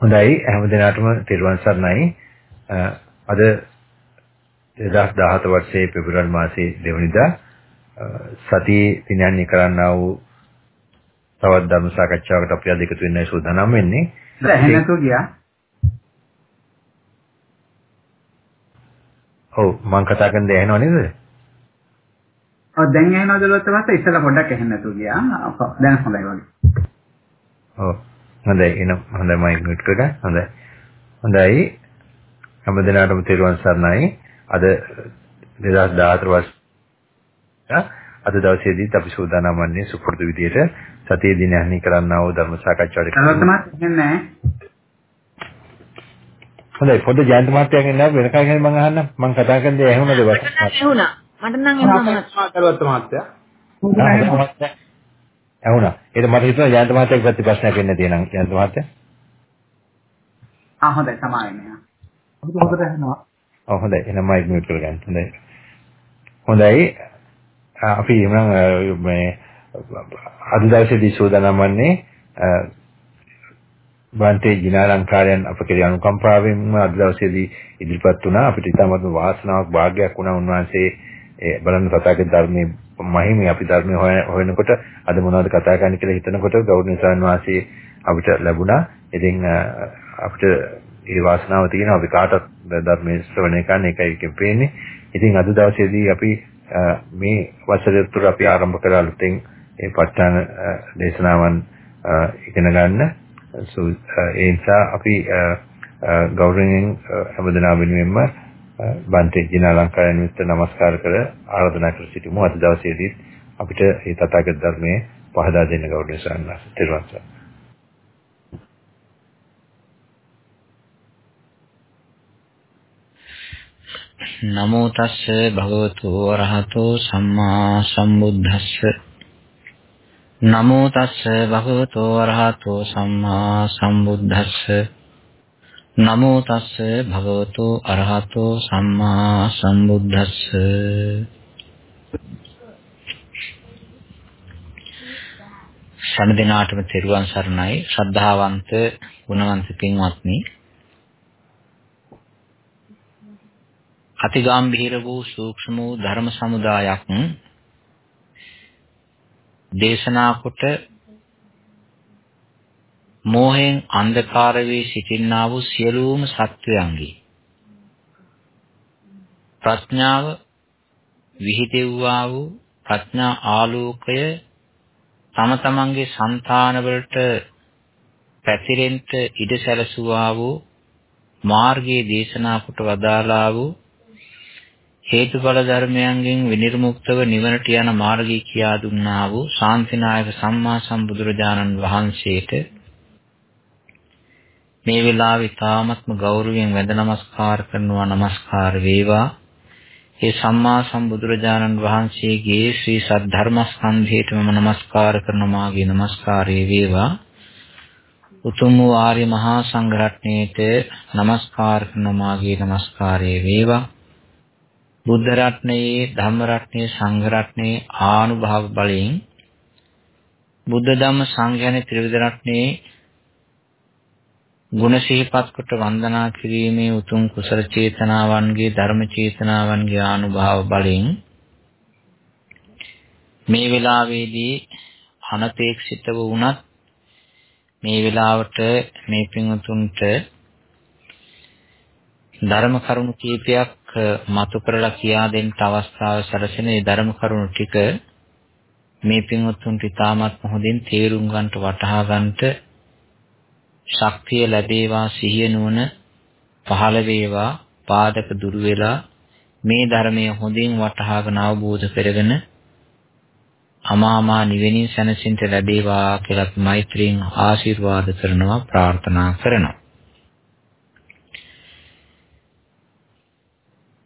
හොඳයි හැම දිනකටම තිරුවන් සරණයි. අද 2017 වර්ෂයේ පෙබරවාරි මාසයේ දෙවනිදා සතියේ දිනයන්හි කරන්නා වූ තවත් ධර්ම සාකච්ඡාවකට අපි අද එකතු වෙන්නයි සූදානම් වෙන්නේ. දැන් නැතුව ගියා. ඔව් මම කතා කරන දේ ඇහෙනව නේද? ඔව් දැන් ඇහෙනවද ලොත් වාස්ත ඉස්සලා පොඩ්ඩක් ඇහෙන්නේ නැතුව ගියා. දැන් හොඳයි වගේ. ඔව් හොඳයි එනම් හොඳයි මයික් මියුට් කරගන්න. හොඳයි. හොඳයි. හැමදෙනාටම තෙරුවන් සරණයි. අද 2014 වර්ෂ අද දවසේදීත් අපි සූදානම් වන්නේ සුපුරුදු විදියට සතියේ දිනහනි කරන්නා වූ ධර්ම සාකච්ඡාවට. කරවතමත් ඉන්නේ හොඳයි පොඩ්ඩ ජයන්ත මහත්තයාගෙන් නෑ වෙන කාගෙන් මම අහන්න මම කතා කරන දේ ඇහුණද බස් මට නම් ඇහුණා මට නම් ඇහුණා කරවත මහත්තයා ඇහුණා. ඒක මට හිතුණා ජයන්ත මහත්තයාගේ පැත්තේ ප්‍රශ්නයක් වෙන්න තියෙනවා ජයන්ත මහත්තයා. ආ හොඳයි. සමාවෙන්නේ. අපිට හොඳට ඇහෙනවා. ඔව් හොඳයි. එහෙනම් මයික් මියුට් කරගන්න හොඳයි. හොඳයි. අපි එමුනම් මේ අද දවසේදී සූදානම් වන්නේ වන්තේ ජිනාලංකාරයන් අප කෙරේ අනුකම්පාවෙන්ම අද දවසේදී ඉදිරිපත් වුණා. අපිට ඉතාමත් වාසනාවක් වාග්යක් වුණා. උන්වහන්සේ බලන්න තථාගත ධර්මයේ මහිමේ අපි ධර්මයේ හොයනකොට අද මොනවද කතා කරන්න කියලා හිතනකොට ගෞරවනීය ස්වාමීන් වහන්සේ අපිට ලැබුණා. ඉතින් අපිට ඒ වාසනාව තියෙනවා අපි කාටත් ධර්මයේ ශ්‍රවණය කරන්න එකයි එකෙන් පේන්නේ. ඉතින් අද දවසේදී අපි මේ වසරේ තුර අපි ආරම්භ කළ අලුතෙන් ඒ ප ဋ ාණ දේශනාවන් ඉගෙන ගන්න ඒ නිසා අපි ගෞරවයෙන් හැමදෙනා වෙනුවෙන්ම බන්තේ ජිනාලංකාරයන් විස්තර নমස්කාර කර ආරාධනා කර සිටිමු. අද දවසේදී අපිට මේ තථාගත ධර්මයේ පහදා දෙන්න ගෞරවයෙන් සන්නස් තිරුවන් නමෝ තස්ස භගවතු වරහතෝ සම්මා සම්බුද්දස්ස. නමෝ තස්ස භගවතෝ අරහතෝ සම්මා සම්බුද්දස්ස. නමෝ තස්ස භගවතෝ අරහතෝ සම්මා සම්බුද්දස්ස. සෑම දිනාටම තෙරුවන් සරණයි. ශ්‍රද්ධාවන්ත ගුණවන්ත පින්වත්නි. අතිගාම්භීර වූ සූක්ෂම වූ ධර්ම සමුදායක් දේශනා කොට මෝහයෙන් අන්ධකාර වී සිටින්නා වූ සියලුම සත්වයන්ගේ ප්‍රඥාව විහිදෙව්වා වූ ප්‍රඥා ආලෝකය තම තමන්ගේ సంతානවලට පැතිරෙන්න ඉඩ සැලසුවා වූ මාර්ගයේ දේශනා කොට වදාලා වූ හේතුඵල ධර්මයන්ගෙන් විනිර්මුක්තව නිවනට යන මාර්ගය කියා දුන්නා වූ ශාන්තිනායක සම්මා සම්බුදුරජාණන් වහන්සේට මේ වෙලාවේ තාමත්ම ගෞරවයෙන් වැඳ නමස්කාර කරනවා නමස්කාර වේවා. ඒ සම්මා සම්බුදුරජාණන් වහන්සේගේ ශ්‍රී සද්ධර්මස්කන්ධයට මම නමස්කාර කරන මාගේ නමස්කාරය වේවා. උතුම් වූ ආර්ය මහා සංඝරත්නයට නමස්කාර කරන මාගේ නමස්කාරය වේවා. බුද්ධ රත්නයේ ධම්ම රත්නයේ සංඝ රත්නයේ ආනුභාව බලයෙන් බුද්ධ ධම්ම සංඝයානේ ත්‍රිවිධ රත්නයේ ගුණ සිහිපත් කොට වන්දනා කිරීමේ උතුම් කුසල චේතනාවන්ගේ ධර්ම චේතනාවන්ගේ ආනුභාව බලයෙන් මේ වෙලාවේදී අනපේක්ෂිතව වුණත් මේ වෙලාවට මේ පින්වතුන්ට ධර්ම කරුණු කීපයක් මතු කරලා කියා දෙන්න අවස්ථාව සැලසෙන මේ ධර්ම කරුණු ටික මේ පින්වත්තුන්ට ඉතාමත් හොඳින් තේරුම් ගන්නට වටහා ගන්නට ශක්තිය ලැබේවා සිහිය නුවණ පහළ වේවා පාදක දුරු වෙලා මේ ධර්මය හොඳින් වටහාගෙන අවබෝධ කරගෙන අමාමා නිවෙනින් සැනසෙන්න ලැබේවා කියලා මෛත්‍රියෙන් ආශිර්වාද කරනවා ප්‍රාර්ථනා කරනවා.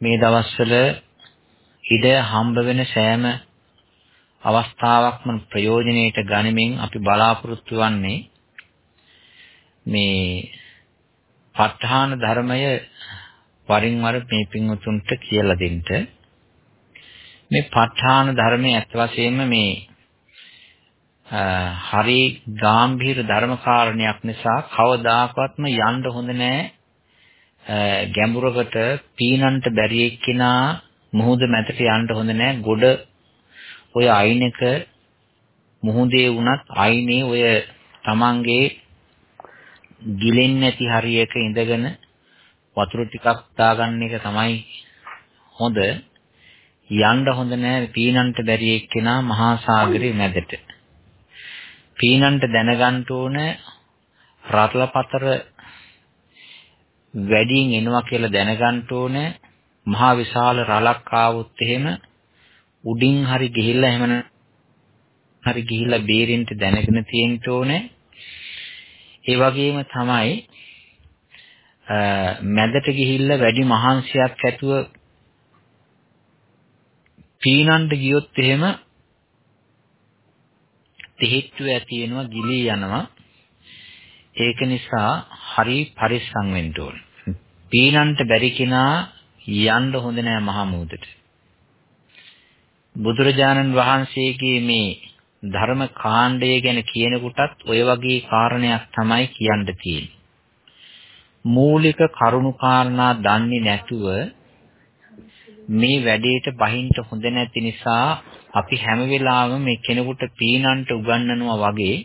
මේ දවස්වල ඉඩ හම්බ වෙන සෑම අවස්ථාවක්ම ප්‍රයෝජනෙට ගනිමින් අපි බලාපොරොත්තු වෙන්නේ මේ ප ဋ ාහන ධර්මය වරින් වර මේ පින්වතුන්ට කියලා දෙන්න. මේ ප ဋ ාහන ධර්මයේ ඇත්ත වශයෙන්ම මේ හරි ගැඹීර ධර්ම කාරණයක් නිසා කවදාකවත්ම යන්න හොඳ නැහැ ගැඹුරකට පීනන්ට බැරි එක්කිනා මුහුද මැදට යන්න හොඳ නැහැ ගොඩ ඔය අයිනක මුහුදේ වුණත් අයිනේ ඔය Tamange ගිලෙන්නේ නැති හරියක ඉඳගෙන වතුර ටිකක් දාගන්න එක තමයි හොඳ. යන්න හොඳ නෑ පීනන්ට බැරි එක්කෙනා මහා සාගරේ මැදට. පීනන්ට දැනගන්න ඕන රත්ලපතර වැඩියෙන් එනවා කියලා දැනගන්න ඕන මහා විශාල රළක් ආවොත් එහෙම උඩින් හරි ගිහිල්ලා එහෙම හරි ගිහිල්ලා බේරෙන්න දැනගෙන තියෙන්න ඕනේ. ඒ වගේම තමයි මැදට ගිහිල්ලා වැඩි මහන්සියක් ඇතුව පීනන්න ගියොත් එහෙම තෙහෙට්ටු ඇති වෙනවා ගිලී යනවා. ඒක නිසා හරි පරිස්සම් වෙන්න ඕන. පීනන්න බැරි කෙනා යන්න හොඳ නෑ මහා මූදට. බුදුරජාණන් වහන්සේගේ මේ ධර්ම කාණ්ඩය ගැන කියනකොටත් ඔය වගේ කාරණයක් තමයි කියන්න තියෙන්නේ. මූලික කරුණු කාරණා දන්නේ නැතුව මේ වැඩේට බහින්න හොඳ නැති නිසා අපි හැම වෙලාවෙම මේ කෙනෙකුට පීනන්ට උගන්වනවා වගේ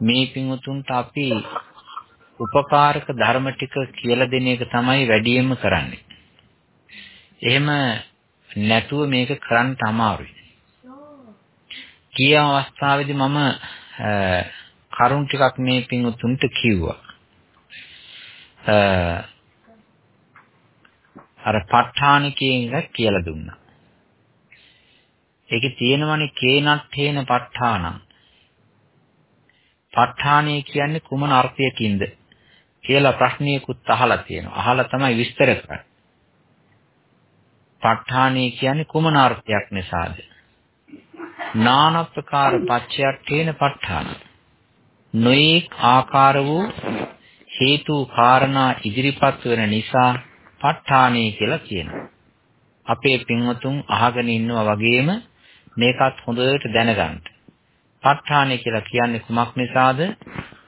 මේ පිංතුන්ට අපි උපකාරක ධර්ම ටික කියලා දෙන එක තමයි වැඩියෙන්ම කරන්නේ. එහෙම නැතුව මේක කරන්න අමාරුයි. කිය අවස්ථාවේදී මම කරුණ ටිකක් මේ පින්වුතුන්ට කිව්වා. අර ප ဋ ාණ කියන එක කියලා දුන්නා. ඒකේ තියෙනවනේ කේනත්තේන ප ဋ ාණං. ප ဋ ාණේ කියන්නේ කුමන අර්ථයකින්ද කියලා ප්‍රශ්නයකුත් අහලා තියෙනවා. අහලා තමයි විස්තර කරන්නේ. ප ဋ ාණේ කියන්නේ කුමන අර්ථයක් නිසාද? නාන ප්‍රකාර පච්චයට්ඨේන ප ဋ ාණ. නොඑක් ආකාර වූ හේතු කාරණා ඉදිරිපත් වෙන නිසා ප ဋ ාණේ කියලා කියනවා. අපේ පින්වතුන් අහගෙන ඉන්නවා වගේම මේකත් හොඳට දැනගන්න. ප ဋ ාණේ කියලා කියන්නේ කුමක් නිසාද?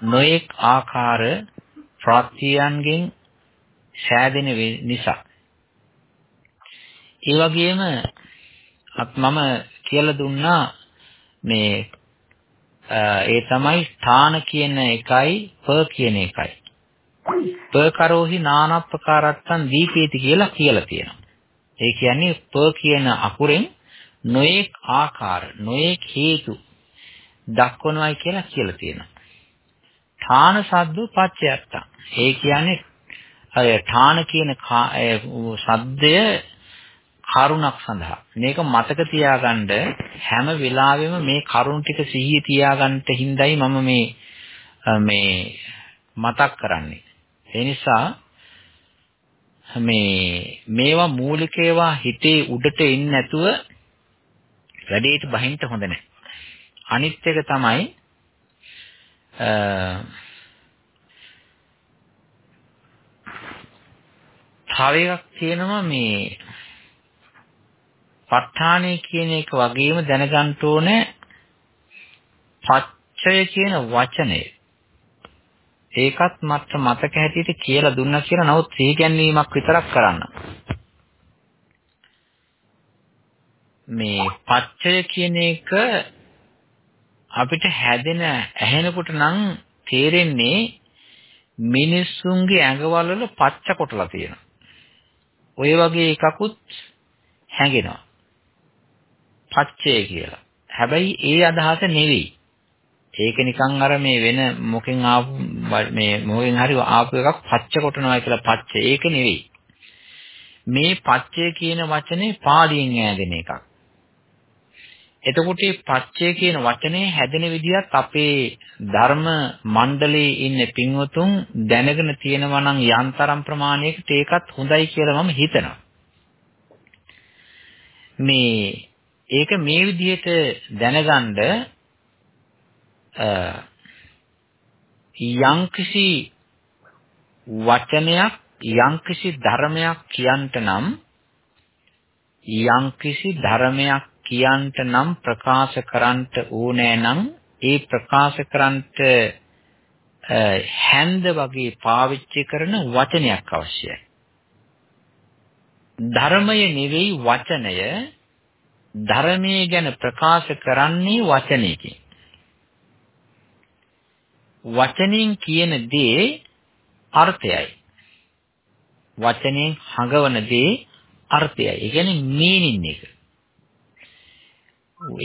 නොඑක් ආකාර ප්‍රත්‍යයන්ගෙන් සෑදෙන නිසා. ඒ වගේම අත් මම කියලා දුන්නා මේ ඒ තමයි ස්ථාන කියන එකයි ප කියන එකයි. ප කරෝහි නානප්පකාරත්තන් දීපේති කියලා කියලා තියෙනවා. ඒ කියන්නේ ප කියන අකුරෙන් නොඑක් ආකාර නොඑක් හේතු දක්වනවායි කියලා කියලා තියෙනවා. ඨාන සද්ද පච්චයත්ත. ඒ කියන්නේ අය ඨාන කියන සද්දය කරුණක් සඳහා. මේක මතක තියාගන්න හැම වෙලාවෙම මේ කරුණ ටික සිහිය තියාගන්න හිඳයි මම මේ මේ මතක් කරන්නේ. ඒ නිසා මේ මේවා මූලික ඒවා හිතේ උඩට එන්නේ නැතුව වැඩේට බහින්න හොඳ නැහැ. අනිත් එක තමයි තව එකක් තියෙනවා මේ ප ဋ ාණේ කියන එක වගේම දැනගන්න ඕනේ පච්චය කියන වචනය. ඒකත් මට මතක හැටියට කියලා දුන්නා කියලා නමුත් සීගැන්වීමක් විතරක් කරන්න. මේ පච්චය කියන එක අපිට හැදෙන ඇහෙනකොට නම් තේරෙන්නේ මිනිස්සුන්ගේ ඇඟවල වල පච්ච කොටලා තියෙනවා. ඔය වගේ එකකුත් හැඟෙනවා. පච්චය කියලා. හැබැයි ඒ අදහස නෙවෙයි. ඒක නිකන් අර මේ වෙන මොකෙන් ආපු මේ මොකෙන් හරි ආපු එකක් පච්ච කොටනවා කියලා පච්චය. ඒක නෙවෙයි. මේ පච්චය කියන වචනේ පාලියෙන් ඈදෙන එකක්. එතකොට මේ පච්චය කියන වචනේ හැදෙන විදිහත් අපේ ධර්ම මණ්ඩලයේ ඉන්න පින්වතුන් දැනගෙන තියෙනවා නම් යන්තරම් ප්‍රමාණයකට ඒකත් හොඳයි කියලා මම හිතනවා. මේ ඒක මේ විදිහට දැනගන්න යම්කිසි වචනයක් යම්කිසි ධර්මයක් කියන්ට නම් යම්කිසි ධර්මයක් කියන්ට නම් ප්‍රකාශ කරන්නට ඕනෑ නම් ඒ ප්‍රකාශ කරන්නට හැන්ද වගේ පාවිච්චි කරන වචනයක් අවශ්‍යයි. ධර්මය නෙවෙයි වචනය ධර්මයේ ගැන ප්‍රකාශ කරන්නේ වචනයකින්. වචනෙන් කියන දේ අර්ථයයි. වචනෙන් හඟවන දේ අර්ථයයි. ඒ කියන්නේ මීනින් එක.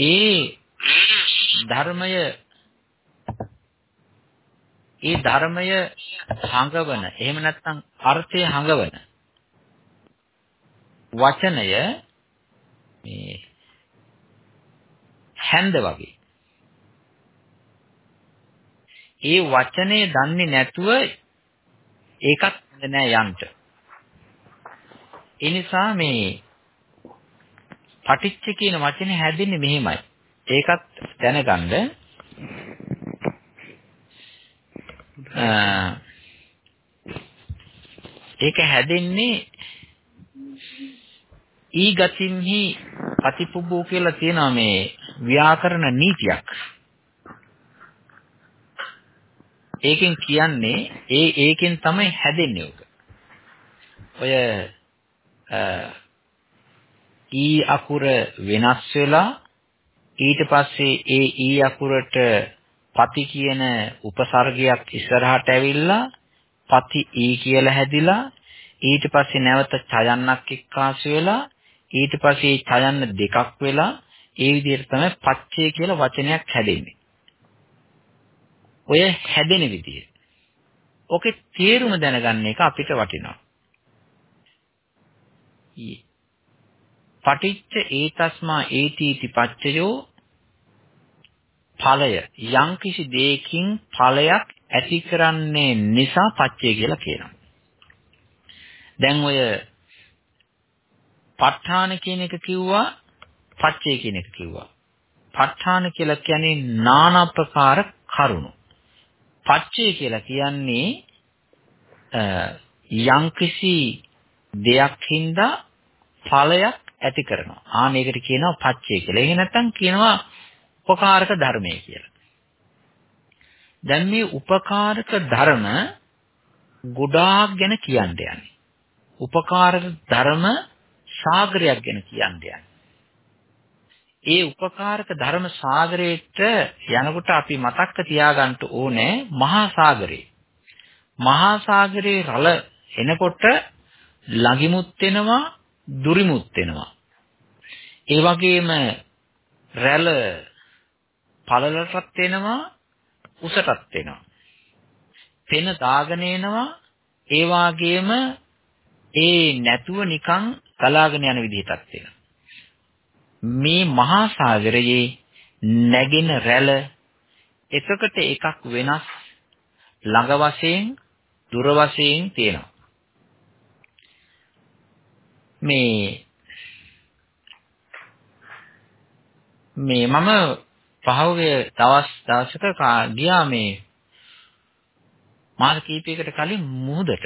ඒ ධර්මය ඒ ධර්මය හඟවන එහෙම නැත්නම් අර්ථය හඟවන වචනය මේ හැන්ද වගේ ඒ වචනේ දන්නේ නැතුව ඒකත් නෑ යන්න. ඒ නිසා මේ පටිච්ච කියන වචනේ හැදෙන්නේ මෙහෙමයි. ඒකත් දැනගන්න. ඒක හැදෙන්නේ ඊ ගතින්හි අතිපුබ්බෝ කියලා තියෙනවා මේ ව්‍යාකරණ නීතියක්. ඒකෙන් කියන්නේ ඒ ඒකෙන් තමයි හැදෙන්නේ උක. ඔය ඊ අකුර වෙනස් වෙලා ඊට පස්සේ ඒ ඊ අකුරට පති කියන උපසර්ගයක් ඉස්සරහට ඇවිල්ලා පති ඊ කියලා හැදිලා ඊට පස්සේ නැවත ඡයන්නක් එක්කාසු වෙලා ඊට පස්සේ ඡයන්න දෙකක් වෙලා ඒ විදිහට තමයි පච්චේ කියලා වචනයක් හැදෙන්නේ. ඔය හැදෙන විදිය. ඔකේ තේරුම දැනගන්න එක අපිට වටිනවා. පටිච්ච ඒතස්මා ඒතිති පච්චයෝ ඵලය යම්කිසි දෙයකින් ඵලයක් ඇති කරන්නේ නිසා පච්චය කියලා කියනවා. දැන් ඔය ප ဋ ාණ කියන එක කිව්වා පච්චය කියන එක කිව්වා. ප ဋ ාණ කියලා කියන්නේ নানা ප්‍රකාර කරුණු. පච්චය කියලා කියන්නේ යම්කිසි දෙයක් හින්දා ඵලයක් ඇති කරනවා. ආන ඒකට කියනවා පච්චය කියලා. එහෙ නැත්නම් කියනවා උපකාරක ධර්මය කියලා. දැන් මේ උපකාරක ධර්ම ගොඩාක් ගැන කියන්න යන්නේ. උපකාරක ධර්ම සාගරයක් ගැන කියන්න යන්නේ. ඒ උපකාරක ධර්ම සාගරයට යනකොට අපි මතක්ක තියාගන්න ඕනේ මහා සාගරේ. මහා සාගරේ රළ එනකොට ළඟිමුත් වෙනවා දුරිමුත් වෙනවා. ඒ වගේම රැළ පළලටත් වෙනවා උසටත් වෙනවා. පෙන දාගෙන එනවා ඒ වාගේම ඒ නැතුව නිකන් ගලාගෙන යන විදිහටත් වෙනවා. මේ මහා සාගරයේ නැගෙන රැළ එකකට එකක් වෙනස් ළඟ වශයෙන් දුර වශයෙන් තියෙනවා. මේ මේ මම පහවගේ දවස් දවසක ගියා මේ මාස කීපයකට කලින් මුහුදට.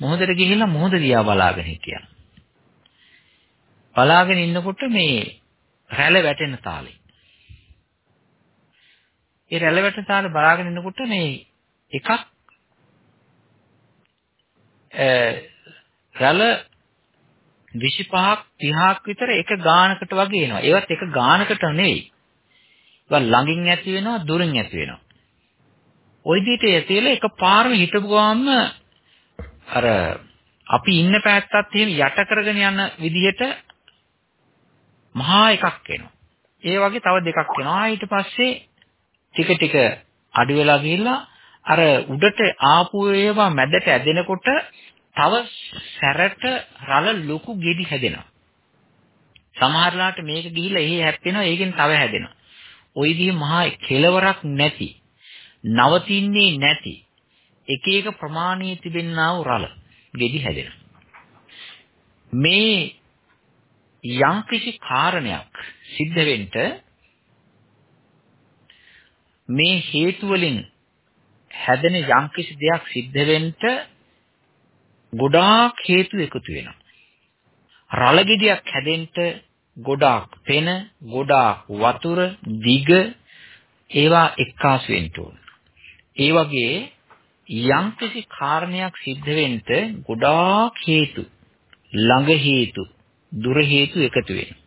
මුහුදට ගිහිල්ලා මුහුද දිහා බලාගෙන හිටියා. බලාගෙන ඉන්නකොට මේ රැළ වැටෙන තාලේ. ඒ රැළ වැටෙන තාලේ බලාගෙන ඉන්නකොට මේ එකක් රැළ 25ක් 30ක් විතර එක ගානකට වගේ එනවා. ඒවත් එක ගානකට නෙවෙයි. ඒවා ළඟින් ඇති වෙනවා, දුරින් ඇති වෙනවා. ওই විදිහට ඇතිලා එක පාරම හිටපු ගාම අර අපි ඉන්න පැත්තත් එහෙම යට කරගෙන යන විදිහට මහා එකක් එනවා. ඒ වගේ තව දෙකක් එනවා. ඊට පස්සේ ටික ටික අඩු වෙලා ගිහිල්ලා අර උඩට ආපු ඒවා මැදට ඇදෙනකොට තව සැරට රළ ලොකු ගෙඩි හැදෙනවා. සමහරලාට මේක ගිහිල්ලා එහෙ හැප්පෙනවා ඒකෙන් තව හැදෙනවා. ওই විදිහේ මහා කෙලවරක් නැති නවතින්නේ නැති එක එක ප්‍රමාණයේ තිබෙනා වූ රළ ගෙඩි හැදෙනවා. මේ යම්කිසි කාරණයක් සිද්ධ වෙන්න මේ හේතු වලින් හැදෙන යම්කිසි දෙයක් සිද්ධ වෙන්න ගොඩාක් හේතු එකතු වෙනවා. රළ ගෙඩියක් හැදෙන්න ගොඩාක් පෙන, ගොඩාක් වතුර, දිග ඒවා එක්කාසු වෙන්න ඕන. ඒ වගේ යම්කිසි කාරණයක් සිද්ධ වෙන්න ගොඩාක් හේතු, ළඟ හේතු, දුර හේතු එකතු වෙනවා.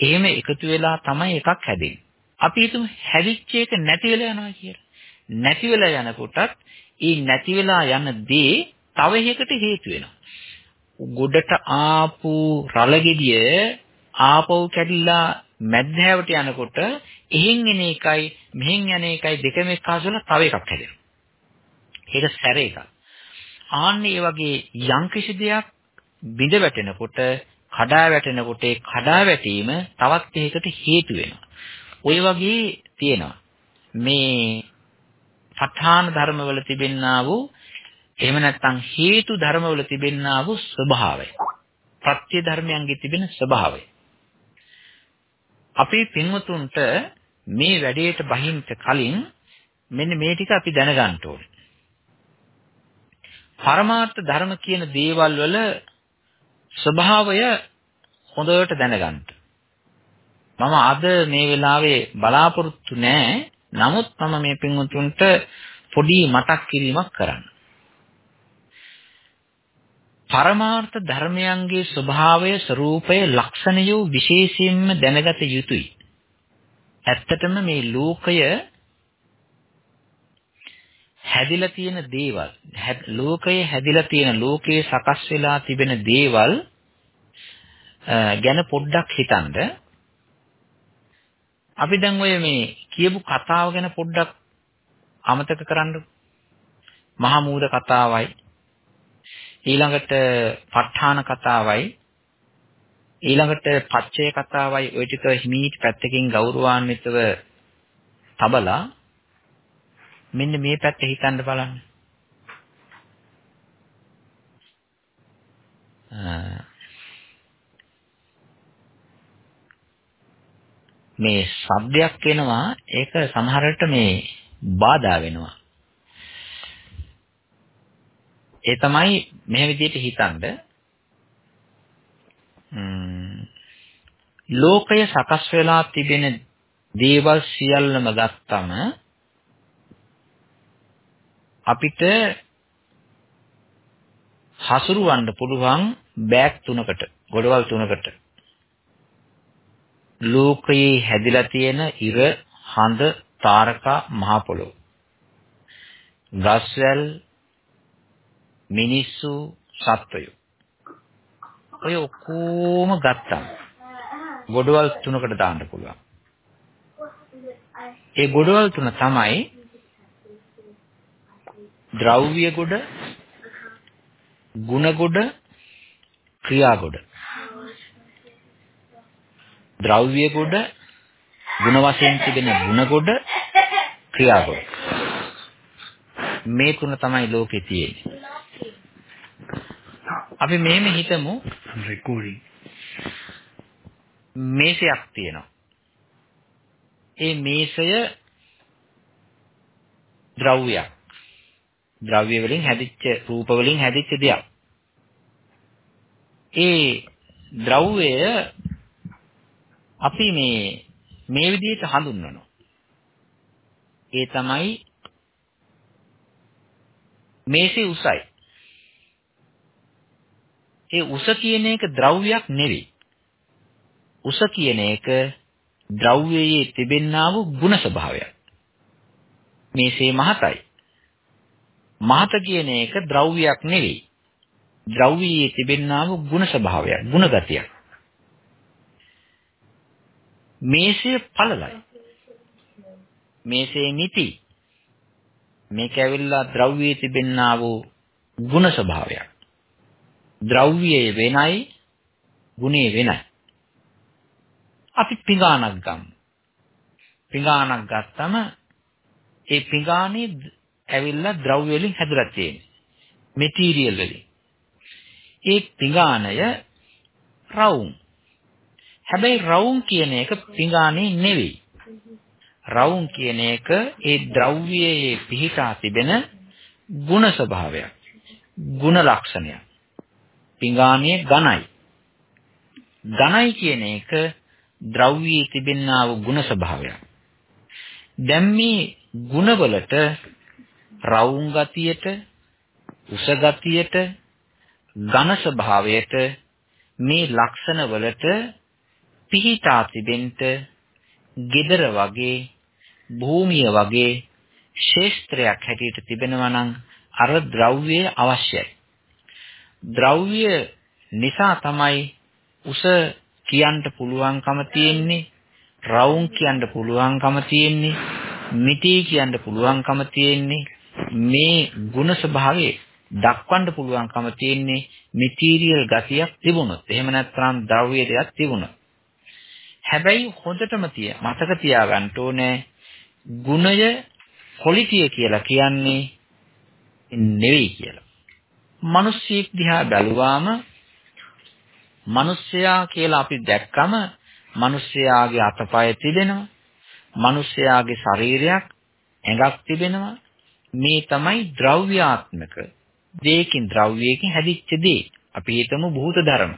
එහෙම එකතු වෙලා තමයි එකක් හැදෙන්නේ. අපි හිතමු හැදිච්ච එක නැති වෙලා යනවා කියලා. නැති වෙලා යනකොටත් ඒ නැති වෙලා යන දේ තව එකකට හේතු වෙනවා. ගොඩට ආපු රළගෙඩිය ආපහු කැඩිලා මැද්දෑවට යනකොට එහෙන් එන එකයි මෙහෙන් යන එකයි දෙකම එක්කාසුල තව එකක් හැදෙනවා. ඒක සැර එකක්. ආන්නේ ඒ වගේ යම්කිසි දෙයක් බිඳ වැටෙනකොට කඩා වැටෙනකොට ඒ කඩා වැටීම තවත් එකකට හේතු වෙනවා. ওই වගේ තියෙනවා. මේ ප ဋ ාණ ධර්මවල තිබෙන්නා වූ එහෙම නැත්නම් හේතු ධර්මවල තිබෙන්නා වූ ස්වභාවය. ප්‍රත්‍ය ධර්මයන්ගේ තිබෙන ස්වභාවය. අපේ පින්වතුන්ට මේ වැඩේට බහින්න කලින් මෙන්න මේ ටික අපි දැනගන්න ඕනේ. පරමාර්ථ ධර්ම කියන දේවල් වල ස්වභාවය හොඳට දැනගන්න. මම අද මේ වෙලාවේ බලාපොරොත්තු නැහැ. නමුත් මම මේ පින්වතුන්ට පොඩි මතක් කිරීමක් කරන්න. පරමාර්ථ ධර්මයන්ගේ ස්වභාවය, ස්වરૂපය, ලක්ෂණය විශේෂයෙන්ම දැනගත යුතුයි. ඇත්තටම මේ ලෝකය හැදිලා තියෙන දේවල්, ලෝකයේ හැදිලා තියෙන ලෝකයේ සකස් වෙලා තිබෙන දේවල් ගැන පොඩ්ඩක් හිතන්න. අපි දැන් ඔය මේ කියපු කතාව ගැන පොඩ්ඩක් අමතක කරන්න. මහා මූද කතාවයි ඊළඟට ප ဋ ාණ කතාවයි ඊළඟට පච්චය කතාවයි ওই ටික හිමීට පැත්තකින් ගෞරවාන්විතව තබලා මෙන්න මේ පැත්ත හිතන්න බලන්න. මේ શબ્දයක් එනවා ඒක සමහරවිට මේ බාධා වෙනවා. ඒ තමයි මෙහෙ විදිහට හිතනද ලෝකය සකස් වෙලා තිබෙන දේවල් සියල්ලම ගත්තම අපිට හසුරුවන්න පුළුවන් බෑග් තුනකට ගොඩවල් තුනකට. ලෝකයේ හැදිලා තියෙන ඉර හඳ තාරකා මහ පොළොව. ගස්වැල් මිනිස්සු සත්වයෝ. ඔය ඔක්කොම ගත්තම ගොඩවල් තුනකට දාන්න පුළුවන්. ඒ ගොඩවල් තුන තමයි ද්‍රව්‍ය ගොඩ, ගුණ ගොඩ, ක්‍රියා ගොඩ. ද්‍රව්‍ය ගොඩ, ගුණ වශයෙන් තිබෙන ගුණ ගොඩ, ක්‍රියා ගොඩ. මේ තුන තමයි ලෝකේ තියෙන්නේ. අපි මෙහෙම හිතමු රෙකෝඩින් මේසයක් තියෙනවා. ඒ මේසය ද්‍රව්‍යයක්. ද්‍රව්‍ය වලින් හැදිච්ච රූප වලින් හැදිච්ච දෙයක්. ඒ ද්‍රව්‍යය අපි මේ මේ විදිහට හඳුන්වනවා. ඒ තමයි මේසේ උසයි. ඒ උස කියන එක ද්‍රව්‍යයක් නෙවෙයි. උස කියන එක ද්‍රව්‍යයේ තිබෙන්නා වූ ගුණ ස්වභාවයක්. මේසේ මහතයි. මහත කියන එක ද්‍රව්‍යයක් නෙවෙයි. ද්‍රව්‍යයේ තිබෙන්නා වූ ගුණ ස්වභාවයක්, ගුණ ගතියක්. මේසේ පළලයි. මේසේ නිති. මේක ඇවිල්ලා ද්‍රව්‍යයේ තිබෙන්නා වූ ගුණ ස්වභාවයක්. ද්‍රව්‍යය වෙනයි ගුණේ වෙනයි. අපි පිඟානක් ගමු. පිඟානක් ගත්තම ඒ පිඟානේ ඇවිල්ලා ද්‍රව්‍ය වලින් හැදලා තියෙන්නේ. මෙටීරියල් වලින්. ඒ පිඟානය රවුම්. හැබැයි රවුම් කියන එක පිඟානේ නෙවෙයි. රවුම් කියන එක ඒ ද්‍රව්‍යයේ පිහිටා තිබෙන ಗುಣ ස්වභාවයක්. ಗುಣ ලක්ෂණයක්. පිඟානිය ඝනයි. ඝනයි කියන එක ද්‍රව්‍යයේ තිබෙනා වූ ගුණ ස්වභාවයක්. දැන් මේ ගුණවලට රවුම් ගතියට, උස ගතියට, ඝන ස්වභාවයට මේ ලක්ෂණ වලට පිහිටා තිබෙන්න gedara වගේ භූමිය වගේ ශේස්ත්‍රයක් හැටියට තිබෙනවා නම් අර ද්‍රව්‍යය අවශ්‍යයි. ද්‍රව්‍ය නිසා තමයි උස කියන්න පුළුවන්කම තියෙන්නේ, රවුම් කියන්න පුළුවන්කම තියෙන්නේ, මිටි කියන්න පුළුවන්කම තියෙන්නේ. මේ ಗುಣ ස්වභාවයේ දක්වන්න පුළුවන්කම තියෙන්නේ මෙටීරියල් ගතියක් තිබුණොත්. එහෙම නැත්නම් ද්‍රව්‍ය දෙයක් තිබුණොත්. හැබැයි හොඳටම තිය මතක තියාගන්න ඕනේ ගුණය ක්වොලිටිය කියලා කියන්නේ නෙවෙයි කියලා. මිනිස්සෙක් දිහා බැලුවාම මිනිස්සයා කියලා අපි දැක්කම මිනිස්සයාගේ අතපය තිබෙනවා. මිනිස්සයාගේ ශරීරයක් ඇඟක් තිබෙනවා. මේ තමයි ද්‍රව්‍යාත්මක දෙයකින් ද්‍රව්‍යයකින් හැදිච්ච දේ. අපි හිතමු භූත ධර්ම.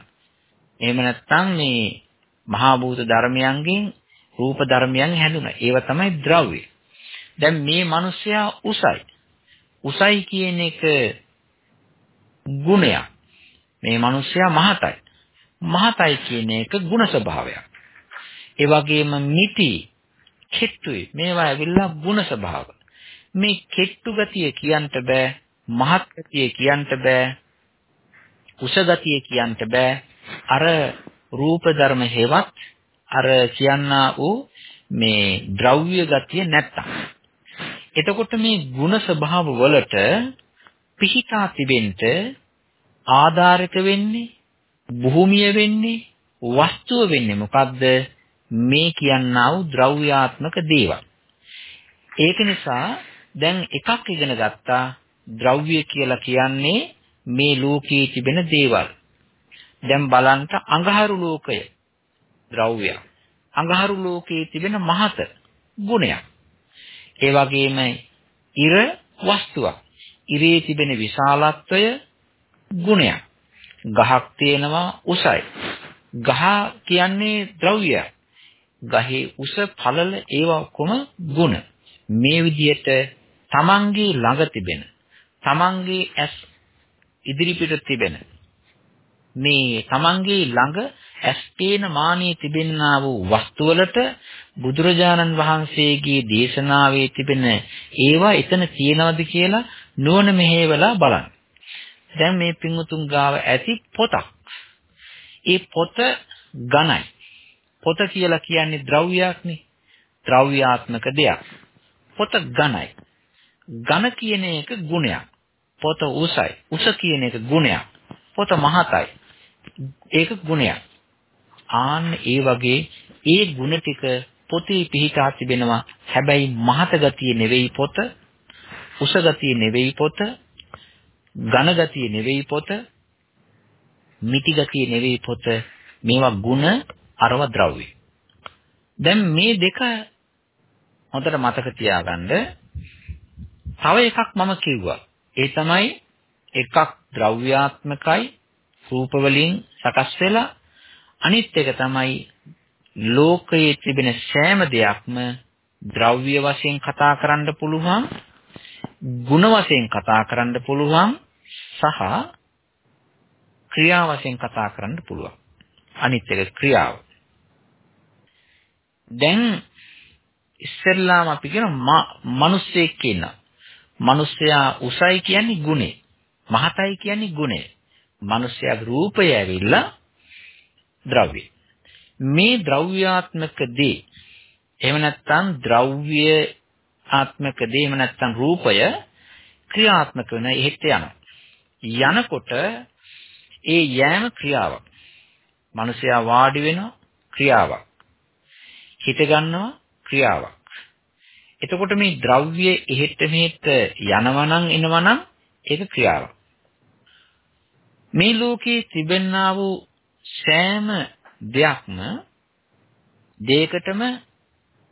එහෙම නැත්නම් මේ මහා භූත ධර්මයන්ගෙන් රූප ධර්මයන් හැදුනා. ඒව තමයි ද්‍රව්‍ය. දැන් මේ මිනිසයා උසයි. උසයි කියන එක ගුණයක්. මේ මිනිසයා මහතයි. මහතයි කියන එක ගුණ ස්වභාවයක්. ඒ වගේම මිටි, කෙට්ටුයි මේවා ඇවිල්ලා ගුණ ස්වභාව. මේ කෙට්ටු ගතිය කියන්ට බෑ, මහත් ගතිය කියන්ට බෑ, උස ගතිය කියන්ට බෑ. අර රූප ධර්ම හේවත් අර කියන්නා වූ මේ ද්‍රව්‍ය ගතිය නැත්තම්. එතකොට මේ ಗುಣ ස්වභාව වලට පිහිටා තිබෙන්න ආධාරක වෙන්නේ භූමිය වෙන්නේ වස්තුව වෙන්නේ මොකද්ද? මේ කියන්නා වූ ද්‍රව්‍යාත්මක දේවල්. ඒක නිසා දැන් එකක් ඉගෙන ගත්තා ද්‍රව්‍ය කියලා කියන්නේ මේ ලෝකයේ තිබෙන දේවල් දැන් බලන්න අඟහරු ලෝකය ද්‍රව්‍යයක් අඟහරු ලෝකයේ තිබෙන මහත ගුණයක් ඒ වගේම ඉර වස්තුවක්. ඉරේ තිබෙන විශාලත්වය ගුණයක්. ගහක් තියෙනවා උසයි. ගහ කියන්නේ ද්‍රව්‍යයක්. ගහේ උස පළල ඒවා ඔක්කොම ගුණ. මේ විදිහට තමන්ගේ ළඟ තිබෙන තමන්ගේ ඇස් ඉදිරිපිට තිබෙන මේ තමන්ගේ ළඟ ඇස්පේන මානිය තිබෙන්නා වූ වස්තුවලට බුදුරජාණන් වහන්සේගේ දේශනාවේ තිබෙන ඒවා එතන තියෙනවද කියලා නුවණ මෙහෙवला බලන්න. දැන් මේ පින්වුතුන් ගාව ඇති පොතක්. ඒ පොත ඝනයි. පොත කියලා කියන්නේ ද්‍රව්‍යයක්නේ. ද්‍රව්‍යාත්මක දෙයක්. පොත ඝනයි. ඝන කියන එක ගුණයක්. පොත උසයි. උස කියන එක ගුණයක්. පොත මහතයි. ඒක ගුණයක්. ආන්න ඒ වගේ ඒ ගුණ ටික පොතේ පිහිටා තිබෙනවා. හැබැයි මහත ගතිය නෙවෙයි පොත. උස ගතිය නෙවෙයි පොත. ඝන ගතිය නෙවෙයි පොත. මිටි ගතිය නෙවෙයි පොත. මේවා ගුණ අරව ද්‍රව්‍ය. දැන් මේ දෙක හොඳට මතක තියාගන්න තව එකක් මම කිව්වා. ඒ තමයි එකක් ද්‍රව්‍යාත්මකයි රූප වලින් සකස් වෙලා අනිත් එක තමයි ලෝකයේ තිබෙන සෑම දෙයක්ම ද්‍රව්‍ය වශයෙන් කතා කරන්න පුළුවන් ಗುಣ වශයෙන් කතා කරන්න පුළුවන් සහ ක්‍රියා වශයෙන් කතා කරන්න පුළුවන්. අනිත් එක ක්‍රියාව. දැන් ඉස්සෙල්ලාම අපි කියන මිනිස්සෙක් කියන මිනිස්සයා උසයි කියන්නේ ගුණේ මහතයි කියන්නේ ගුණේ මිනිස්යාගේ රූපය ඇවිල්ලා ද්‍රව්‍ය. මේ ද්‍රව්‍යාත්මක දේ එහෙම නැත්නම් ද්‍රව්‍ය ආත්මක දේ එහෙම නැත්නම් රූපය ක්‍රියාත්මක වෙන එහෙට යනවා. යනකොට ඒ යෑම ක්‍රියාවක්. මිනිසයා වාඩි වෙනවා ක්‍රියාවක්. හිත ගන්නවා ක්‍රියාවක්. එතකොට මේ ද්‍රව්‍ය එහෙට මෙහෙට යනවනම් එනවනම් ඒක ක්‍රියාවක්. මේ ලෝකේ තිබෙන්නා වූ සෑම දෙයක්ම දෙයකටම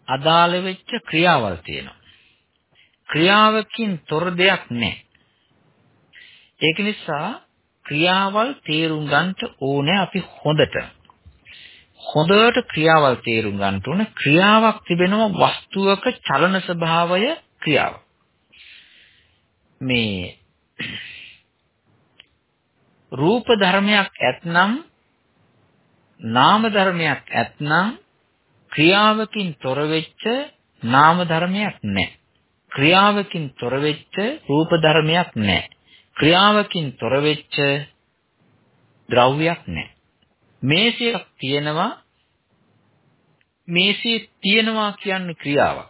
අදාළ වෙච්ච ක්‍රියාවල් තියෙනවා. ක්‍රියාවකින් තොර දෙයක් නැහැ. ඒක නිසා ක්‍රියාවල් තේරුම් ගන්නට ඕනේ අපි හොඳට. හොඳට ක්‍රියාවල් තේරුම් ගන්න ඕන ක්‍රියාවක් තිබෙනවා වස්තුවක චලන ස්වභාවය ක්‍රියාව. මේ රූප ධර්මයක් ඇතනම් නාම ධර්මයක් ඇතනම් ක්‍රියාවකින් තොර වෙච්ච නාම ධර්මයක් නැහැ. ක්‍රියාවකින් තොර වෙච්ච රූප ධර්මයක් නැහැ. ක්‍රියාවකින් තොර වෙච්ච ද්‍රව්‍යයක් නැහැ. මේසයක් තියෙනවා මේසයේ තියෙනවා කියන්නේ ක්‍රියාවක්.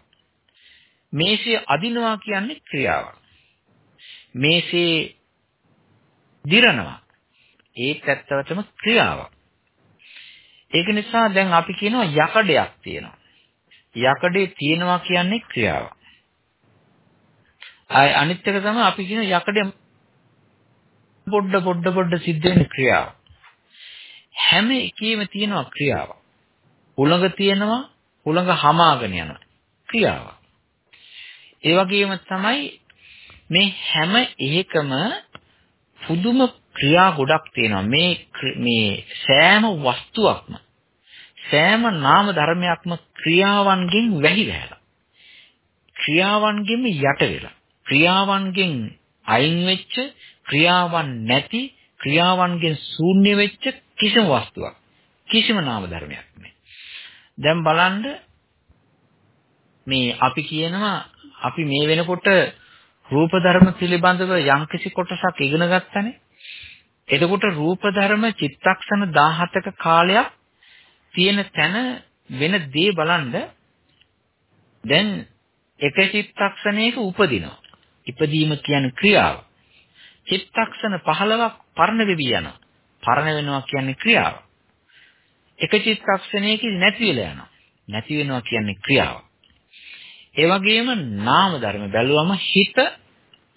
මේසයේ අදිනවා කියන්නේ ක්‍රියාවක්. මේසේ දිරනවා. ඒත් ඇත්තටම ක්‍රියාවක්. ඒක නිසා දැන් අපි කියනවා යකඩයක් තියෙනවා. යකඩේ තියෙනවා කියන්නේ ක්‍රියාවක්. අය අනිත් එක තමයි අපි කියන යකඩේ පොඩ පොඩ පොඩ සිද්ධ වෙන ක්‍රියාව. හැම එකෙම තියෙනවා ක්‍රියාවක්. උලඟ තියෙනවා උලඟ හමාගෙන යනවා ක්‍රියාවක්. ඒ වගේම තමයි මේ හැම එකම පුදුම ක්‍රියා ගොඩක් තියෙනවා මේ මේ සෑම වස්තුවක්ම සෑම නාම ධර්මයක්ම ක්‍රියාවන්ගෙන් වැහි වැහැලා ක්‍රියාවන්ගෙන් යට වෙලා ක්‍රියාවන්ගෙන් අයින් වෙච්ච ක්‍රියාවන් නැති ක්‍රියාවන්ගෙන් ශූන්‍ය වෙච්ච කිසිම වස්තුවක් කිසිම නාම ධර්මයක් නෑ දැන් බලන්න මේ අපි කියනවා අපි මේ වෙනකොට රූප ධර්ම පිළිබඳව යම්කිසි කොටසක් ඉගෙන ගන්නනේ. එතකොට රූප ධර්ම චිත්තක්ෂණ 17ක කාලයක් තියෙන තැන වෙන දේ බලන්න දැන් එක චිත්තක්ෂණයක උපදිනවා. ඉපදීම කියන්නේ ක්‍රියාව. චිත්තක්ෂණ 15ක් පරණ වෙවි යනවා. පරණ වෙනවා කියන්නේ ක්‍රියාව. එක චිත්තක්ෂණයකදී නැති වෙලා යනවා. නැති වෙනවා කියන්නේ ක්‍රියාව. ඒ වගේම නාම ධර්ම බැලුවම හිත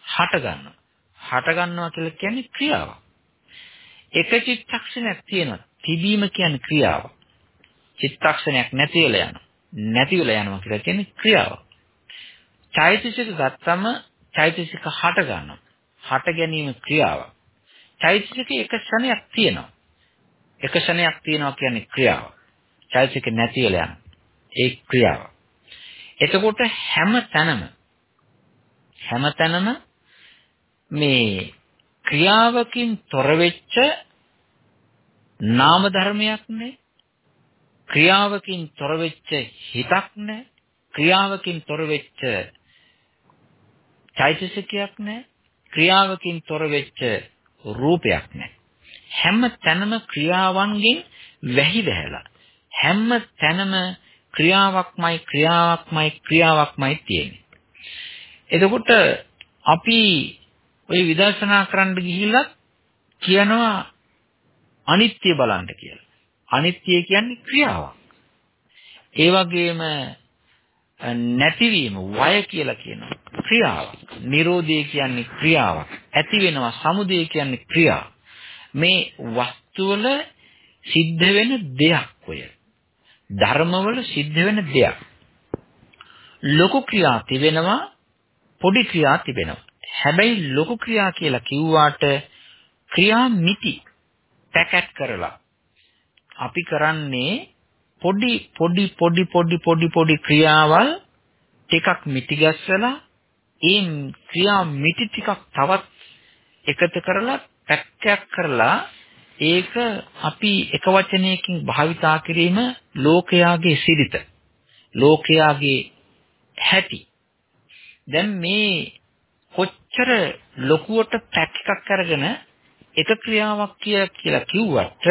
හට ගන්නවා. හට ගන්නවා කියලා කියන්නේ ක්‍රියාවක්. එක චිත්තක්ෂණයක් තියෙනවා. තිබීම කියන්නේ ක්‍රියාවක්. චිත්තක්ෂණයක් නැති වෙලා යනවා. නැති වෙලා යනවා කියලා කියන්නේ ක්‍රියාවක්. චෛතසික ගත්තම චෛතසික හට ගන්නවා. හට ගැනීම ක්‍රියාවක්. චෛතසික එක ක්ෂණයක් තියෙනවා. එක ක්ෂණයක් තියෙනවා කියන්නේ ක්‍රියාවක්. චෛතසික නැති වෙලා යනවා. ඒ ක්‍රියාව. එතකොට හැම තැනම හැම තැනම මේ ක්‍රියාවකින් තොර වෙච්ච නාම ධර්මයක් නේ ක්‍රියාවකින් තොර වෙච්ච හිතක් නේ ක්‍රියාවකින් තොර වෙච්ච චෛතසිකයක් නේ ක්‍රියාවකින් තොර වෙච්ච රූපයක් නේ හැම තැනම ක්‍රියාවන්ගෙන් වැහි වැහැලා හැම තැනම ක්‍රියාවක්මයි ක්‍රියාවක්මයි ක්‍රියාවක්මයි තියෙන්නේ. එතකොට අපි ওই විදර්ශනා කරන්න ගිහිල්ලා කියනවා අනිත්‍ය බලන්න කියලා. අනිත්‍ය කියන්නේ ක්‍රියාවක්. ඒ වගේම නැතිවීම වය කියලා කියනවා ක්‍රියාවක්. නිරෝධය කියන්නේ ක්‍රියාවක්. ඇති වෙනවා සමුදය කියන්නේ ක්‍රියාව. මේ වස්තුවල සිද්ධ වෙන දෙයක් ඔය. ධර්මවල සිද්ධ වෙන දෙයක්. ලොකු ක්‍රියා තිබෙනවා පොඩි ක්‍රියා තිබෙනවා. හැබැයි ලොකු ක්‍රියා කියලා කිව්වාට ක්‍රියා මිති පැකට් කරලා අපි කරන්නේ පොඩි පොඩි පොඩි පොඩි පොඩි පොඩි ක්‍රියාවල් ටිකක් මිටි ගැස්සලා ඒ ක්‍රියා මිටි ටිකක් තවත් එකතු කරලා පැක්කයක් කරලා ඒක අපි එක වචනයකින් භාවිතා කිරීම ලෝකයාගේ සිරිත ලෝකයාගේ හැටි. දැන් මේ කොච්චර ලොකුවට පැක් එකක් අරගෙන එක ක්‍රියාවක් කියලා කිව්වට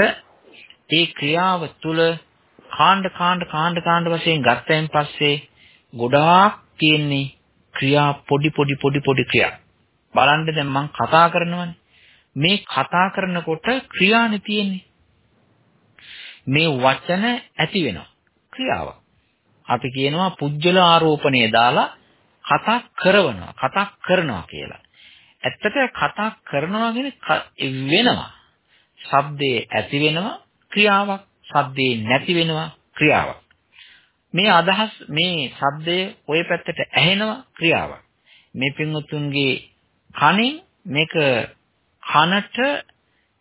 ඒ ක්‍රියාව තුළ කාණ්ඩ කාණ්ඩ කාණ්ඩ කාණ්ඩ වශයෙන් ගත්තයින් පස්සේ ගොඩාක් තියෙන්නේ ක්‍රියා පොඩි පොඩි පොඩි පොඩි ක්‍රියා බලන්න දැන් මම කතා කරනවානේ මේ කතා කරනකොට ක්‍රියානේ තියෙන්නේ. මේ වචන ඇති වෙනවා. ක්‍රියාවක්. අපි කියනවා පුජ්‍යල ආරෝපණය දාලා කතා කරනවා කතා කරනවා කියලා. ඇත්තට කතා කරනවා කියන්නේ වෙනවා. ශබ්දේ ඇති වෙනවා ක්‍රියාවක්. ශබ්දේ නැති වෙනවා ක්‍රියාවක්. මේ අදහස් මේ ශබ්දය ওই පැත්තට ඇහෙනවා ක්‍රියාවක්. මේ පින්වතුන්ගේ කණෙන් මේක කනට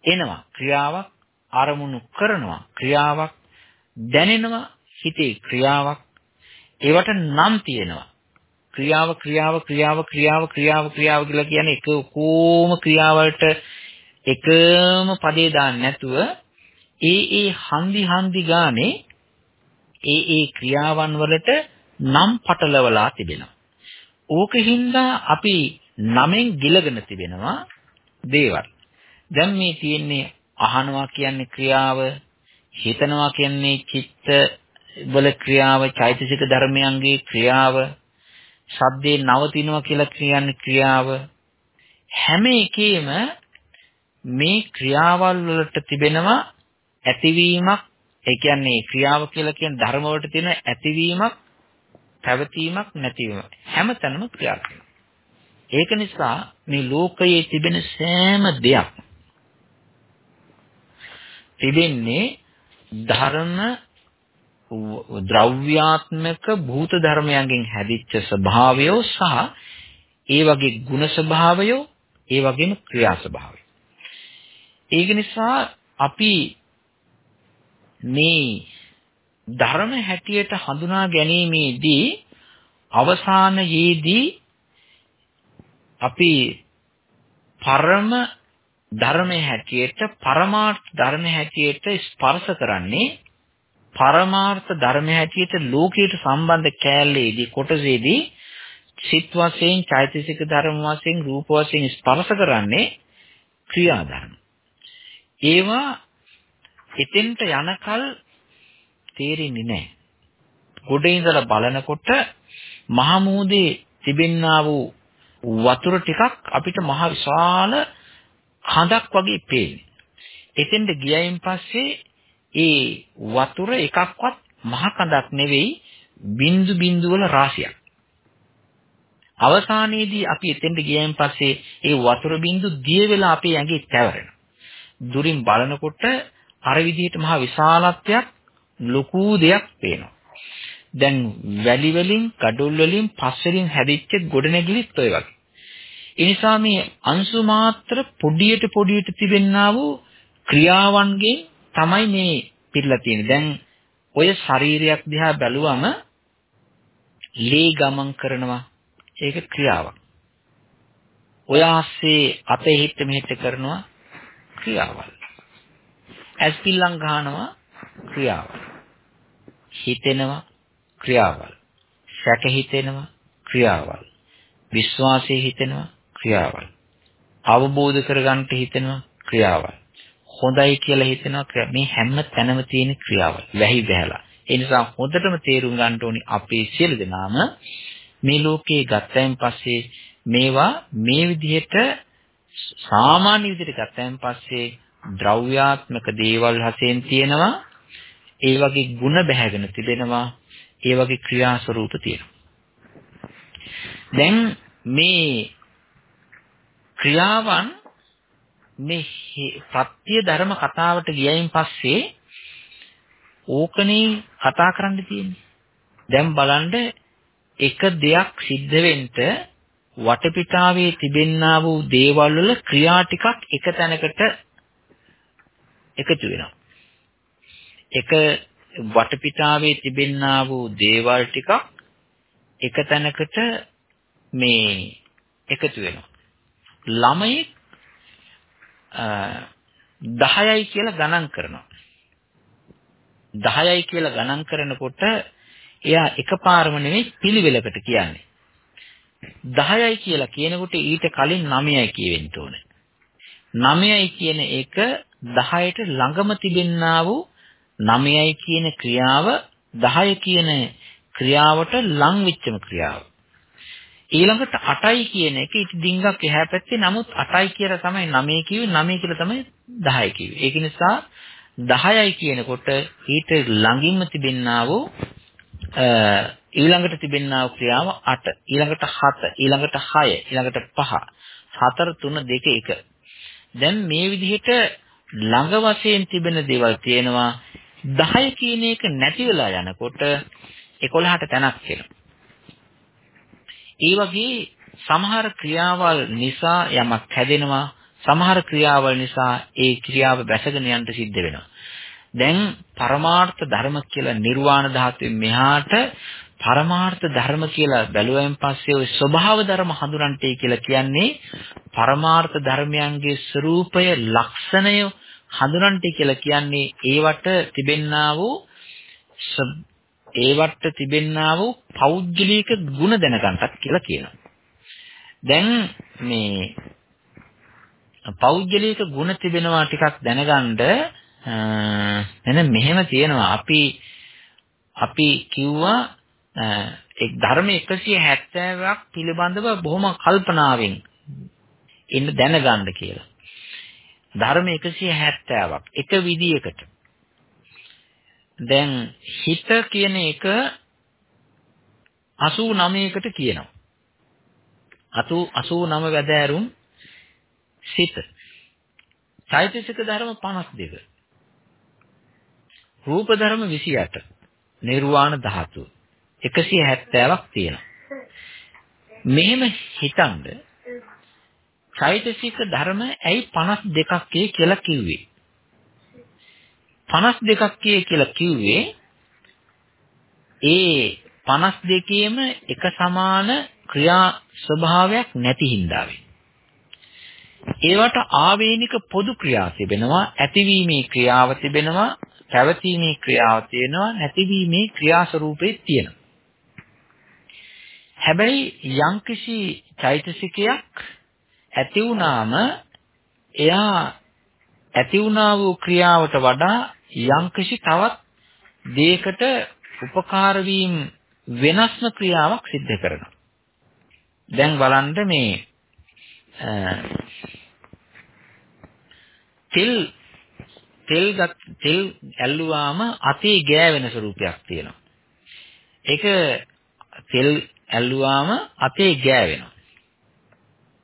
එනවා ක්‍රියාවක් අරමුණු කරනවා ක්‍රියාවක් දැනෙනවා හිතේ ක්‍රියාවක් ඒවට නම් තියෙනවා ක්‍රියාව ක්‍රියාව ක්‍රියාව ක්‍රියාව ක්‍රියාව ක්‍රියාව කියලා කියන්නේ එක කොම ක්‍රියාවලට එකම පදේ දාන්න නැතුව ඒ ඒ හන්දි හන්දි ගානේ ඒ ඒ ක්‍රියාවන් වලට නම් පටලවලා තිබෙනවා. ඕකින්ද අපි නමෙන් ගිලගෙන තිබෙනවා දේවල්. දැන් මේ තියෙන්නේ අහනවා කියන්නේ ක්‍රියාව, හිතනවා කියන්නේ චිත්ත වල ක්‍රියාව, චෛතසික ධර්මයන්ගේ ක්‍රියාව, ශබ්දේ නවතිනවා කියලා කියන්නේ ක්‍රියාව. හැම එකෙම මේ ක්‍රියාවල් වලට තිබෙනවා ඇතිවීමක් ඒ කියන්නේ ක්‍රියාව කියලා කියන ධර්ම වලට තියෙන ඇතිවීමක් පැවතීමක් නැතිවීමක් හැමතැනම ක්‍රියාත්මක. ඒක නිසා මේ ලෝකයේ තිබෙන සෑම දෙයක් තිබෙන්නේ ධර්ම ද්‍රව්‍යාත්මක භූත ධර්මයන්ගෙන් හැදිච්ච ස්වභාවය සහ ඒ වගේ ගුණ ස්වභාවය ඒ වගේම ක්‍රියා ස්වභාවය. ඒක නිසා අපි මේ ධර්ම හැටියට හඳුනා ගැනීමේදී අවසානයේදී අපි පරම ධර්මයේ හැටියට පරමාර්ථ ධර්මයේ හැටියට ස්පර්ශ කරන්නේ පරමාර්ථ ධර්මයේ හැටියට ලෝකයට සම්බන්ධ කෑල්ලේදී කොටසේදී සිත් වශයෙන් චෛතසික ධර්ම වශයෙන් රූප වශයෙන් ස්පර්ශ කරන්නේ ක්‍රියාධර්ම. ඒවා එතෙන්ට යනකල් තේරෙන්නේ නැහැ. ගොඩේ ඉඳලා බලනකොට මහමූදේ තිබෙන්නා වූ වතුර ටිකක් අපිට මහ විශාල කඳක් වගේ පේන්නේ. එතෙන්ට ගියයින් පස්සේ ඒ වතුර එකක්වත් මහ කඳක් නෙවෙයි බින්දු බින්දු වල රාශියක්. අවසානයේදී අපි එතෙන්ට ගියයින් පස්සේ ඒ වතුර බින්දු දිය වෙලා අපේ ඇඟේ තැවරෙනවා. දුරින් බලනකොට අර විදිහට මහ විශාලත්වයක් ලොකු දෙයක් පේනවා. දැන් වැලි වලින්, කඩොල් වලින්, පස් වලින් හැදිච්ච ගොඩනැගිලිත් ඔය වගේ. ඒ නිසා මේ අංශු මාත්‍ර පොඩියට පොඩියට තිබෙන්නා වූ ක්‍රියාවන්ගෙන් තමයි මේ පිරලා තියෙන්නේ. දැන් ඔය ශරීරයක් දිහා බැලුවම ලේ ගමන් කරනවා. ඒක ක්‍රියාවක්. ඔය ආස්සේ අතේ හිට මෙහෙට කරනවා ක්‍රියාවල්. ඇස් පිල්ලම් ගන්නවා ක්‍රියාවල්. හිතෙනවා ක්‍රියාවල්. සැක හිතෙනවා ක්‍රියාවල්. විශ්වාසයේ හිතෙනවා ක්‍රියාවල්. අවබෝධ කරගන්නට හිතෙනවා ක්‍රියාවල්. හොඳයි කියලා හිතෙනවා මේ හැම තැනම තියෙන ක්‍රියාවල්. වැහි වැහලා. ඒ නිසා හොඳටම තේරුම් ගන්න ඕනි අපේ සියලු දෙනාම මේ ලෝකේ ගත්තයින් පස්සේ මේවා මේ විදිහට සාමාන්‍ය විදිහට ගත්තයින් පස්සේ ද්‍රව්‍යාත්මක දේවල් හසෙන් තියෙනවා. ඒ වගේ ಗುಣ බැහැගෙන තිබෙනවා. ඒ වගේ ක්‍රියා ස්වરૂප තියෙනවා. දැන් මේ ක්‍රියාවන් මේ ප්‍රත්‍ය ධර්ම කතාවට ගියයින් පස්සේ ඕකනේ කතා කරන්න තියෙන්නේ. දැන් බලන්න එක දෙයක් සිද්ධ වෙන්න වටපිටාවේ තිබෙන්නා වූ දේවල් වල ක්‍රියා ටිකක් එක තැනකට එකතු වෙනවා. එක වටපිටාවේ තිබෙන්නා වූ දේවල් ටිකක් එක තැනකට මේ එකතු වෙනවා. ළමයි 10යි කියලා ගණන් කරනවා. 10යි කියලා ගණන් කරනකොට එයා එකපාරම නෙමෙයි පිළිවෙලකට කියන්නේ. 10යි කියලා කියනකොට ඊට කලින් 9යි කියවෙන්න ඕනේ. 9යි කියන එක 10ට ළඟම තිබෙන්නා වූ 9යි කියන ක්‍රියාව 10 කියන ක්‍රියාවට ලං වෙච්චම ක්‍රියාව. ඊළඟට 8යි කියන එක ඊට ඩිංගක් එහා පැත්තේ. නමුත් 8යි කියලා තමයි 9 කිව්වේ. 9 කියලා තමයි 10 කිව්වේ. ඒක නිසා 10යි කියනකොට ඊට ළඟින්ම තිබෙන්නා වූ ඊළඟට තිබෙනා වූ ක්‍රියාව 8 ඊළඟට 7 ඊළඟට 6 ඊළඟට 5 4 3 2 1 දැන් මේ විදිහට ළඟ වශයෙන් තිබෙන දේවල් තියෙනවා 10 කියන එක නැති වෙලා යනකොට 11ට තැනක් වෙනවා. ඒ වගේ සමහර ක්‍රියාවල් නිසා යමක් හැදෙනවා සමහර ක්‍රියාවල් නිසා ඒ ක්‍රියාව වැසගෙන යන්න සිද්ධ වෙනවා. දැන් පරමාර්ථ ධර්ම කියලා නිර්වාණ ධාතුවේ මෙහාට පරමාර්ථ ධර්ම කියලා බැලුවෙන් පස්සේ ওই ස්වභාව ධර්ම හඳුනන්ටේ කියලා කියන්නේ පරමාර්ථ ධර්මයන්ගේ ස්වરૂපය ලක්ෂණය හඳුනන්ටේ කියලා කියන්නේ ඒවට තිබෙන්නා වූ ඒවට තිබෙන්නා වූ පෞද්ගලික ගුණ දැනගන්නත් කියලා කියනවා. දැන් මේ පෞද්ගලික ගුණ තිබෙනවා ටිකක් දැනගන්න එන මෙහෙම තියෙනවා අපි අපි කිව්වා එක් ධර්ම 170ක් පිළිබඳව බොහොම කල්පනාවෙන් ඉන්න දැනගන්න කියලා. ධර්ම 170ක් එක විදියකට. දැන් හිත කියන එක 89කට කියනවා. 89 වැදෑරුම් සිත. චෛතසික ධර්ම 52. රූප ධර්ම 28. නිර්වාණ ධාතුව 170ක් තියෙනවා. මෙහෙම හිතනද චෛතසික ධර්ම ඇයි 52ක් කියලා කිව්වේ? 52ක් කියලා කිව්වේ ඒ 52ේම එක සමාන ක්‍රියා ස්වභාවයක් නැති හින්දාවෙන්. ඒවට ආවේනික පොදු ක්‍රියා තිබෙනවා ඇතිවීමේ ක්‍රියාව තිබෙනවා පැවතීමේ ක්‍රියාව තියෙනවා නැතිවීමේ ක්‍රියා ස්වરૂපේ තියෙනවා හැබැයි යම්කිසි චෛතසිකයක් ඇති වුණාම එයා ඇති වුණා වූ ක්‍රියාවට වඩා යම්කිසි තවත් දෙයකට උපකාර වීම වෙනස්ම ක්‍රියාවක් සිද්ධ කරනවා. දැන් බලන්න මේ තෙල් තෙල් තෙල් ඇල්ලුවාම අතේ ගෑවෙන ස්වරූපයක් තියෙනවා. ඒක තෙල් ඇල්ලුවාම අතේ ගෑවෙනවා.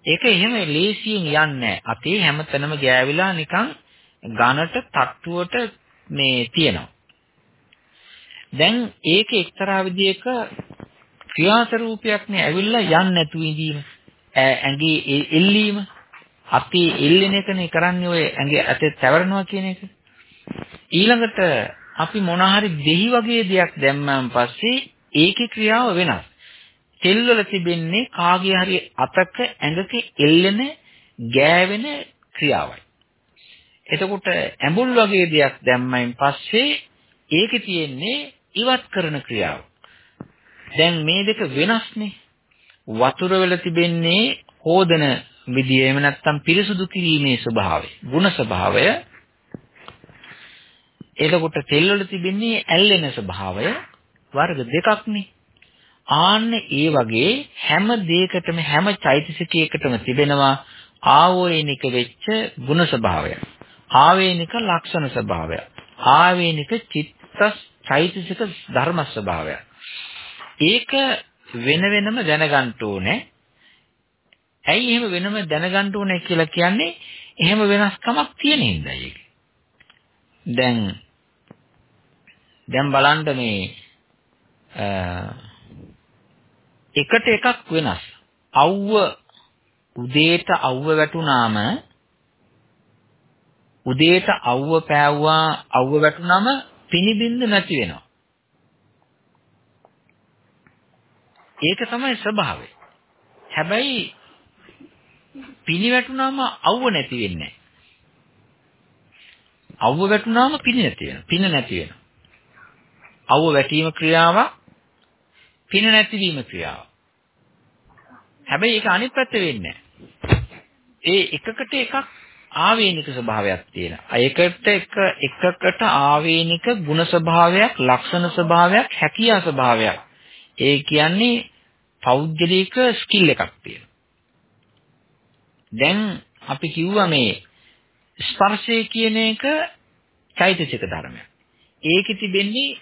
ඒක එහෙම ලේසියෙන් යන්නේ අතේ හැමතැනම ගෑවිලා නිකන් ඝනට තට්ටුවට මේ තියෙනවා. දැන් ඒක එක්තරා විදියක ක්‍රියාස්වරූපයක් නේ ඇවිල්ලා යන්නේ නැතු ඉඳීම. ඇඟේ එල්ලීම අපි එල්ලෙන එකනේ කරන්නේ ඔය ඇඟේ ඇතේ තැවරනවා කියන එක. ඊළඟට අපි මොන හරි දෙහි වගේ දෙයක් දැම්මන් පස්සේ ඒකේ ක්‍රියාව වෙනස්. තෙල් වල තිබෙන්නේ කාගේ හරි අතක ඇඟක එල්ලෙන ගෑවෙන ක්‍රියාවයි. එතකොට ඇඹුල් වගේ දෙයක් දැම්මයින් පස්සේ ඒකේ තියෙන්නේ ඉවත් කරන ක්‍රියාව. දැන් මේ දෙක වෙනස්නේ. වතුර වල තිබෙන්නේ හෝදන විදිය එහෙම නැත්නම් පිරිසුදු කිරීමේ ස්වභාවය, ಗುಣ ස්වභාවය. එතකොට තෙල් වල තිබෙන්නේ ඇල්ලෙන ස්වභාවය වර්ග දෙකක්නේ. ආන්න ඒ වගේ හැම දෙයකටම හැම චෛතසිකයකටම තිබෙනවා ආවෝනික වෙච්ච ಗುಣ ස්වභාවය. ආවේනික ලක්ෂණ ස්වභාවය. ආවේනික චිත්ත චෛතසික ධර්ම ස්වභාවය. ඒක වෙන වෙනම දැනගන්න ඕනේ. ඇයි එහෙම වෙනම දැනගන්න ඕනේ කියලා කියන්නේ එහෙම වෙනස්කමක් තියෙන හින්දායි ඒක. දැන් දැන් බලන්න මේ එකට එකක් වෙනස්. අවුව උදේට අවුව වැටුනාම උදේට අවුව පෑවුවා අවුව වැටුනම පිනිබින්ද නැති වෙනවා. ඒක තමයි ස්වභාවය. හැබැයි පිනි වැටුනම අවුව නැති වෙන්නේ නැහැ. අවුව වැටුනම පින නැති වෙනවා. පින නැති වෙනවා. අවුව වැටීම ක්‍රියාවක් පින නැතිවීම ක්‍රියාවක්. හැබැයි ඒක අනිත් පැත්ත වෙන්නේ ඒ එකකට එකක් ආවේනික ස්වභාවයක් තියෙනවා. ඒකට එක එකකට ආවේනික ಗುಣ ස්වභාවයක්, ලක්ෂණ ස්වභාවයක්, හැකියා ස්වභාවයක්. ඒ කියන්නේ පෞද්ගලික ස්කිල් එකක් තියෙනවා. දැන් අපි කිව්වා මේ ස්පර්ශය කියන එක චෛතසික ධර්මයක්. ඒකෙ තිබෙන්නේ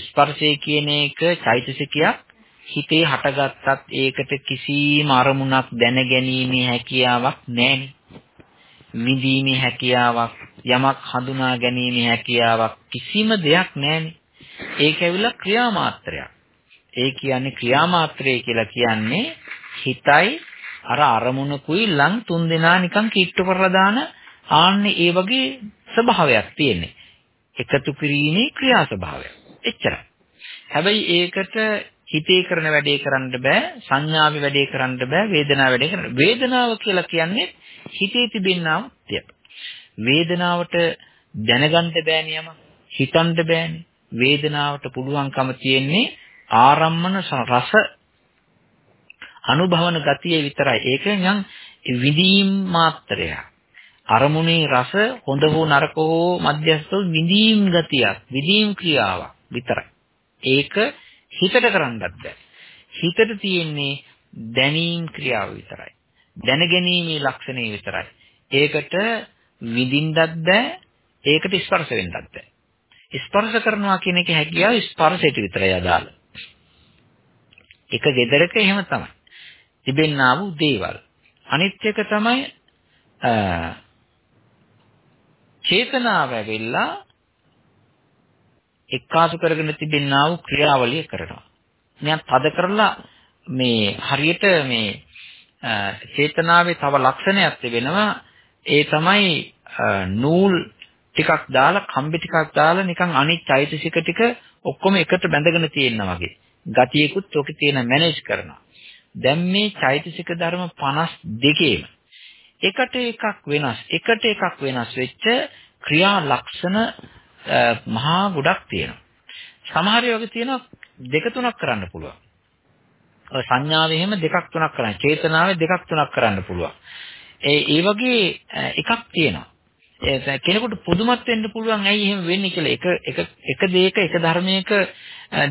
ස්පර්ශය කියන එක චෛතසිකයක් හිතේ හටගත්තත් ඒකට කිසිම අරමුණක් දැනගැනීමේ හැකියාවක් නැහැ. විඳීමේ හැකියාවක් යමක් හඳුනා ගැනීමේ හැකියාවක් කිසිම දෙයක් නැහැ. ඒක ඇවිල්ලා ක්‍රියාමාත්‍රයක්. ඒ කියන්නේ ක්‍රියාමාත්‍රය කියලා කියන්නේ හිතයි අර අරමුණකුයි ලං තුන් දෙනා නිකන් කිට්ටු කරලා දාන ආන්නේ ඒ වගේ ස්වභාවයක් තියෙන්නේ. එකතු කිරීමේ ක්‍රියා ස්වභාවය. එච්චරයි. හැබැයි ඒකට හිතේ කරන වැඩේ කරන්න බෑ සංඥාවේ වැඩේ කරන්න බෑ වේදනාව වැඩේ කරන්න වේදනාව කියලා කියන්නේ හිතේ තිබෙනා දෙයක්. වේදනාවට දැනගන්න බෑනේ යම හිතන්න බෑනේ. වේදනාවට පුළුවන්කම තියෙන්නේ ආරම්මන රස අනුභවන ගතිය විතරයි. ඒක නිකන් විඳීම් මාත්‍රයක්. අරමුණේ රස හොඳ හෝ නරක හෝ මධ්‍යස්ථ විඳීම් ගතියක් විඳීම් ක්‍රියාවක්. විතරයි ඒක හිතට කරන්නත් බෑ. හිතට තියෙන්නේ දැනීම් ක්‍රියාව විතරයි. දැනගැනීමේ ලක්ෂණය විතරයි. ඒකට විඳින්නත් බෑ. ඒකට ස්පර්ශ වෙන්නත් බෑ. ස්පර්ශ කරනවා කියන එක හැකියාව ස්පර්ශයට විතරයි අදාළ. එක gedaraka එහෙම තමයි. තිබෙන්නා වූ දේවල්. අනිත් එක තමයි චේතනාව ඇවිල්ලා එක්කාසු කරගෙන තිබෙනා වූ ක්‍රියාවලිය කරනවා. නිකන් තද කරලා මේ හරියට මේ චේතනාවේ තව ලක්ෂණයක් තිබෙනවා ඒ තමයි නූල් ටිකක් දාලා කම්බි ටිකක් දාලා නිකන් අනිත් චෛතසික ටික ඔක්කොම එකට බැඳගෙන තියෙනවා වගේ. ගතියකුත් ඔකේ තියෙන මැනේජ් කරනවා. දැන් මේ චෛතසික ධර්ම 52ේම එකට එකක් වෙනස් එකට එකක් වෙනස් වෙච්ච ක්‍රියා ලක්ෂණ මහා ගොඩක් තියෙනවා. සමහර යෝග තියෙනවා දෙක තුනක් කරන්න පුළුවන්. ඔය සංඥාවේ එහෙම දෙකක් තුනක් කරන්න. චේතනාවේ දෙකක් තුනක් කරන්න පුළුවන්. ඒ ඒ වගේ එකක් තියෙනවා. ඒ කෙනෙකුට පුදුමත් වෙන්න පුළුවන් ඇයි එහෙම වෙන්නේ කියලා. එක එක එක දෙයක එක ධර්මයක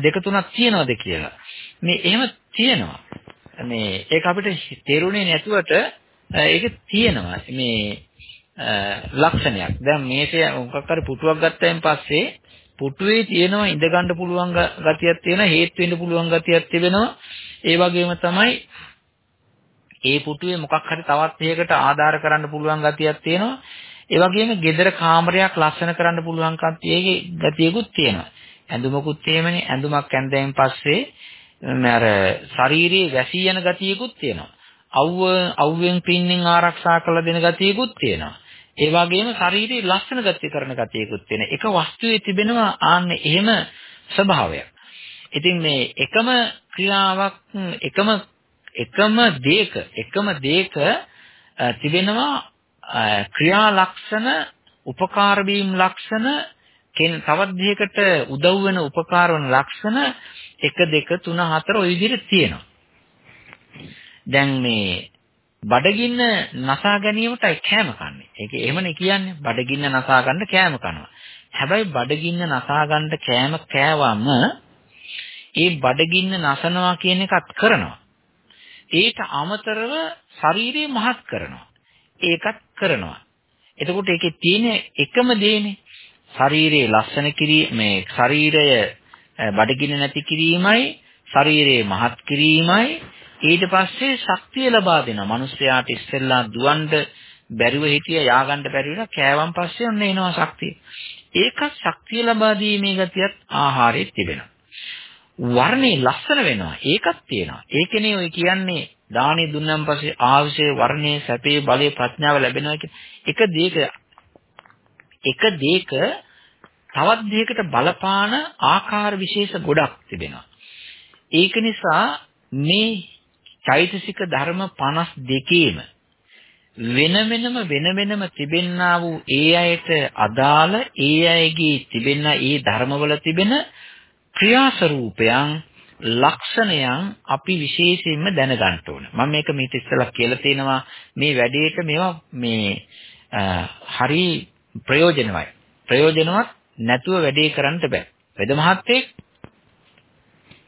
දෙක තුනක් තියනවද කියලා. මේ එහෙම තියෙනවා. මේ ඒක අපිට තේරුනේ නැතුවට ඒක තියෙනවා. මේ ලක්ෂණයක්. දැන් මේකේ මොකක් හරි පුටුවක් ගත්තයින් පස්සේ පුටුවේ තියෙනවා ඉඳ ගන්න පුළුවන් ගතියක් තියෙනවා හේතු වෙන්න පුළුවන් ගතියක් තිබෙනවා. ඒ වගේම තමයි ඒ පුටුවේ මොකක් හරි තවත් එකකට ආධාර කරන්න පුළුවන් ගතියක් තියෙනවා. ඒ වගේම gedara කාමරයක් ලස්සන කරන්න පුළුවන් කතියේ ගතියකුත් තියෙනවා. ඇඳුමකුත් එහෙමනේ ඇඳුමක් ඇඳයෙන් පස්සේ අර ශාරීරියේ වැසී යන ගතියකුත් තියෙනවා. අවුව අවුවෙන් පින්නෙන් ආරක්ෂා කළ දෙන ගතියකුත් තියෙනවා. ඒ වගේම ශරීරයේ ලස්සන ගතිය කරන ගතියකුත් තියෙන. එක වස්තුවේ තිබෙනවා ආන්නේ එහෙම ස්වභාවයක්. ඉතින් මේ එකම ක්‍රියාවක් එකම එකම දේක එකම දේක තිබෙනවා ක්‍රියා ලක්ෂණ උපකාර වීම ලක්ෂණ කෙන තවත් දෙයකට උදව් වෙන උපකාර වන ලක්ෂණ 1 2 3 4 ඔය විදිහට තියෙනවා. දැන් මේ බඩගින්න නසා ගැනීමටයි කෑම කන්නේ. ඒක එහෙමනේ කියන්නේ. බඩගින්න නසා ගන්න කෑම කනවා. හැබැයි බඩගින්න නසා ගන්න කෑම කෑවම ඒ බඩගින්න නසනවා කියන එකත් කරනවා. ඊට අමතරව ශරීරය මහත් කරනවා. ඒකත් කරනවා. එතකොට ඒකේ තියෙන එකම දේනේ ශරීරයේ ලස්සන කිරීම මේ ශරීරය බඩගින්න නැති කිරීමයි ශරීරයේ මහත් කිරීමයි ඊට පස්සේ ශක්තිය ලබා දෙනවා. මිනිස්යාට ඉස්සෙල්ලා දුවන්න බැරිව හිටිය ය아가න්න බැරි වෙලා කෑවන් පස්සේ ඔන්න එනවා ශක්තිය. ඒකත් ශක්තිය ලබා දීමේ ගතියත් ආහාරයේ තිබෙනවා. වර්ණේ ලස්සන වෙනවා. ඒකත් තියෙනවා. ඒකනේ ඔය කියන්නේ දානි දුන්නාන් පස්සේ ආවිෂේ වර්ණයේ සැපේ බලේ ප්‍රඥාව ලැබෙනවා කියන එක දෙයක එක දෙයක තවත් දෙයකට බලපාන ආකාර විශේෂ ගොඩක් තිබෙනවා. ඒක නිසා මේ චෛතසික ධර්ම 52ේම වෙන වෙනම වෙන වෙනම තිබෙන්නා වූ ඒ අයට අදාළ ඒ අයගේ තිබෙන ඒ ධර්මවල තිබෙන ක්‍රියාස්වරූපයන් ලක්ෂණයන් අපි විශේෂයෙන්ම දැනගන්න ඕන. මම මේක මීට ඉස්සෙල්ලා කියලා තියෙනවා මේ වැඩේට මේවා මේ හරි ප්‍රයෝජනවයි. ප්‍රයෝජනවත් නැතුව වැඩේ කරන්න බෑ. වෙද මහත්තයෙක්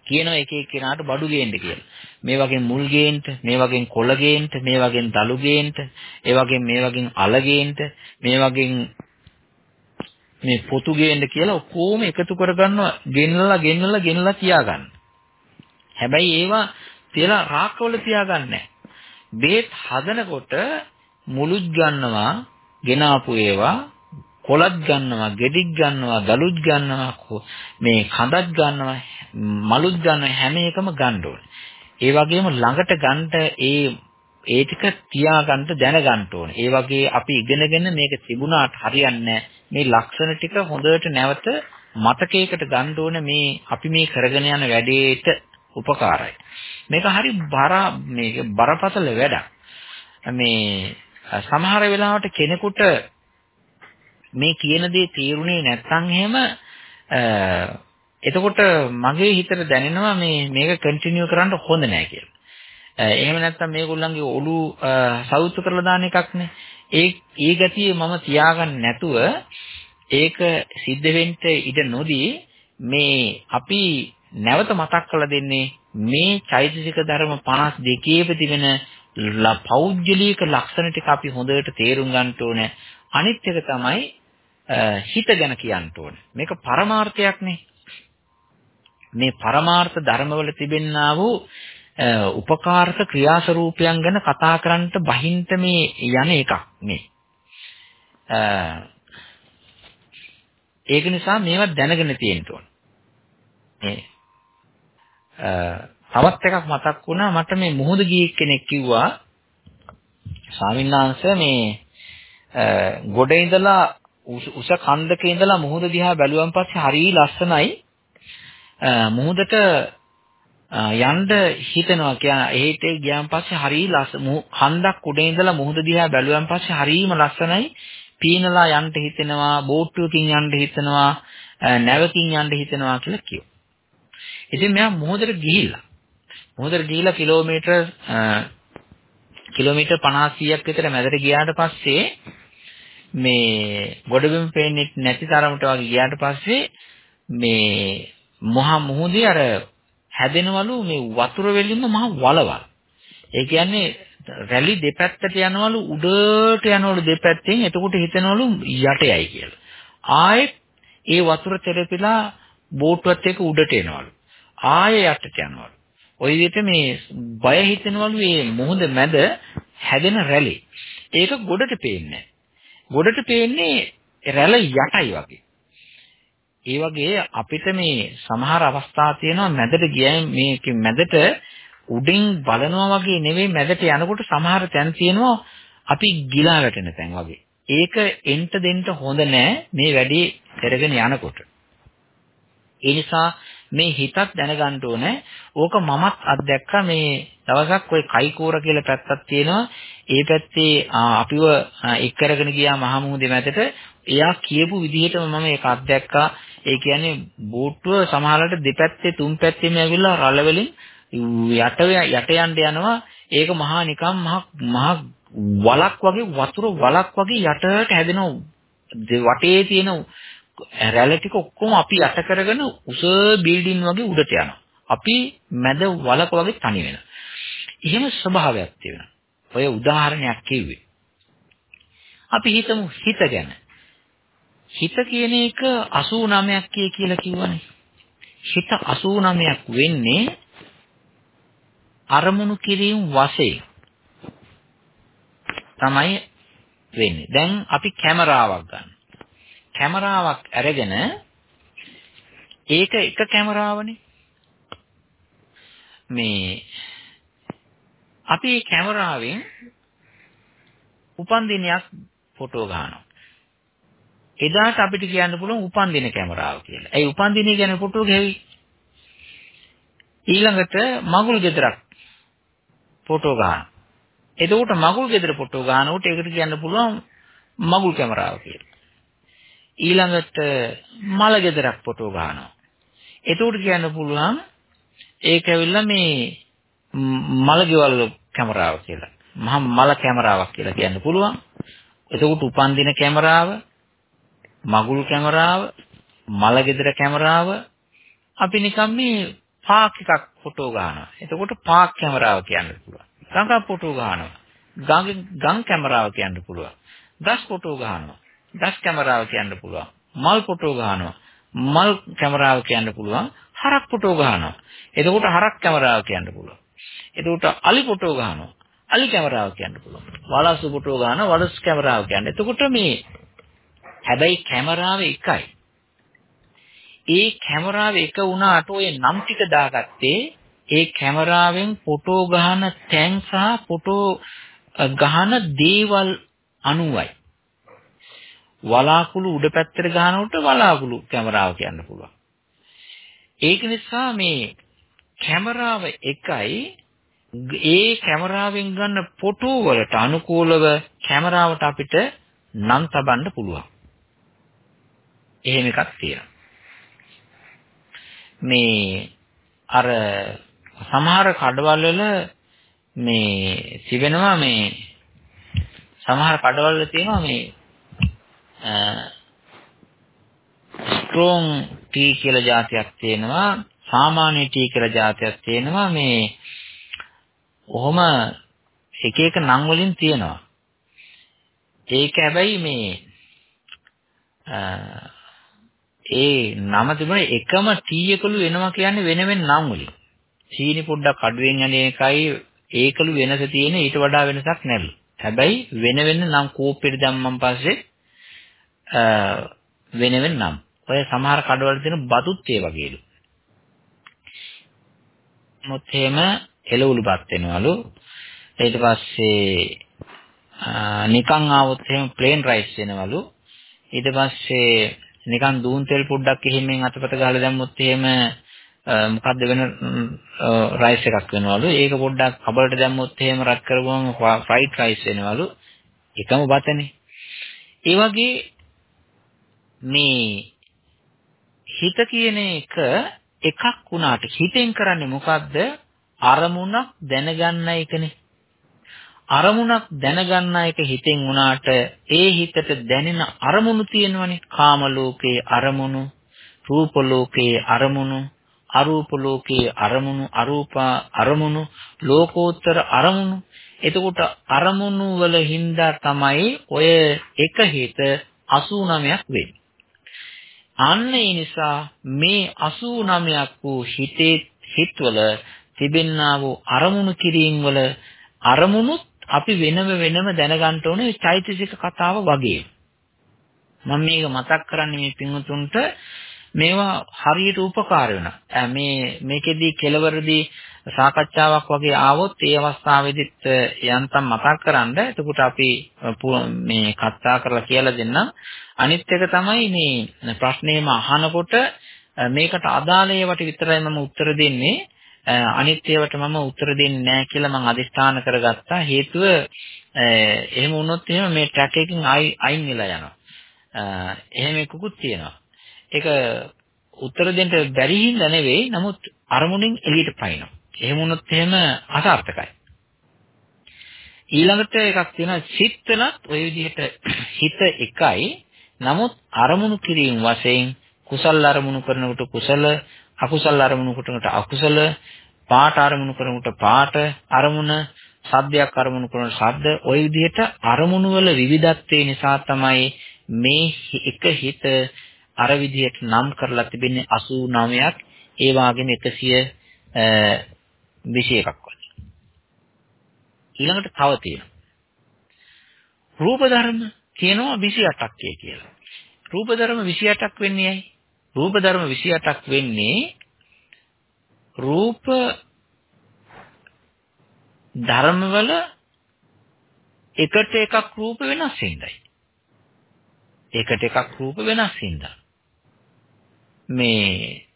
කියනවා එක එක කෙනාට බඩු ගේන්න කියලා. මේ වගේ මුල් ගේන්න, මේ වගේ කොළ ගේන්න, මේ වගේ දලු ගේන්න, ඒ වගේ මේ වගේ අල ගේන්න, මේ වගේ මේ පොතු ගේන්න කියලා ඔක්කොම එකතු කරගන්නවා ගෙන්නලා ගෙන්නලා ගෙන්නලා තියාගන්න. හැබැයි ඒවා තියලා රාක්කවල තියාගන්නේ නැහැ. බේත් හදනකොට මුළුත් ගන්නවා, ගෙනාපු ඒවා කොළත් ගන්නවා, ගෙඩික් ගන්නවා, දලුත් ගන්නවා, මේ කඳක් ගන්නවා, මලුත් ගන්නවා හැම එකම ගන්න ඕනේ. ඒ වගේම ළඟට ගන්න ඒ ඒ ටික තියාගන්න දැනගන්න ඕනේ. ඒ වගේ අපි ඉගෙනගෙන මේක තිබුණාට හරියන්නේ මේ ලක්ෂණ ටික හොඳට නැවත මතකයකට ගන්න ඕන මේ අපි මේ කරගෙන යන වැඩේට උපකාරයි. මේක හරි බර මේක බරපතල වැඩක්. මේ සමහර වෙලාවට කෙනෙකුට මේ කියන දේ තේරුනේ නැත්නම් එහෙම එතකොට මගේ හිතට දැනෙනවා මේ මේක කන්ටිනියු කරන්න හොඳ නෑ කියලා. එහෙම නැත්නම් මේගොල්ලන්ගේ ඔළුව සෞතු කරලා දාන එකක්නේ. ඒ ඒ ගතිය මම තියාගන්න නැතුව ඒක සිද්ධ වෙන්න ඉඩ නොදී මේ අපි නැවත මතක් කරලා දෙන්නේ මේ චෛතසික ධර්ම 52 තිබෙන පෞද්ගලික ලක්ෂණ ටික අපි හොඳට තේරුම් ගන්න ඕනේ. අනිත් එක තමයි හිත ගැන කියන්න ඕනේ. මේක පරමාර්ථයක්නේ. මේ පරමාර්ථ ධර්මවල තිබෙන්නා වූ උපකාරක ක්‍රියාස්වරූපයන් ගැන කතා කරන්නට බහින්ත මේ යන එකක් මේ. ඒක නිසා මේවා දැනගෙන තියෙන්න ඕන. මේ තවත් එකක් මතක් වුණා මට මේ මුහුද ගියෙක් කෙනෙක් කිව්වා ස්වාමීන් වහන්සේ මේ ගොඩ ඉඳලා උස කන්දක ඉඳලා මුහුද දිහා බැලුවන් පස්සේ හරිය ලස්සනයි. මුහුදට යන්න හිතෙනවා. කියන එහෙට ගියාන් පස්සේ හරිය ලස්සන කන්දක් උඩ ඉඳලා මුහුද දිහා බැලුවන් පස්සේ හරියම ලස්සනයි. පීනලා යන්න හිතෙනවා බෝට්ටුවකින් යන්න හිතෙනවා නැවකින් යන්න හිතෙනවා කියලා කිව්වා. ඉතින් මෙයා මුහුදට ගිහිල්ලා මුහුදට ගිහිල්ලා කිලෝමීටර් කිලෝමීටර් 50 100ක් විතර මැදට ගියාට පස්සේ මේ ගොඩබිම පේන්නේ නැති තරමට වගේ ගියාට පස්සේ මේ මහා මුහුදේ අර හැදෙනවලු මේ වතුර වලින්ම මහා වලවල්. ඒ කියන්නේ රැලි දෙපැත්තට යනවලු උඩට යනවලු දෙපැත්තෙන් එතකොට හිතනවලු යටයයි කියලා. ආයෙත් ඒ වතුර තෙරපිලා බෝට්ටුවත් එක්ක උඩට එනවලු. ආයෙ යටට යනවලු. ওই විදිහට මේ බය හිතෙනවලු මේ මොහොත මැද හැදෙන රැලි. ඒක ගොඩට පේන්නේ ගොඩට පේන්නේ රැළ යටයි වගේ. ඒ වගේ අපිට මේ සමහර අවස්ථා තියෙනවා මැදට ගියම මේක මැදට උඩින් බලනවා වගේ නෙවෙයි මැදට යනකොට සමහර තැන් තියෙනවා අපි ගිලා වැටෙන තැන් වගේ. ඒක එන්ට දෙන්න හොඳ නෑ මේ වැඩේ කරගෙන යනකොට. ඒ නිසා මේ හිතත් දැනගන්න ඕනේ. ඕක මමත් අත්දැක්කා මේ දවසක් ওই කයිකෝර කියලා පැත්තක් තියෙනවා. ඒ පැත්තේ අපිව එක් කරගෙන ගියා මහමුහුදේ මැදට. එයා කියපු විදිහටම මම ඒක අත්දැක්කා. ඒ කියන්නේ බෝට්ටුව සමහරවිට දෙපැත්තේ තුන් පැත්තේම ඇවිල්ලා රළ වලින් යට යට යන්න යනවා. ඒක මහා නිකම් මහා මහා වලක් වගේ වතුර වලක් වගේ යටට හැදෙන වටේ තියෙන රැළ ටික ඔක්කොම අපි යට කරගෙන උස බිල්ඩින් වගේ උඩට යනවා. අපි මැද වලක වගේ තනි වෙනවා. එහෙම ස්වභාවයක් තියෙනවා. ඔය උදාහරණයක් කිව්වේ. අපි හිතමු හිත ගැන. හිත කියන එක 89ක් කිය කියලා කිව්වනේ. හිත 89ක් වෙන්නේ අරමුණු කිරීම වශයෙන් තමයි වෙන්නේ. දැන් අපි කැමරාවක් ගන්න. කැමරාවක් අරගෙන ඒක එක කැමරාවනේ. මේ අපි කැමරාවෙන් උපන් දිනයක් ෆොටෝ ගන්නවා. එදාට අපිට කියන්න පුළුවන් උපන් දින කැමරාව කියලා. ඒ උපන් දිනේ ගැන ෆොටෝ ගැවි. ඊළඟට මගුල් ගෙදරක් ෆොටෝ ගන්න. එතකොට මගුල් ගෙදර ෆොටෝ ගන්නකොට ඒකට කියන්න පුළුවන් මගුල් කැමරාව කියලා. ඊළඟට මල ගෙදරක් ෆොටෝ ගන්නවා. එතකොට කියන්න පුළුවන් ඒක ඇවිල්ලා මේ මල ගෙවල් කැමරාව කියලා. මහා මල කැමරාවක් කියලා කියන්න පුළුවන්. එතකොට උපන් දින කැමරාව මගුල් කැමරාව, මල ගෙදර කැමරාව අපි නිකන් මේ පාක් එකක් ෆොටෝ ගන්නවා. එතකොට පාක් කැමරාව කියන්න පුළුවන්. ගඟ ෆොටෝ ගන්නවා. ගඟ ගම් කැමරාව කියන්න පුළුවන්. ගස් ෆොටෝ ගන්නවා. ගස් කැමරාව කියන්න පුළුවන්. මල් ෆොටෝ ගන්නවා. මල් කැමරාව කියන්න පුළුවන්. හරක් ෆොටෝ ගන්නවා. එතකොට හරක් කැමරාව කියන්න පුළුවන්. එතකොට අලි ෆොටෝ ගන්නවා. අලි කැමරාව කියන්න පුළුවන්. වලස්සු ෆොටෝ ගන්නවා. වලස්සු කැමරාව කියන්න. එතකොට මේ හැබැයි කැමරාව එකයි. ඒ කැමරාව එක වුණාට ඔය නම් ටික දාගත්තේ ඒ කැමරාවෙන් ෆොටෝ ගහන තැන් සහ ෆොටෝ ගහන දේවල් අනුවයි. වලාකුළු උඩ පැත්තට ගහනකොට වලාකුළු කැමරාව කියන්න පුළුවන්. ඒක නිසා මේ කැමරාව එකයි ඒ කැමරාවෙන් ගන්න ෆොටෝ වලට අනුකූලව කැමරාවට අපිට නම් තබන්න පුළුවන්. එහෙම එකක් තියෙනවා. මේ අර සමහර කඩවල වල මේ තිබෙනවා මේ සමහර කඩවල වල තියෙනවා මේ ස්ට්‍රෝං ටී කියලා જાතියක් තියෙනවා සාමාන්‍ය ටී කියලා જાතියක් තියෙනවා. මේ ඔහොම එක එක නම් වලින් තියෙනවා. ඒක හැබැයි මේ ඒ නම තිබුණේ එකම ටී එකලු වෙනවා කියන්නේ වෙන වෙන නම් වලින්. සීනි පොඩ්ඩක් අඩුවෙන් යන එකයි ඒකලු වෙනස තියෙන ඊට වඩා වෙනසක් නැලු හැබැයි වෙන වෙන නම් කෝප්පෙට දැම්මන් පස්සේ වෙන වෙන නම්. ඔය සමහර කඩවල තියෙන බතුත් ඒ වගේලු. මොත් එහෙම එළවලුපත් වෙනවලු. ඊට පස්සේ නිකන් ආවොත් එහෙම ප්ලේන් රයිස් වෙනවලු. ඊට පස්සේ නිකන් දූන් තෙල් පොඩ්ඩක් එහෙමෙන් අතපත ගහලා දැම්මොත් එහෙම මොකද්ද වෙන රයිස් එකක් වෙනවලු. ඒක පොඩ්ඩක් කබලට දැම්මොත් එහෙම රත් කරගුවම ෆ්‍රයිඩ් රයිස් වෙනවලු. එකම බතනේ. ඒ වගේ මේ හිත කියන එක එකක් වුණාට හිතෙන් කරන්නේ මොකද්ද? අරමුණක් දැනගන්න එකනේ. අරමුණක් දැනගන්න එක හිතෙන් වුණාට ඒ හිතට දැනෙන අරමුණු තියෙනවනේ. කාම ලෝකයේ අරමුණු, රූප ලෝකයේ අරමුණු, අරූප ලෝකයේ අරමුණු, අරූප අරමුණු, ලෝකෝත්තර අරමුණු. එතකොට අරමුණු වල හින්දා තමයි ඔය එක හිත 89ක් වෙන්නේ. අන්න ඒ නිසා මේ 89ක් වූ හිතේ හිතවල තිබෙන්නා වූ අරමුණු කිරීම වල අරමුණුත් අපි වෙනම වෙනම දැනගන්න ඕනේ චෛතසික කතාව වගේ. මම මේක මතක් කරන්නේ මේ පින්වතුන්ට මේවා හරියට උපකාර වෙනවා. මේ මේකෙදී කෙලවරදී සාකච්ඡාවක් වගේ ආවොත් ඒ අවස්ථාවේදීත් යන්තම් මතක් කරන්ඩ එතකොට අපි මේ කතා කරලා කියලා දෙන්නම්. අනිත් එක තමයි මේ ප්‍රශ්නේම අහනකොට මේකට අදාළ ඒවාට විතරයි මම උත්තර දෙන්නේ. අනිත් ඒවාට මම උත්තර දෙන්නේ නැහැ කියලා මම අදිස්ථාන කරගත්තා. හේතුව එහෙම වුණොත් එහෙම මේ ට්‍රැක් එකකින් අයින් වෙලා යනවා. එහෙම එකකුත් තියෙනවා. ඒක උත්තර දෙන්න බැරි හින්දා නෙවෙයි. නමුත් අරමුණෙන් එළියට පයින්නවා. එහෙම වුණොත් එහෙම අසාර්ථකයි. ඊළඟට එකක් තියෙනවා සිත්වලත් ওই විදිහට හිත එකයි. නමුත් අරමුණු කිරීම වශයෙන් කුසල අරමුණු කරනකොට කුසල අකුසල අරමුණු කරනකොට අකුසල පාට අරමුණු කරනකොට පාට අරමුණ සද්දයක් අරමුණු කරන ශබ්ද ওই විදිහට අරමුණු වල විවිධත්වය නිසා තමයි මේ එක හිත අර විදිහට නම් කරලා තිබෙන්නේ 89ක් ඒ වගේම 121ක් වගේ. ඊළඟට තව තියෙනවා. රූප ධර්ම කියනවා 28ක් කියලා. රූප ධර්ම 28ක් වෙන්නේ ඇයි? රූප ධර්ම 28ක් වෙන්නේ රූප ධර්මවල එකට එකක් රූප වෙනස් වෙනදයි. එකට එකක් රූප වෙනස් වෙනදා. මේ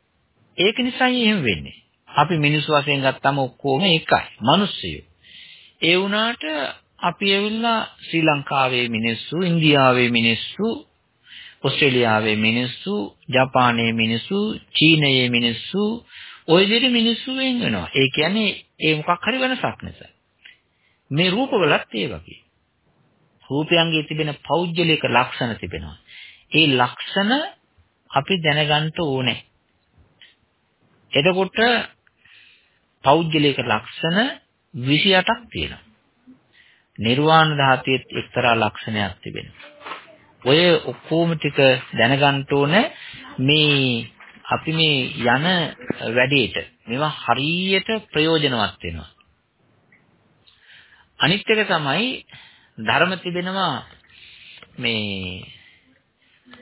ඒක නිසායි එහෙම වෙන්නේ. අපි මිනිස්සු වශයෙන් ගත්තම ඔක්කොම එකයි. මිනිස්සුයෝ. ඒ වුණාට අපි ඇවිල්ලා ශ්‍රී ලංකාවේ මිනිස්සු, ඉන්දියාවේ මිනිස්සු, ඕස්ට්‍රේලියාවේ මිනිස්සු, ජපානයේ මිනිස්සු, චීනයේ මිනිස්සු, ওই විදිහට මිනිස්සු වෙන් වෙනවා. ඒ කියන්නේ ඒ මොකක් හරි වෙනසක් නිසා. මේ රූපවලත් ඒ වගේ. රූපයන්ගේ තිබෙන පෞද්ගලික ලක්ෂණ තිබෙනවා. ඒ ලක්ෂණ අපි දැනගන්න ඕනේ. එතකොට පෞද්ගලික ලක්ෂණ 28ක් තියෙනවා. නිර්වාණ ධාතුවේ එක්තරා ලක්ෂණයක් තිබෙනවා. ඔය ඔක්කොම ටික දැනගන්න ඕනේ මේ අපි මේ යන වැඩේට මේවා හරියට ප්‍රයෝජනවත් වෙනවා. අනිත් එක තමයි ධර්ම තිබෙනවා මේ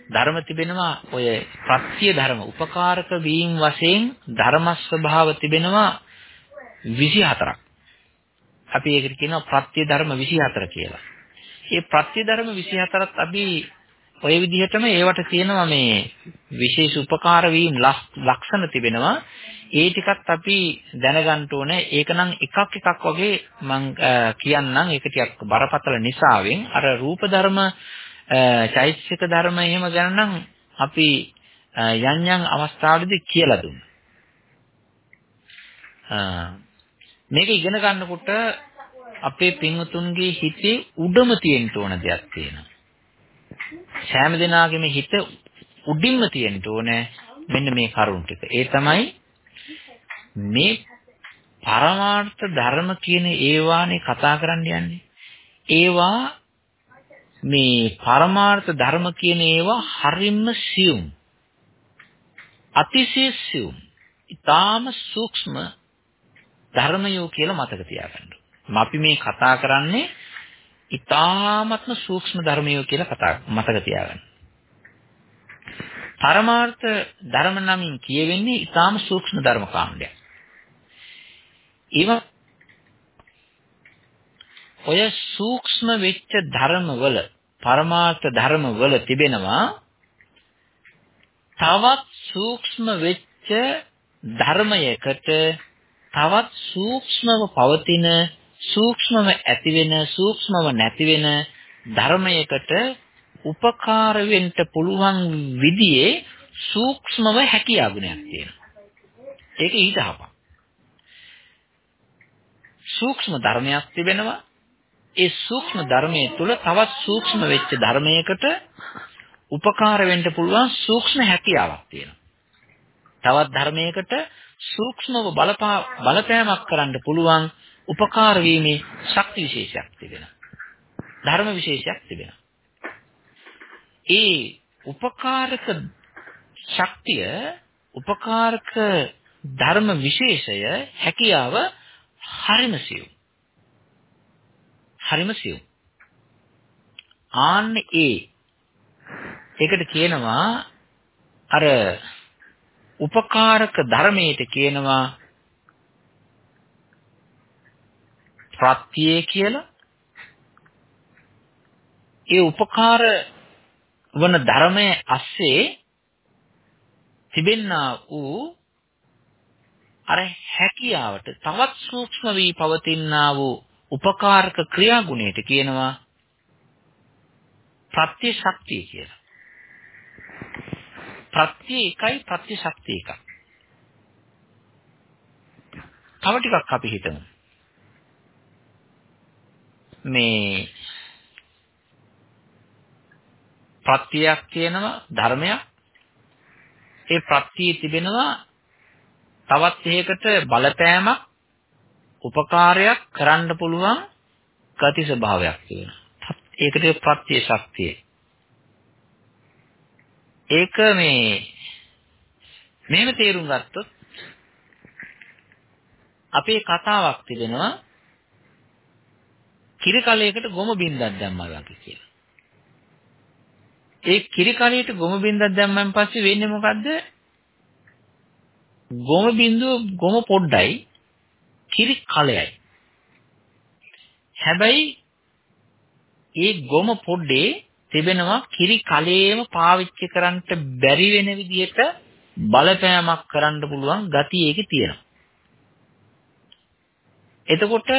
ධර්ම තිබෙනවා ඔය ප්‍රත්‍ය ධර්ම උපකාරක වීම වශයෙන් ධර්ම ස්වභාව තිබෙනවා 24ක්. අපි ඒකට කියනවා ප්‍රත්‍ය ධර්ම 24 කියලා. මේ ප්‍රත්‍ය ධර්ම 24ත් අපි ඔය විදිහටම ඒවට තියෙනවා මේ විශේෂ උපකාර වීම ලක්ෂණ තිබෙනවා. ඒ ටිකත් අපි දැනගන්න ඕනේ. ඒක නම් එකක් එකක් වගේ මම කියන්නම්. ඒක ටිකක් බරපතල නිසාවෙන් අර රූප ධර්ම, චෛතසික ධර්ම එහෙම ගැන නම් අපි යම් යම් අවස්ථාවලදී කියලා දුන්නා. මේක ඉගෙන ගන්නකොට අපේ පින්වතුන්ගේ හිතේ උඩම තියෙන්න ඕන දෙයක් තියෙනවා. සෑම දිනාගෙම හිත උඩින්ම තියෙන්න ඕනේ මෙන්න මේ කරුණ ටික. ඒ තමයි මේ පරමාර්ථ ධර්ම කියන ඒවානේ කතා කරන්න යන්නේ. ඒවා මේ පරමාර්ථ ධර්ම කියන ඒවා හරිම සියුම්. අතිශය සියුම්. ඊටාම සූක්ෂම ධර්මයෝ කියලා මතක තියාගන්න. අපි මේ කතා කරන්නේ ඊ타ත්ම සූක්ෂම ධර්මයෝ කියලා කතා මතක තියාගන්න. පරමාර්ථ ධර්ම නමින් කියවෙන්නේ ඊ타ම සූක්ෂම ධර්ම කාණ්ඩයක්. ඒව ඔය සූක්ෂම වෙච්ච ධර්මවල පරමාර්ථ ධර්මවල තිබෙනවා තවත් සූක්ෂම වෙච්ච ධර්මයකට තවත් සූක්ෂමව පවතින සූක්ෂමව ඇති වෙන සූක්ෂමව නැති වෙන ධර්මයකට උපකාර වෙන්න පුළුවන් විදිහේ සූක්ෂමව හැකියා ගුණයක් තියෙනවා. ඒක ඊට හපක්. සූක්ෂම ධර්මයක් තිබෙනවා. ඒ සූක්ෂම ධර්මයේ තුල තවත් සූක්ෂම වෙච්ච ධර්මයකට උපකාර වෙන්න පුළුවන් සූක්ෂම හැකියාවක් තියෙනවා. තවත් ධර්මයකට සූක්ෂමව බලපා බලපෑමක් කරන්න පුළුවන් උපකාර වීමේ ශක්ති විශේෂයක් තිබෙනවා. ධර්ම විශේෂයක් තිබෙනවා. ඒ උපකාරක ශක්තිය උපකාරක ධර්ම විශේෂය හැකියාව හරිම සියුම්. හරිම සියුම්. ආන්න ඒ ඒකට කියනවා අර උපකාරක ධර්මයට කියනවා ප්‍රත්‍යය කියලා ඒ උපකාර වන ධර්මයේ ඇස්සේ තිබෙන්නා වූ අර හැකියාවට තවත් සූක්ෂම වී පවතිනා වූ උපකාරක ක්‍රියාගුණයට කියනවා ප්‍රත්‍ය ශක්තිය කියලා. ප්‍රත්‍ය එකයි ප්‍රත්‍ය ශක්තිය එකයි. තව ටිකක් අපි හිතමු. මේ ප්‍රත්‍යක් තියෙනවා ධර්මයක් ඒ ප්‍රත්‍යය තිබෙනවා තවත් එකකට බලපෑමක් උපකාරයක් කරන්න පුළුවන් ගති ස්වභාවයක් තියෙනවා ඒකට ප්‍රත්‍ය ශක්තිය ඒක මේ මෙහෙම තේරුම් ගත්තොත් අපේ කතාවක් තිබෙනවා කිරි කලයකට ගොම බින්දක් දැම්මා වගේ කියලා. ඒ කිරි කලයට ගොම බින්දක් දැම්මන් පස්සේ වෙන්නේ මොකද්ද? ගොම බින්දුව ගොම පොඩ්ඩයි කිරි කලයයි. හැබැයි ඒ ගොම පොඩ්ඩේ තිබෙනවා කිරි කලයේම පාවිච්චි කරන්න බැරි වෙන විදිහට බලපෑමක් කරන්න පුළුවන් ගතිය ඒකේ තියෙනවා. එතකොට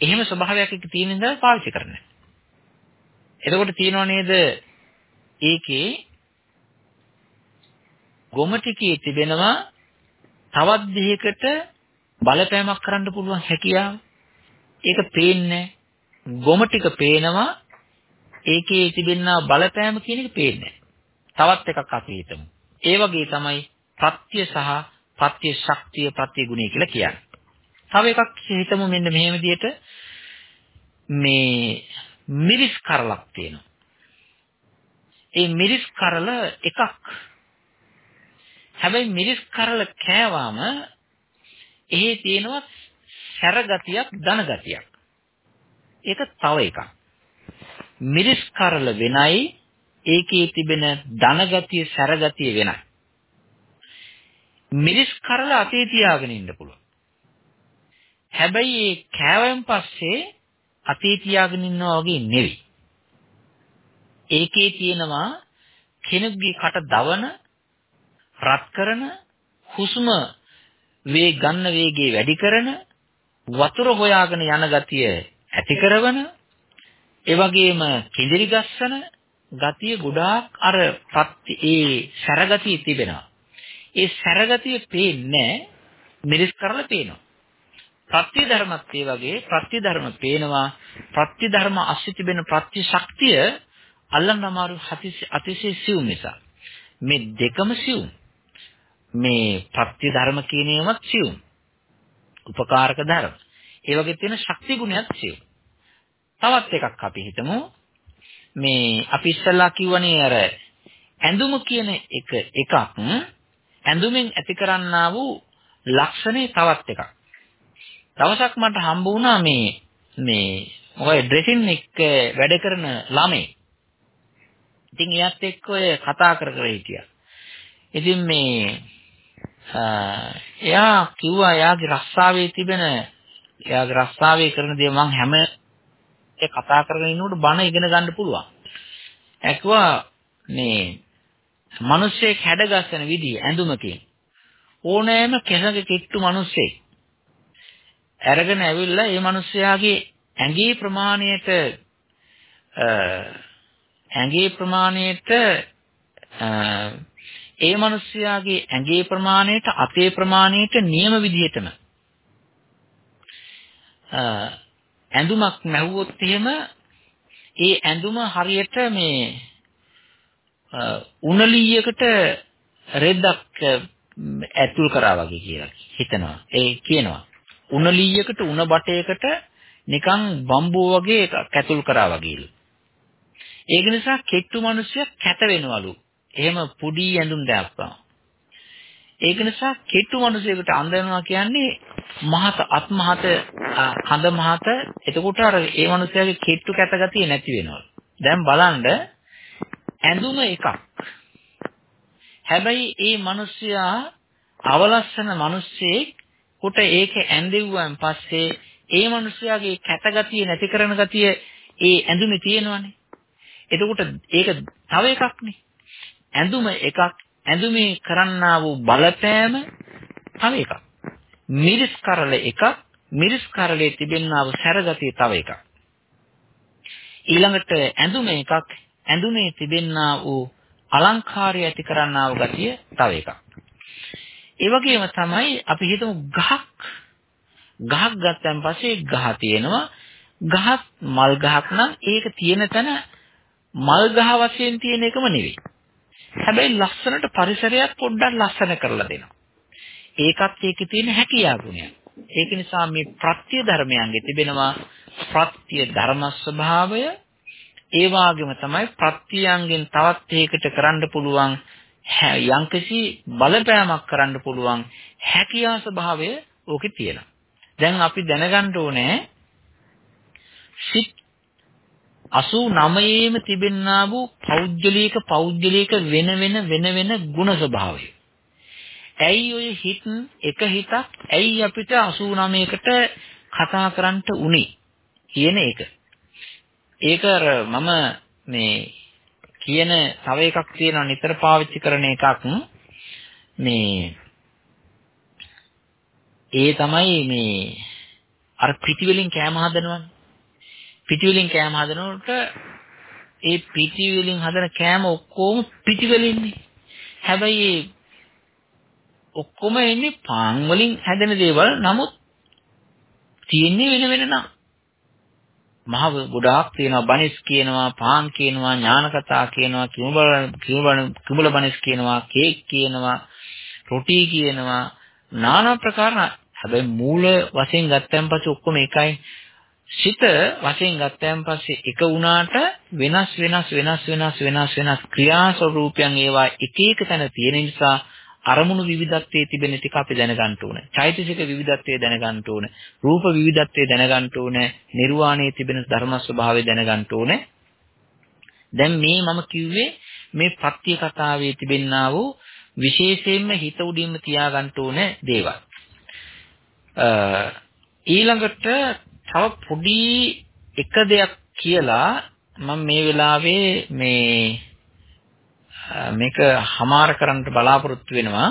එහෙම ස්වභාවයක් එක තියෙන ඉඳලා පාවිච්චි කරන්නේ. එතකොට තියෙනව නේද ඒකේ ගොම ටිකේ තිබෙනවා තවත් දෙයකට බලපෑමක් කරන්න පුළුවන් හැකියාව. ඒක පේන්නේ ගොම ටික පේනවා ඒකේ තිබෙනා බලපෑම කියන එක පේන්නේ තවත් එකක් අපි හිතමු. ඒ වගේ තමයි ප්‍රත්‍ය සහ ප්‍රත්‍ය ශක්තිය ප්‍රත්‍ය ගුණය කියලා කියන්නේ. තව එකක් හිතමු මෙන්න මෙහෙම විදිහට මේ මිරිස් කරලක් තියෙනවා. ඒ මිරිස් කරල එකක්. හැබැයි මිරිස් කරල කෑවාම එහි තියෙනවා සැර ගතියක් ධන ගතියක්. ඒක තව එකක්. මිරිස් කරල වෙනයි ඒකේ තිබෙන ධන ගතිය සැර ගතිය වෙනයි. මිරිස් කරල අතේ තියාගෙන ඉන්න පුළුවන්. හැබැයි ඒ කෑවෙන් පස්සේ අතේ තියාගෙන ඉන්නවා වගේ නෙවෙයි. ඒකේ තියෙනවා කෙනෙකුගේ කට දවන රත් කරන හුස්ම වේ ගන්න වේගය වැඩි කරන වතුර හොයාගෙන යන ගතිය ඇති කරන ඒ වගේම කිඳිරි ගස්සන ගතිය ගොඩාක් අර ප්‍රත්‍ය ඒ සැරගතිය තිබෙනවා. ඒ සැරගතිය පේන්නේ මිරිස් කරලා පේනවා. ප්‍රත්‍ය ධර්මත් ඒ වගේ ප්‍රත්‍ය ධර්ම පේනවා. ප්‍රත්‍ය ධර්ම අස්සේ තිබෙන ප්‍රත්‍ය ශක්තිය අල්ලන්න අමාරු අතිශය සියුම් නිසා. මේ දෙකම සියුම්. මේ ප්‍රත්‍ය ධර්ම කියන ඒවාත් සියුම්. උපකාරක ධර්ම. ඒ වගේ තියෙන ශක්ති ගුණයක් සියුම්. තවත් එකක් අපි හිතමු. මේ අපි ඉස්සල්ලා කිව්වනේ අර ඇඳුම කියන එක එකක් ඇඳුමෙන් ඇති කරන්නා වූ ලක්ෂණේ තවත් එකක්. දවසක් මට හම්බ වුණා මේ මේ ඔය ඩ්‍රෙසින් එක වැඩ කරන ළමයි. ඉතින් එයාත් එක්ක ඔය කතා කර කර හිටියා. ඉතින් මේ එයා කිව්වා එයාගේ රස්සාවේ තිබෙන එයාගේ රස්සාවේ කරන දේ මං හැම ඒ කතා කරගෙන ඉන්නකොට බණ ඉගෙන ගන්න පුළුවන්. ඇක්වා මේ මිනිස්සෙක් හැඩගස්සන විදිය ඇඳුමකින් ඕනෑම කෙසක කිට්ටු මිනිස්සෙක් අරගෙන ඇවිල්ලා ඒ මිනිස්යාගේ ඇඟේ ප්‍රමාණයට ඇඟේ ප්‍රමාණයට ඒ මිනිස්යාගේ ඇඟේ ප්‍රමාණයට අතේ ප්‍රමාණයට නියම විදිහටම ඇඳුමක් නැහුවොත් එහෙම ඒ ඇඳුම හරියට මේ උණලීයකට රෙද්දක් ඇතුල් කරා වගේ කියලා හිතනවා. ඒ කියනවා. උණලීයකට උණ බටයකට නිකන් බම්බෝ වගේ එකක් ඇතුල් කරා වගේලු. ඒක නිසා කෙට්ටු මිනිස්සු කැත වෙනවලු. එහෙම පුඩි ඇඳුම් දැක්කම. ඒක නිසා කෙට්ටු මිනිසෙකුට අඳිනවා කියන්නේ මහත අත්මහත කඳ මහත එතකොට අර ඒ මිනිස්යාගේ කෙට්ටු කැත ගතිය නැති වෙනවා. දැන් බලන්න ඇඳුම එකක්. හැබැයි ඒ මිනිස්යා අවලස්සන මිනිස්සෙක් කොට ඒක ඇඳෙව්වන් පස්සේ ඒ මිනිස්යාගේ කැත ගතිය නැති කරන ගතිය ඒ ඇඳුමේ තියෙනවනේ. එතකොට ඒක තව එකක්නේ. ඇඳුම එකක් ඇඳුමේ කරන්නා වූ බලපෑම තව එකක්. මිරිස් කරල එකක් මිරිස් කරලේ තිබෙනා වූ සැරගතිය තව එකක්. ඊළඟට ඇඳුම එකක් ඇඳුමේ තිබෙනා වූ අලංකාරය ඇති කරන්නා වූ ගතිය තව එකක්. ඒ වගේම තමයි අපි හිතමු ගහක් ගහක් ගත්තන් පස්සේ ගහ තියෙනවා ගහක් මල් ගහක් නම් ඒක තියෙන තැන මල් ගහ වශයෙන් තියෙන එකම නෙවෙයි. හැබැයි ලස්සනට පරිසරයක් පොඩ්ඩක් ලස්සන කරලා දෙනවා. ඒකත් ඒකේ තියෙන හැකියාව ගුණයක්. ඒක නිසා මේ ප්‍රත්‍ය ධර්මයන්ගේ තිබෙනවා ප්‍රත්‍ය ධර්ම ස්වභාවය ඒ වගේම තමයි ප්‍රත්‍යයන්ගෙන් තවත් ඒකට කරන්න පුළුවන් යම්කිසි බලපෑමක් කරන්න පුළුවන් හැකියා ස්වභාවය ඕකේ තියෙනවා. දැන් අපි දැනගන්න ඕනේ සිත් 89ේම තිබෙන්නා වූ පෞද්ගලික පෞද්ගලික වෙන වෙන වෙන වෙන ගුණ ස්වභාවය. ඇයි ඔය හිත එක හිතක් ඇයි අපිට 89කට කතා කරන්න උනේ කියන එක. ඒක මම මේ කියන තව එකක් තියෙනවා නිතර පාවිච්චි කරන එකක් මේ ඒ තමයි මේ අර පිටි වලින් කෑම හදනවනේ පිටි වලින් කෑම හදනකොට ඒ පිටි වලින් හදන කෑම ඔක්කොම පිටි වලින්නේ හැබැයි ඔක්කොම එන්නේ පාන් වලින් හැදෙන දේවල්. නමුත් තියෙන්නේ වෙන වෙන නම්. මහ ගොඩාක් තියෙනවා. බනිස් කියනවා පාන් කියනවා ඥාන කතා කියනවා කිමුබල කිමුබල කිමුල බනිස් කියනවා කේක් කියනවා රොටි කියනවා. নানা ප්‍රකාර හැබැයි මූල වශයෙන් ගත්තන් පස්සේ ඔක්කොම එකයි. සිත වශයෙන් ගත්තන් පස්සේ එක වුණාට වෙනස් වෙනස් වෙනස් වෙනස් වෙනස් වෙනස් ක්‍රියා ස්වરૂපයන් ඒවා එක එක තැන තියෙන නිසා අරමුණු විවිධත්වයේ තිබෙන ටික අපි දැනගන්න ඕනේ. චෛතසික විවිධත්වයේ දැනගන්න ඕනේ. රූප විවිධත්වයේ දැනගන්න ඕනේ. නිර්වාණයේ තිබෙන ධර්ම ස්වභාවය දැනගන්න ඕනේ. දැන් මේ මම කිව්වේ මේ පත්‍ය කතාවේ තිබෙන්නා වූ විශේෂයෙන්ම හිත උඩින්ම තියාගන්න ඕනේ දේවල්. ඊළඟට තව පොඩි එක දෙයක් කියලා මම මේ වෙලාවේ මේ මේක හමාර කරන්න බලාපොරොත්තු වෙනවා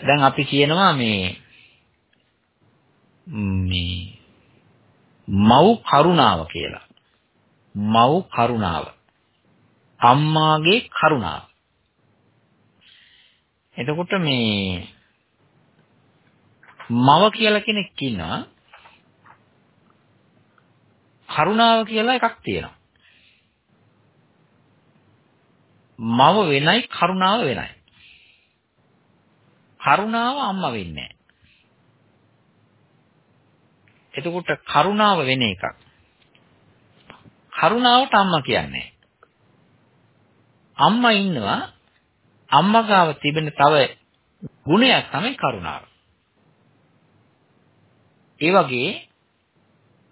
දැන් අපි කියනවා මේ මේ මව් කරුණාව කියලා. මව් කරුණාව. අම්මාගේ කරුණාව. එතකොට මේ මව කියලා කෙනෙක් ඉන්නවා. කරුණාව කියලා එකක් තියෙනවා. මව වෙනයි කරුණාව වෙනයි. කරුණාව අම්මා වෙන්නේ එතකොට කරුණාව වෙන එකක්. කරුණාවට අම්මා කියන්නේ. අම්මා ඉන්නවා අම්මා ගාව තිබෙන තව ගුණයක් තමයි කරුණාව. ඒ වගේ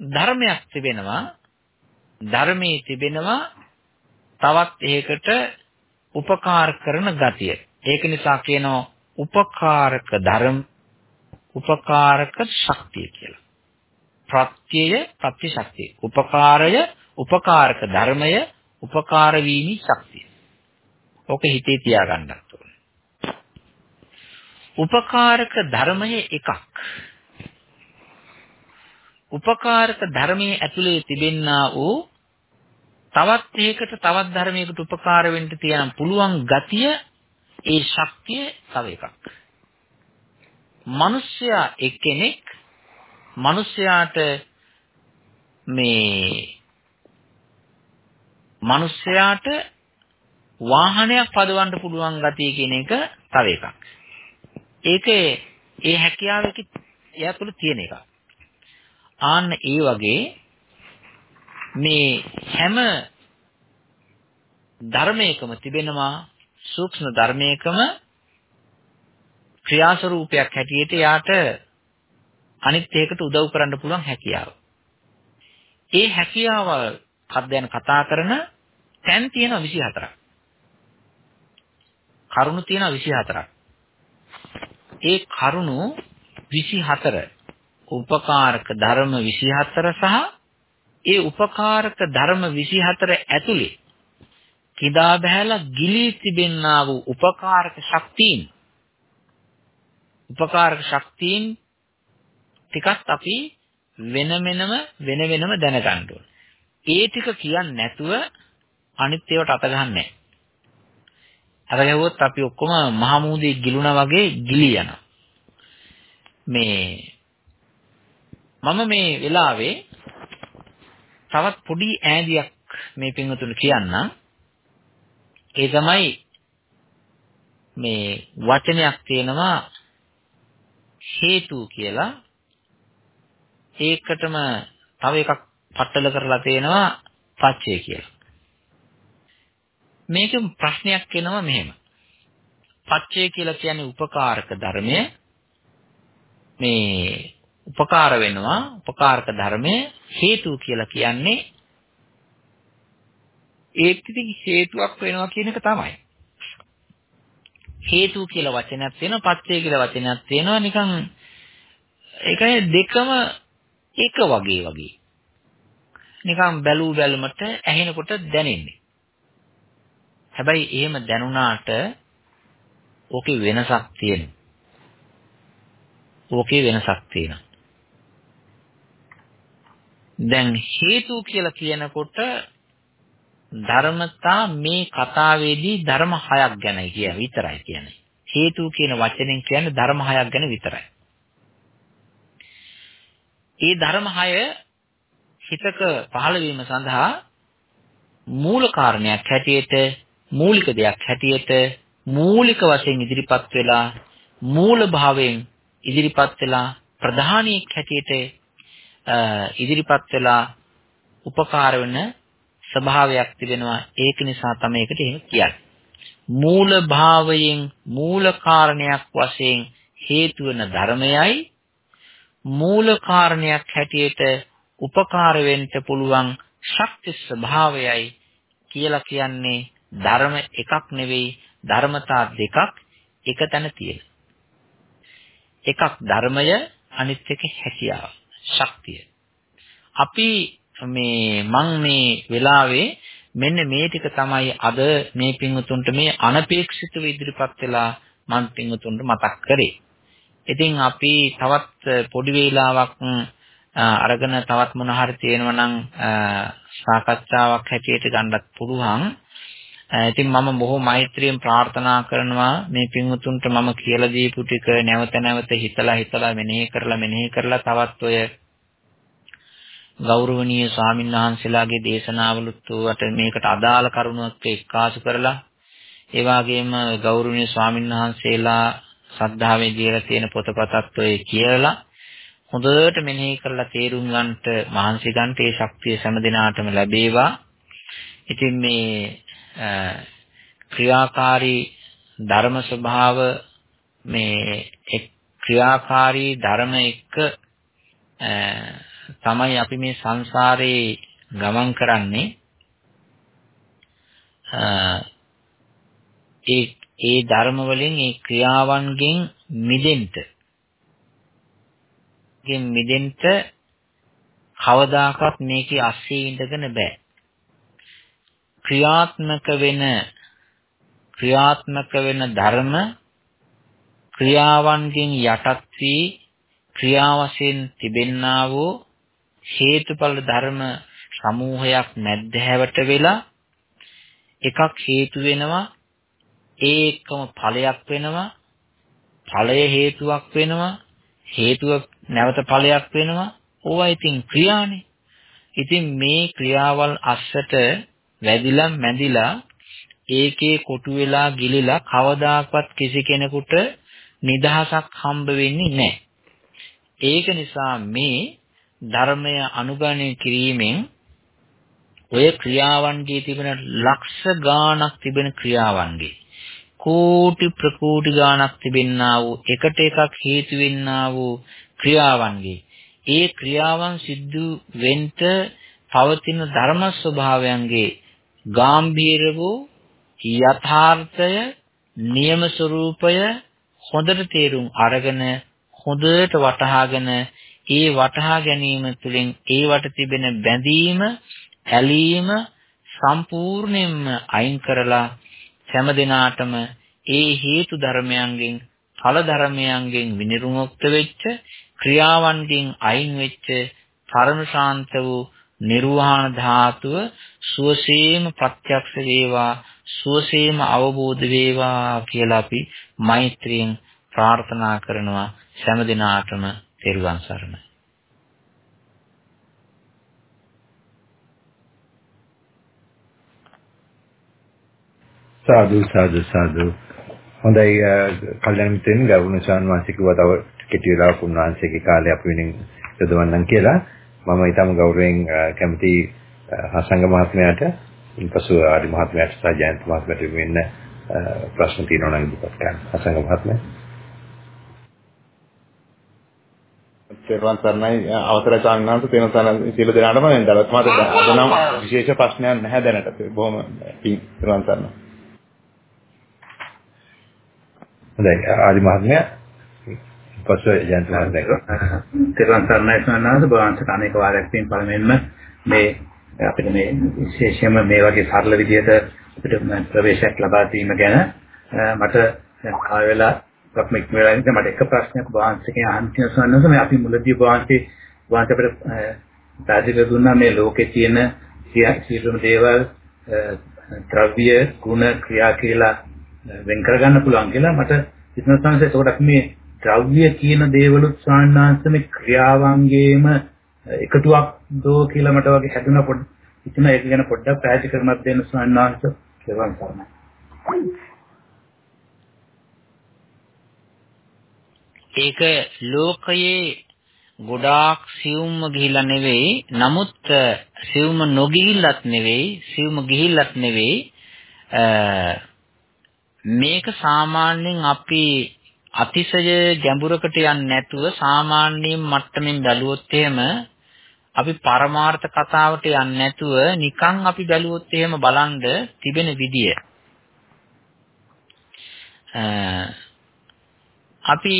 ධර්මයක් තිබෙනවා ධර්මයේ තිබෙනවා තවත් ඒකට උපකාර කරන ගතිය. ඒක නිසා කියනවා උපකාරක ධර්ම උපකාරක ශක්තිය කියලා. ප්‍රත්‍යය ප්‍රතිශක්තිය. උපකාරය උපකාරක ධර්මය උපකාර වීමි ශක්තිය. ඕක හිතේ තියාගන්නත් ඕනේ. උපකාරක ධර්මයේ එකක්. උපකාරක ධර්මයේ ඇතුලේ තිබෙන්නා වූ තවත් එකකට තවත් ධර්මයකට උපකාර වෙන්න තියෙන පුළුවන් ගතිය ඒ ශක්තිය තව එකක්. මිනිස්සයා එක්කෙනෙක් මිනිස්සයාට මේ මිනිස්සයාට වාහනයක් පදවන්න පුළුවන් ගතිය කියන එක තව එකක්. ඒකේ ඒ හැකියාව එයා තුළ තියෙන එකක්. ආන්න ඒ වගේ මේ හැම ධර්මයකම තිබෙනවා සූක්ෂම ධර්මයකම ක්‍රියාස්වරූපයක් හැටියට යාට අනිත් ඒකට උදව් කරන්න පුළුවන් හැකියාව. ඒ හැකියාව කද්දයන් කතා කරන තැන් තියෙනවා 24ක්. කරුණු තියෙනවා 24ක්. ඒ කරුණු 24 උපකාරක ධර්ම 24 සහ ඒ උපකාරක ධර්ම 24 ඇතුලේ කිදා බහැලා ගිලී තිබෙන්නා වූ උපකාරක ශක්තියින් උපකාරක ශක්තියින් ටිකක් අපි වෙන වෙනම වෙන වෙනම දැනගන්න ඕනේ. ඒ ටික කියන්නේ නැතුව අනිත් ඒවාට අත ගන්නෑ. අත ගැහුවොත් අපි ඔක්කොම මහමූදේ ගිලුණා වගේ ගිලී යනවා. මේ මම මේ වෙලාවේ තවත් පොඩි ඈදියක් මේ පින්වතුන් කියන්නම්. ඒ තමයි මේ වචනයක් තියෙනවා හේතු කියලා ඒකටම තව එකක් පట్టල කරලා තියෙනවා පච්චය කියලා. මේක ප්‍රශ්නයක් එනවා මෙහෙම. පච්චය කියලා කියන්නේ උපකාරක ධර්මය. මේ උපකාර වෙනවා උපකාරක ධර්මය හේතු කියලා කියන්නේ ඒක ඉතින් හේතුවක් වෙනවා කියන එක තමයි. හේතු කියලා වචනයක් තියෙනවා පත්‍ය කියලා වචනයක් තියෙනවා නිකන් ඒකයි දෙකම එක වගේ වගේ. නිකන් බැලූ බැලමට ඇහෙනකොට දැනෙන්නේ. හැබැයි එහෙම දැනුණාට ඕකේ වෙනසක් තියෙනවා. ඕකේ වෙනසක් තියෙනවා. දැන් හේතු කියලා කියනකොට ධර්මතා මේ කතාවේදී ධර්ම හයක් ගැනයි කියන විතරයි කියන්නේ. හේතු කියන වචනෙන් කියන්නේ ධර්ම හයක් ගැන විතරයි. ඒ ධර්ම හය හිතක පහළ වීම සඳහා මූල කාරණයක් හැටියට මූලික දෙයක් හැටියට මූලික වශයෙන් ඉදිරිපත් වෙලා මූල භාවයෙන් ඉදිරිපත් වෙලා ප්‍රධානියක් හැටියට ඉදිරිපත් වෙලා උපකාර වෙන ස්වභාවයක් තිබෙනවා. ඒක නිසා තමයි ඒකට එහෙම කියන්නේ. මූල භාවයෙන් මූල කාරණයක් වශයෙන් හේතු වෙන ධර්මයයි මූල කාරණයක් හැටියට උපකාර වෙන්න පුළුවන් ශක්ති ස්වභාවයයි කියලා කියන්නේ ධර්ම එකක් නෙවෙයි ධර්මතා දෙකක් එක තැන තියෙන. එකක් ධර්මය අනිත් එක හැකියාව ශක්තිය. අපි මේ මං මේ වෙලාවේ මෙන්න මේ ටික තමයි අද මේ පින්වතුන්ට මේ අනපේක්ෂිතව ඉදිරිපත් වෙලා මං පින්වතුන්ට මතක් කරේ. ඉතින් අපි තවත් පොඩි වේලාවක් අරගෙන තවත් මොන හරි තියෙනවා නම් සාකච්ඡාවක් හැටියට ගන්නත් පුළුවන්. ඉතින් මම බොහෝ මෛත්‍රියෙන් ප්‍රාර්ථනා කරනවා මේ පින්වතුන්ට මම කියලා දීපු ටික නැවත නැවත හිතලා හිතලා මෙනෙහි කරලා මෙනෙහි කරලා තවත් ඔය ගෞරවනීය ස්වාමින්වහන්සේලාගේ දේශනාවලුත් වට මේකට අදාළ කරුණක් එක්කාසු කරලා ඒ වගේම ගෞරවනීය ස්වාමින්වහන්සේලා සද්ධාවේ දීලා තියෙන පොතපතත් ඔය කියලා හොඳට මෙනෙහි කරලා තේරුම් ගන්නට මහන්සි ගන්නට ඒ ශක්තිය හැම දිනාටම ලැබේවා. ඉතින් මේ ක්‍රියාකාරී ධර්ම ස්වභාව මේ ක්‍රියාකාරී ධර්ම එක්ක තමයි අපි මේ සංසාරේ ගමන් කරන්නේ. ඒ ඒ ධර්ම වලින් ඒ ක්‍රියාවන්ගෙන් මිදෙන්න. ගෙන් මිදෙන්න කවදාකවත් මේකේ අස්සේ ඉඳගෙන බෑ. ක්‍රියාත්මක වෙන ක්‍රියාත්මක වෙන ධර්ම ක්‍රියාවන්ගෙන් යටත් වී ක්‍රියාවසෙන් තිබෙන්නා වූ හේතුඵල ධර්ම සමූහයක් මැද්දහැවට වෙලා එකක් හේතු වෙනවා ඒ එක්කම ඵලයක් වෙනවා ඵලය හේතුවක් වෙනවා හේතුව නැවත ඵලයක් වෙනවා. ඕවා ඉතින් ක්‍රියානේ. ඉතින් මේ ක්‍රියාවල් අස්සට වැදිලා මැදිලා ඒකේ කොටු වෙලා ගිලිලා කවදාකවත් කිසි කෙනෙකුට නිදහසක් හම්බ වෙන්නේ නැහැ. ඒක නිසා මේ ධර්මය අනුගමනය කිරීමෙන් ඔය ක්‍රියාවන්ගේ තිබෙන ලක්ෂ ගාණක් තිබෙන ක්‍රියාවන්ගේ කෝටි ප්‍රකෝටි ගාණක් තිබෙන්නා වූ එකට එකක් හේතු වෙන්නා වූ ක්‍රියාවන්ගේ ඒ ක්‍රියාවන් සිද්ධ වෙන්න පවතින ධර්ම ස්වභාවයන්ගේ ගාම්භීර වූ යථාර්ථය නියම ස්වરૂපය හොඳට තේරුම් අරගෙන හොඳට වටහාගෙන ඒ වටහා ගැනීම තුළින් ඒවට තිබෙන බැඳීම ඇලීම සම්පූර්ණයෙන්ම අයින් කරලා හැම දිනාටම ඒ හේතු ධර්මයන්ගෙන් ඵල ධර්මයන්ගෙන් විනිර්මුක්ත වෙච්ච ක්‍රියාවන්ගෙන් අයින් වෙච්ච පරම ශාන්ත වූ නිර්වාණ ධාතුව සුවසේම ප්‍රත්‍යක්ෂ වේවා සුවසේම අවබෝධ වේවා කියලා අපි මෛත්‍රියෙන් ප්‍රාර්ථනා කරනවා. හැම දිනාටම තෙරුවන් සරණයි. සාදු සාදු සාදු. හොඳයි කල්යනා මිත්‍රයන් ගෞරවනීය ස්වාමීන් වහන්සේ කිව්වා තව කෙටි වෙලාවක උන්වහන්සේගේ කාලය අපි වෙනින් යොදවන්නම් කියලා. මම ඊටම ගෞරවයෙන් කැමති හසංග මහත්මයාට ඉන්පසු ආදි මහත්මයාට සහ ජයන්ත මහත්මයාට වෙන්න ප්‍රශ්න තියෙනවා නම් ඉදිරිපත් කරන්න. හසංග මහත්මයා. තෙරුවන් සරණයි. අවසරයි ස්වාමීන් වහන්සේ. තෙරුවන් සරණයි සියලු දෙනාටම මම දවස් මාත අදනම් විශේෂ ප්‍රශ්නයක් නැහැ දැනට. බොහොම පිං තෙරුවන් සරණයි. හොඳයි. ආදි මහත්මයා. පස්සේ ජයන්ත මහත්මයා. තෙරුවන් සරණයි ස්වාමීන් වහන්සේ. අනේක වාරයක් තියෙන පළමුවෙන්ම මේ අපිට මේ විශේෂයෙන්ම මේ වගේ සරල විදිහට අපිට ප්‍රවේශයක් ලබා දීම ගැන මට ආය වෙලා ප්‍රශ්න ඉක්ම වෙලා ඉඳන් මට එක ප්‍රශ්නයක් වහන්සේගෙන් අහන්න තියෙනවා ස්වාමීන් මේ අපි මුලදී වහන්සේ වහන්සේ අපිට පැහැදිලි දුන්නා මේ ලෝකේ තියෙන සියලුම දේවල් ද්‍රව්‍ය ගුණ ක්‍රියා කියලා වෙන් කරගන්න පුළුවන් කියලා මට හිතෙනවා. ස්වාමීන් එතකොට අපි මේ ද්‍රව්‍ය කියන දේවලුත් ස්වාමීන් මේ ක්‍රියාවන්ගේම එකතුවක් දෝ කියලා මට වගේ හැදුනා පොඩ්ඩ ඉතින් ඒක ගැන පොඩ්ඩක් පැහැදිලි කරන්නත් දෙන්න ස්වාමීන් වහන්සේ. කියලා සරණයි ඒක ලෝකයේ ගොඩාක් සියුම්ම ගිහිල්ලා නෙවෙයි නමුත් සියුම්ම නොගිහිල්ලත් නෙවෙයි සියුම්ම ගිහිල්ලත් නෙවෙයි මේක සාමාන්‍යයෙන් අපි අතිශය ගැඹුරකට යන්නේ නැතුව සාමාන්‍යයෙන් මට්ටමින් බැලුවොත් එහෙම අපි පරමාර්ථ කතාවට යන්නේ නැතුව නිකන් අපි බැලුවොත් එහෙම බලන්න තිබෙන විදිය අපි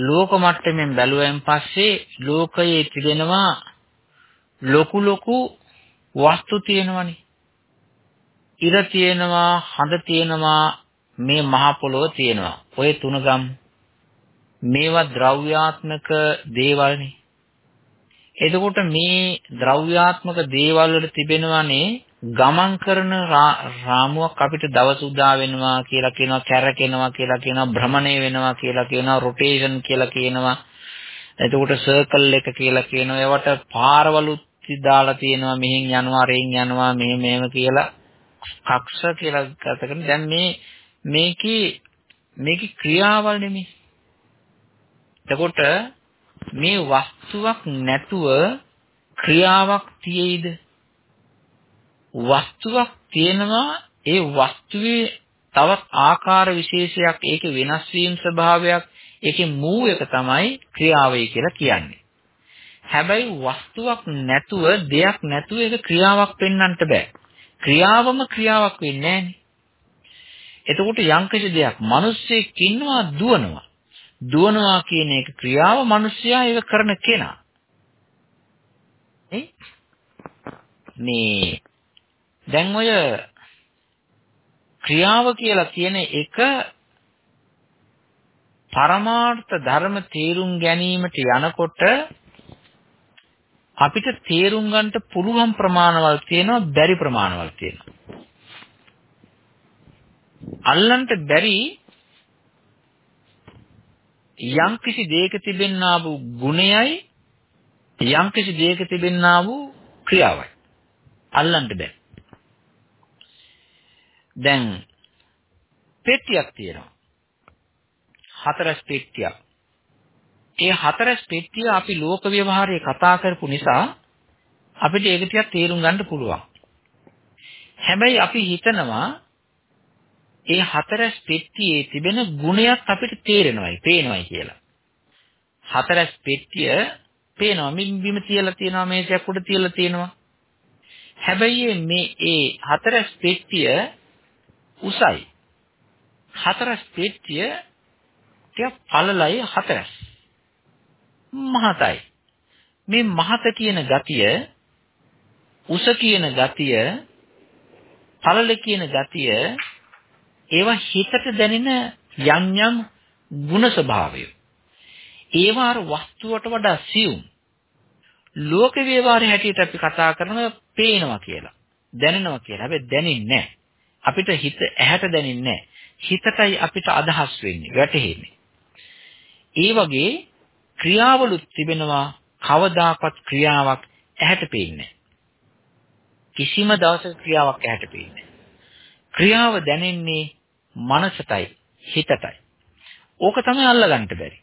ලෝක මට්ටමින් බැලුවෙන් පස්සේ ලෝකයේ තිබෙනවා ලොකු ලොකු වස්තු තියෙනවනේ. ඉර තියෙනවා, හඳ තියෙනවා, මේ මහ පොළොව තියෙනවා. ඔය තුන ගමු. මේවා ද්‍රව්‍යාත්මක දේවල්නේ. එතකොට මේ ද්‍රව්‍යාත්මක දේවල් වල තිබෙනවානේ ගමන් කරන රාමුවක් අපිට දවස උදා වෙනවා කියලා කියනවා කැරකෙනවා කියලා කියනවා භ්‍රමණය වෙනවා කියලා කියනවා රොටේෂන් කියලා කියනවා. එතකොට සර්කල් එක කියලා කියනවා. ඒවට පාරවලුත් දාලා තියෙනවා මෙහෙන් යනවා රෙන් යනවා මෙහෙ මෙහෙම කියලා කක්ෂ කියලා ගත කරන දැන් මේ මේකේ මේකේ ක්‍රියාවල් නෙමෙයි එතකොට මේ වස්තුවක් නැතුව ක්‍රියාවක් තියෙයිද? වස්තුවක් තියෙනවා ඒ වස්තුවේ තවත් ආකාර විශේෂයක් ඒකේ වෙනස් වීම ස්වභාවයක් ඒකේ මූ එක තමයි ක්‍රියාවයි කියලා කියන්නේ. හැබැයි වස්තුවක් නැතුව දෙයක් නැතුව ඒක ක්‍රියාවක් පෙන්වන්නට බෑ. ක්‍රියාවම ක්‍රියාවක් වෙන්නේ නැහනේ. එතකොට යම්කිසි දෙයක් මිනිස්සෙක් ඉන්නවා දුවනවා. දුවනවා කියන එක ක්‍රියාව මිනිස්සයා ඒක කරන කෙනා. මේ දැන් ඔය ක්‍රියාව කියලා කියන එක පරමාර්ථ ධර්ම තේරුම් ගැනීමට යනකොට අපිට තේරුම් ගන්නට පුළුවන් ප්‍රමාණවල් තියෙනවා බැරි ප්‍රමාණවල් තියෙනවා. අල්ලන්ට බැරි යම්කිසි දෙයක තිබෙන්නා වූ ගුණයයි යම්කිසි දෙයක තිබෙන්නා වූ ක්‍රියාවයි. අල්ලන්න බෑ. දැන් පෙට්ටියක් තියෙනවා. හතරස් පෙට්ටියක්. ඒ හතරස් පෙට්ටිය අපි ලෝක ව්‍යවහාරයේ කතා කරපු නිසා අපිට ඒක ටිකක් තේරුම් ගන්න පුළුවන්. හැබැයි අපි හිතනවා ඒ හතරස් පෙට්ටියේ තිබෙන ගුණයක් අපිට තේරෙනවයි, පේනවයි කියලා. හතරස් පෙට්ටිය පේනවා. බිම තියලා තියෙනවා, මේසයක් උඩ තියලා තියෙනවා. හැබැයි මේ ඒ හතරස් පෙට්ටිය උසයි. හතරස් පෙට්ටිය ටික පළලයි හතරස්. මහතයි. මේ මහත කියන ගතිය උස කියන ගතිය පළල කියන ගතිය ඒවා හිතට දැනෙන යම් යම් ಗುಣ ස්වභාවය. ඒවා අර වස්තුවට වඩා සියුම්. ලෝක ව්‍යවહાරය හැටියට අපි කතා කරන පේනවා කියලා. දැනෙනවා කියලා. හැබැයි දැනෙන්නේ නැහැ. අපිට හිත ඇහැට දැනෙන්නේ නැහැ. හිතටයි අපිට අදහස් වෙන්නේ, වැටහෙන්නේ. ඒ වගේ ක්‍රියාවලුත් තිබෙනවා. කවදාකවත් ක්‍රියාවක් ඇහැට පේන්නේ කිසිම දවසක ක්‍රියාවක් ඇහැට පේන්නේ ක්‍රියාව දැනෙන්නේ මනසටයි හිතටයි. ඕක තමයි අල්ලගන්න බැරි.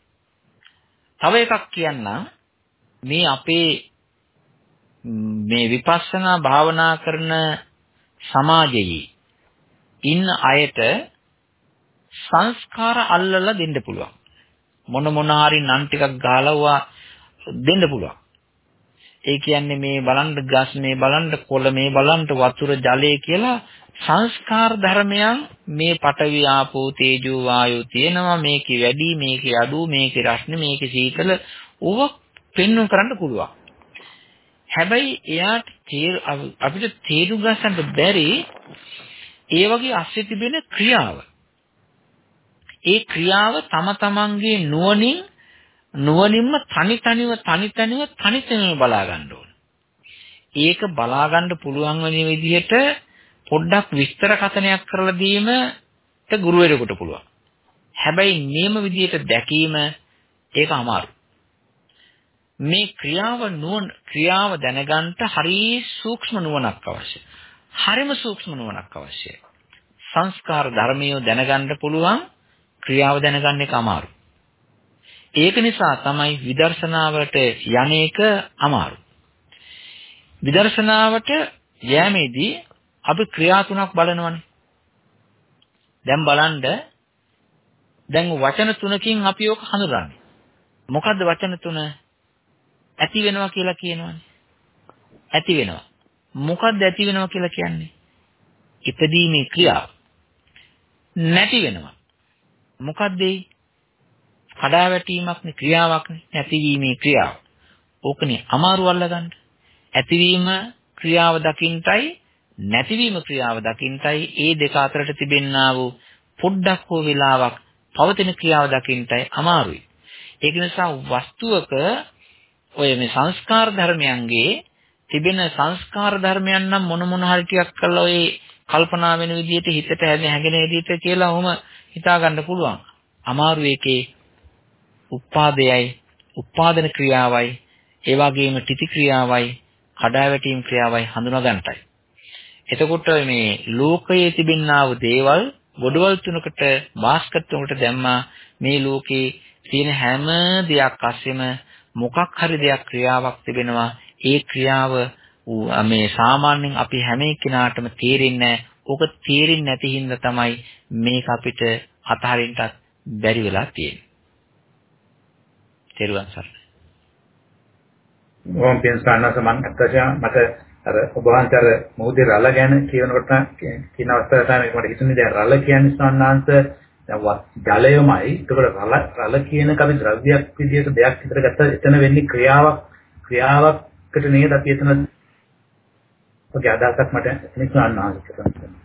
තව එකක් කියන්නම් මේ අපේ මේ විපස්සනා භාවනා කරන සමාජයේ ඉන්න අයට සංස්කාර අල්ලලා දෙන්න පුළුවන්. මොන මොන හරි නම් ටිකක් ගහලවුවා දෙන්න පුළුවන්. ඒ කියන්නේ මේ බලන්න ගස් මේ බලන්න කොළ මේ බලන්න වතුර ජලය කියලා සංස්කාර ධර්මයන් මේ පඨවි ආපෝ තේජෝ වායෝ තියෙනවා මේකේ වැඩි මේකේ අඩු මේකේ රස්නේ මේකේ සීතල ඕව පෙන්වන්න කරන්න පුළුවන්. හැබැයි එයාට අපිට තේරුම් ගන්න බැරි ඒ වගේ ASCII තිබෙන ක්‍රියාව. ඒ ක්‍රියාව තම තමන්ගේ නුවණින් නුවණින්ම තනි තනිව තනි තනිව තනි තනිව බලා ගන්න ඕන. ඒක බලා ගන්න පුළුවන් වෙන විදිහට පොඩ්ඩක් විස්තර කතනයක් කරලා දීමට ගුරුවරයෙකුට පුළුවන්. හැබැයි නියම විදිහට දැකීම ඒක අමාරු. මේ ක්‍රියාව නුවණ ක්‍රියාව දැනගන්න හරි සූක්ෂම නුවණක් අවශ්‍යයි. හරිම සූක්ෂම නුවණක් අවශ්‍යයි. සංස්කාර ධර්මියෝ දැනගන්න පුළුවන් ක්‍රියාව දැනගන්න එක අමාරු. ඒක නිසා තමයි විදර්ශනාවට යන්නේක අමාරු. විදර්ශනාවට යෑමේදී අපි ක්‍රියා තුනක් බලනවනේ. දැන් බලන්න දැන් වචන තුනකින් අපි ඔක හඳුනන්නේ. මොකද්ද වචන තුන? ඇති වෙනවා කියලා කියනවනේ. ඇති වෙනවා. මොකද්ද ඇති වෙනවා කියලා කියන්නේ? ඉපදීමේ ක්‍රියාව. නැති වෙනවා. මොකද්ද ඒ? කඩා වැටීමක්නේ ක්‍රියාවක්නේ නැතිවීමේ ක්‍රියාව. ඕකනේ අමාරු අල්ලගන්න. ඇතිවීම ක්‍රියාව දකින්ටයි නැතිවීම ක්‍රියාව දකින්ටයි ඒ දෙක අතරට තිබෙන්නා වූ පොඩ්ඩක් හෝ වෙලාවක් පවතින ක්‍රියාව දකින්ටයි අමාරුයි. ඒක නිසා වස්තුවක ඔය මේ සංස්කාර ධර්මයන්ගේ තිබෙන සංස්කාර ධර්මයන් නම් මොන මොන හරි ටිකක් කරලා ඔය කල්පනා වෙන විදිහට හිතට හැගෙන විදිහට කියලා ඔහොම හිතා ගන්න පුළුවන්. අමාරු එකේ උපාදයයි උපාදන ක්‍රියාවයි ඒ වගේම තිති ක්‍රියාවයි කඩාවැටීම් ක්‍රියාවයි හඳුනා ගන්නටයි. එතකොට මේ ලෝකයේ තිබෙනා වූ දේවල් ගොඩවල් තුනකට බාස්කට් තුනකට දැම්මා මේ ලෝකේ තියෙන හැම දෙයක් අස්සෙම මොකක් හරි දෙයක් ක්‍රියාවක් තිබෙනවා ඒ ක්‍රියාව මේ සාමාන්‍යයෙන් අපි හැම එක්කිනාටම තේරෙන්නේ ඕක තේරෙන්නේ නැති හින්දා තමයි මේක අපිට අතහරින්නත් බැරි වෙලා තියෙන්නේ. තේරුවන් සරණයි. මම පින්සන්නස මම අත්‍යවශ්‍ය මට අර ඔබ වහන්සේ අර මොහොතේ රළ ගැන කියනකොට කියන අවස්ථාව තමයි මට හිතුනේ දැන් රළ කියන්නේ සම්මාංශ ජලයමයි. ඒකට රළ රළ කියන කවි ද්‍රව්‍යයක් විදිහට දෙයක් විතර ගත්ත එතන වෙන්නේ ක්‍රියාවක් ක්‍රියාවකට නේද අපි එතන ඔගේ අදහසක් මට නිසාන්න ආසකම්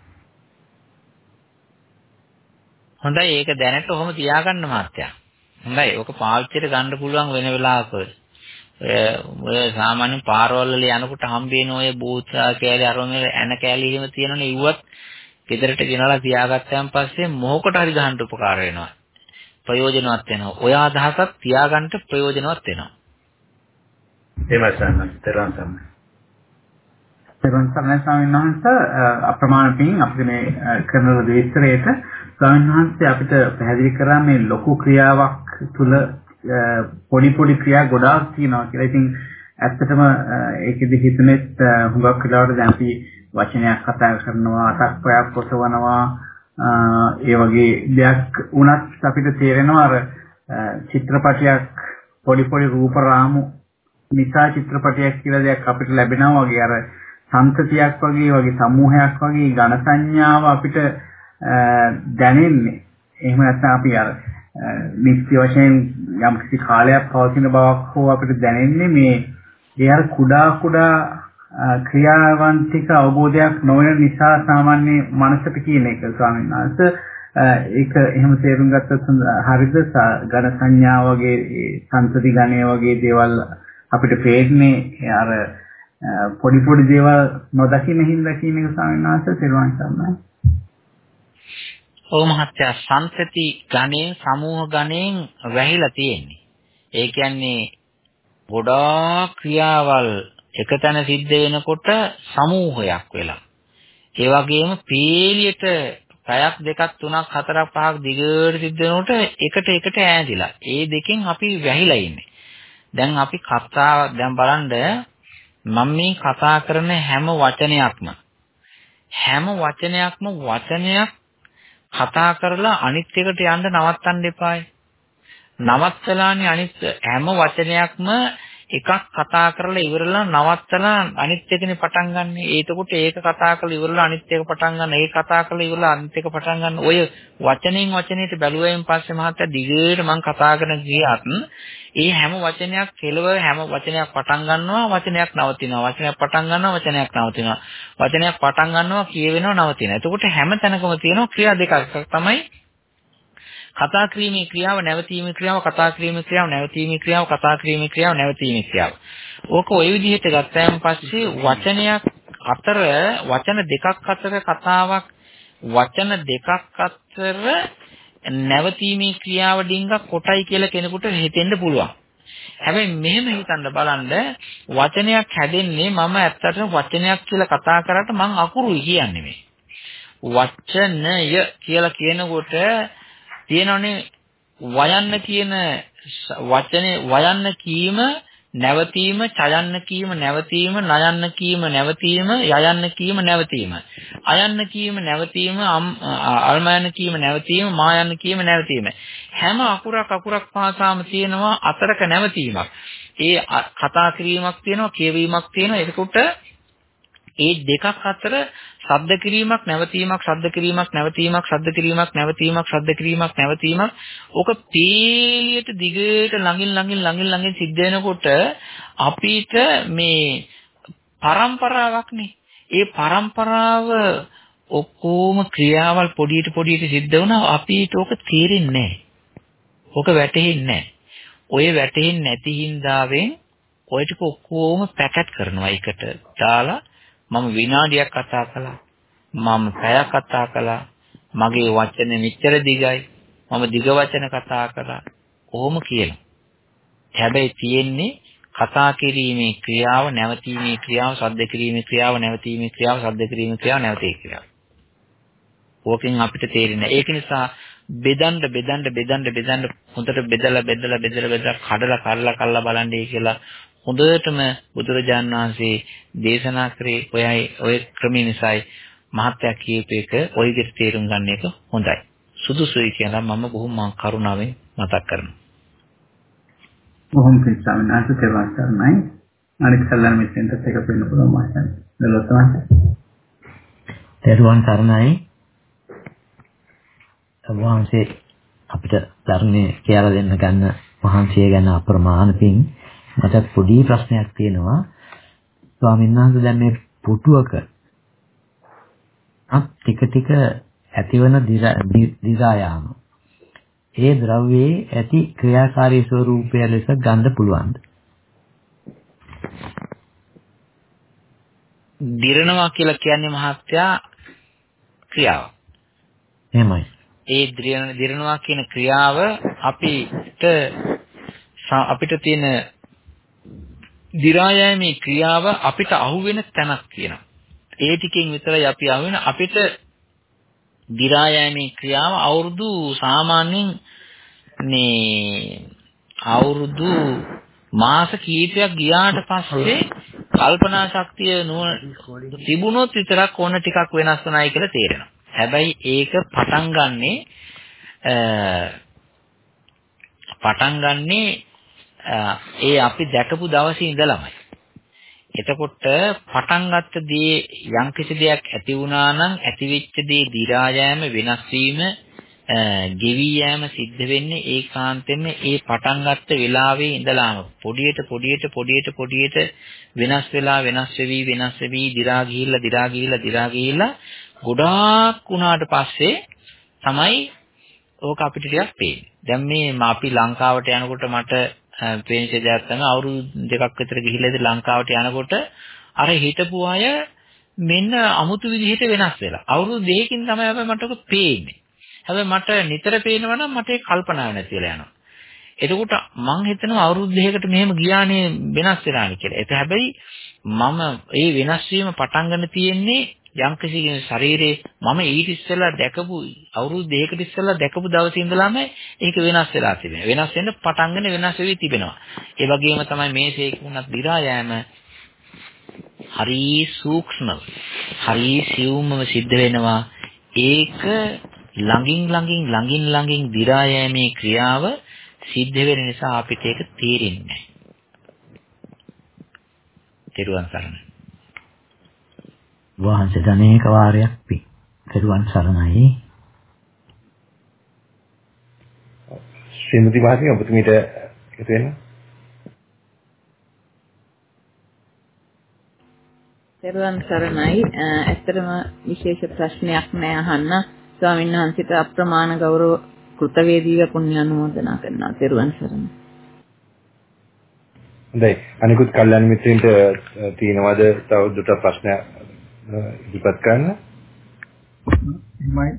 හොඳයි ඒක දැනට ඔහොම තියාගන්න මාත්‍යා. හොඳයි ඕක පාවිච්චියට ගන්න පුළුවන් වෙන වෙලාවක ඔය සාමාන්‍ය පාරවල් වල යනකොට හම්බෙන ඔය බූත්‍රා කෑලි අරම එන කෑලි එහෙම තියෙනවනේ ඉව්වත් ගෙදරට ගෙනලා තියාගත්තාන් පස්සේ මොහොකට හරි ගහන්න උපකාර වෙනවා. ප්‍රයෝජනවත් වෙනවා. ඔය අදහසක් තියාගන්න ප්‍රයෝජනවත් වෙනවා. එහෙමයි සම්මත. තරම් සම්මත. සර්වන් සර්ණ ස්වාමීන් වහන්සේ අප්‍රමාණ පින් අපිට මේ කරන විස්තරයට ස්වාමීන් වහන්සේ අපිට පැහැදිලි කරා මේ ලොකු ක්‍රියාවක් තුල පොඩි පොඩි ක්‍රියා ගොඩාක් තියෙනවා කියලා. ඉතින් ඇත්තටම ඒකෙදි හිතෙනෙත් හුඟක් වෙලාවට දැන් අපි වචනයක් කතා කරනවා අටක් පයක් පොසවනවා ඒ වගේ දෙයක් වුණත් අපිට තේරෙනවා අර චිත්‍රපටයක් පොඩි පොඩි රූප රාමු නිසා චිත්‍රපටයක් කියලා දෙයක් අපිට ලැබෙනවා වගේ අර සංතතියක් වගේ වගේ සමූහයක් වගේ ඝන සංඥාව අපිට දැනෙන්නේ. එහෙම නැත්නම් අපි අර නිත්‍ය වශයෙන් යම් කිසි කාලයක් පවතින බවක් හෝ අපිට දැනෙන්නේ මේ ඒ අර කුඩා කුඩා ක්‍රියාවන් ටික අවබෝධයක් නොවන නිසා සාමාන්‍ය මනසට කියන එක ස්වාමීන් වහන්සේ. ඒක එහෙම තේරුම් ගත්තොත් හරිද? ඝන සංඥා වගේ සංතති ඝණය වගේ දේවල් අපිට පේන්නේ. අර පොඩි පොඩි දේවල් නොදකින්න හින්දා කියන එක ස්වාමීන් වහන්සේ තේරුම් ගන්නවා. ඔව් මහත්තයා සංතති ගණයෙන් සමූහ ගණයෙන් වැහිලා තියෙන්නේ. ඒ කියන්නේ ගොඩාක් ක්‍රියාවල් එකතැන සිද්ධ වෙනකොට සමූහයක් වෙලා. ඒ වගේම පීලියට පැයක් දෙකක් තුනක් හතරක් පහක් දිගට සිද්ධ වෙනකොට එකට එකට ඈඳිලා. ඒ දෙකෙන් අපි වැහිලා ඉන්නේ. දැන් අපි කතා දැන් බලන්න මම මේ කතා කරන හැම වචනයක්ම හැම වචනයක්ම වචනයක් කතා කරලා අනිත් එකට යන්න නවත්තන්න එපායි. නවත්තලානේ අනිත් හැම වචනයක්ම එකක් කතා කරලා ඉවරලා නවත්තලා අනිත් එකනේ පටන් ගන්න. ඒතකොට ඒක කතා කරලා ඉවරලා අනිත් එක පටන් ගන්න. ඒක කතා කරලා ඉවරලා අනිත් එක පටන් ගන්න. ඔය වචනෙන් වචනෙට බැලුවයින් පස්සේ මහත්තයා දිගට මම කතා කරන ගියත් ඒ හැම වචනයක් කෙලවර හැම වචනයක් පටන් ගන්නවා වචනයක් නවතිනවා. වචනයක් පටන් ගන්නවා වචනයක් නවතිනවා. වචනයක් පටන් ගන්නවා කියවෙනවා නවතිනවා. එතකොට හැම තැනකම තියෙනවා ක්‍රියා දෙකක්. තමයි කතා කිරීමේ ක්‍රියාව නැවතීමේ ක්‍රියාව කතා කිරීමේ ක්‍රියාව නැවතීමේ ක්‍රියාව කතා කිරීමේ ක්‍රියාව නැවතීමේ ක්‍රියාව. ඕක ওই විදිහට ගත්තාන් පස්සේ වචනයක් අතර වචන දෙකක් අතර කතාවක් වචන දෙකක් අතර නැවතීමේ ක්‍රියාව ඩිංගක් කොටයි කියලා කෙනෙකුට හිතෙන්න පුළුවන්. හැබැයි මෙහෙම හිතන්න බලන්න වචනයක් හැදෙන්නේ මම ඇත්තටම වචනයක් කියලා කතා කරාට මං අකුරුයි කියන්නේ මේ. වචනය කියලා කියනකොට තියෙනවනේ වයන්න කියන වචනේ වයන්න කීම නැවතීම චයන්න කීම නැවතීම නයන්න කීම නැවතීම යයන්න කීම නැවතීම. අයන්න කීම නැවතීම අල්මයන් කීම නැවතීම මායන්න කීම නැවතීම. හැම අකුරක් අකුරක් පාසාම තියෙනවා අතරක නැවතීමක්. ඒ කතා කිරීමක් තියෙනවා කියවීමක් තියෙනවා. ඒකට ඒ දෙකක් අතර ශබ්ද කිරීමක් නැවතීමක් ශබ්ද කිරීමක් නැවතීමක් ශබ්ද කිරීමක් නැවතීමක් ශබ්ද කිරීමක් නැවතීමක් ඕක පීලියට දිගට ළඟින් ළඟින් ළඟින් ළඟින් සිද්ධ වෙනකොට අපිට මේ පරම්පරාවක්නේ. ඒ පරම්පරාව ඔක්කොම ක්‍රියාවල් පොඩියට පොඩියට සිද්ධ වුණා අපිට ඕක තේරෙන්නේ නැහැ. ඕක වැටහෙන්නේ නැහැ. ඔය වැටහෙන්නේ නැති හින්දාවෙන් ඔය ටික ඔක්කොම පැකට් කරනවා එකට දාලා මම විනාඩියක් කතා කළා. මම පැයක් කතා කළා. මගේ වචන මෙච්චර දිගයි. මම දිග වචන කතා කළා. කොහොම කියලා. හැබැයි තියෙන්නේ කතා කිරීමේ ක්‍රියාව නැවතීමේ ක්‍රියාව සද්ද කිරීමේ ක්‍රියාව නැවතීමේ ක්‍රියාව සද්ද කිරීමේ ක්‍රියාව නැවතී ක්‍රියාව. ඕකෙන් අපිට තේරෙන්නේ. ඒක නිසා බෙදන්න බෙදන්න බෙදන්න බෙදන්න හොඳට බෙදලා බෙදලා බෙදලා බෙදලා කඩලා කඩලා කල්ලා බලන්නේ කියලා හොඳටම බුදුරජාන් වහන්සේ දේශනා කරේ ඔයයි ඔය ක්‍රමී නිසායි මහත්ය කියපු එක ඔය විදිහට තේරුම් ගන්න එක හොඳයි. සුදුසුයි කියලා මම බොහොම කරුණාවෙන් මතක් කරනවා. බොහොම පිටසමින් අද තේරුම් ගන්නයි. අනිත් කල්ලාන මෙතෙන්ට එක වෙන්න පුළුවන් මාසන්. දලොත් තෙරුවන් සරණයි. වහන්සේ අපිට ධර්මයේ කියලා දෙන්න ගන්න මහන්සිය ගැන අප්‍රමාණ පිං මට පොඩි ප්‍රශ්නයක් තියෙනවා ස්වාමීන් වහන්සේ දැන් මේ පුටුවක අත් ටික ටික ඇතිවන දිරායාම ඒ ද්‍රව්‍යයේ ඇති ක්‍රියාකාරී ස්වરૂපය ලෙස ගන්න පුළුවන්ද දිරනවා කියලා කියන්නේ මහත්යා ක්‍රියාව. එහෙමයි. ඒ දිරනවා කියන ක්‍රියාව අපිට අපිට තියෙන දිරායෑමේ ක්‍රියාව අපිට අහුවෙන තැනක් කියනවා. ඒ ටිකෙන් විතරයි අපි අහුවෙන අපිට දිරායෑමේ ක්‍රියාව අවුරුදු සාමාන්‍යයෙන් මේ අවුරුදු මාස කීපයක් ගියාට පස්සේ කල්පනා ශක්තිය නුවණ තිබුණොත් විතරක් ඕන ටිකක් වෙනස් වුණායි කියලා තේරෙනවා. හැබැයි ඒක පටන් ගන්නෙ පටන් ගන්නෙ ඒ අපි දැකපු දවසේ ඉඳලමයි. එතකොට පටන් ගත්ත දේ යම් කිසි දෙයක් ඇති වුණා නම් ඇතිවෙච්ච දේ දිරා යෑම වෙනස් වීම ගෙවි යෑම සිද්ධ වෙන්නේ ඒකාන්තයෙන්ම ඒ පටන් ගත්ත වෙලාවේ ඉඳලාම පොඩියට පොඩියට පොඩියට පොඩියට වෙනස් වෙලා වෙනස් වෙවි වෙනස් වෙවි දිරා ගිහිල්ලා දිරා ගිහිල්ලා දිරා ගිහිල්ලා ගොඩාක් වුණාට පස්සේ තමයි ඕක අපිට ටිකක් පේන්නේ. දැන් මේ අපි ලංකාවට යනකොට මට පේන දෙයක් තමයි අවුරුදු දෙකක් විතර ගිහිල්ලා ඉතින් ලංකාවට යනකොට අර හිටපු අය මෙන්න අමුතු විදිහට වෙනස් වෙලා. අවුරුදු දෙකකින් තමයි හැබැයි මට ඔක පේන්නේ. හැබැයි මට නිතර පේනවා නම් මට ඒක කල්පනා නැතිලා යනවා. එතකොට මං හිතනවා අවුරුදු දෙකකට මෙහෙම ගියානේ වෙනස් වෙලානේ කියලා. ඒක හැබැයි මම ඒ වෙනස් වීම පටන් ගන්න තියෙන්නේ යම්කිසි කෙනෙක් ශරීරේ මම ඊට ඉස්සෙල්ලා දැකපු අවුරුදු දෙකකට ඉස්සෙල්ලා දැකපු දවසේ ඉඳලාම ඒක වෙනස් වෙලා තිබෙනවා. වෙනස් වෙන්න පටන්ගෙන වෙනස් වෙවි තිබෙනවා. ඒ වගේම තමයි මේසේ වුණත් දිරා යෑම හරි සූක්ෂමව හරි සියුම්ව සිද්ධ වෙනවා. ඒක ළඟින් ළඟින් ළඟින් ළඟින් දිරා යෑමේ ක්‍රියාව සිද්ධ වෙන නිසා අපිට ඒක තේරෙන්නේ නැහැ. තිරුවන් සරණයි වහන්සේට අනේක වාරයක් පිං. පෙරුවන් සරණයි. ශ්‍රීමති මහත්මිය ඔබතුමීට එකතු වෙන්න. පෙරුවන් සරණයි. ඇත්තටම විශේෂ ප්‍රශ්නයක් නෑ අහන්න. ස්වාමීන් වහන්සේට අප්‍රමාණ ගෞරව කෘතවේදීව පුණ්‍ය අනුමෝදනා කරනවා. පෙරුවන් සරණයි. හොඳයි. අනිකුත් කල්යනා මිත්‍රින්ට තියෙනවද තව දුරට ප්‍රශ්න ඉදිරිපත් කරන්න. එහෙමයි.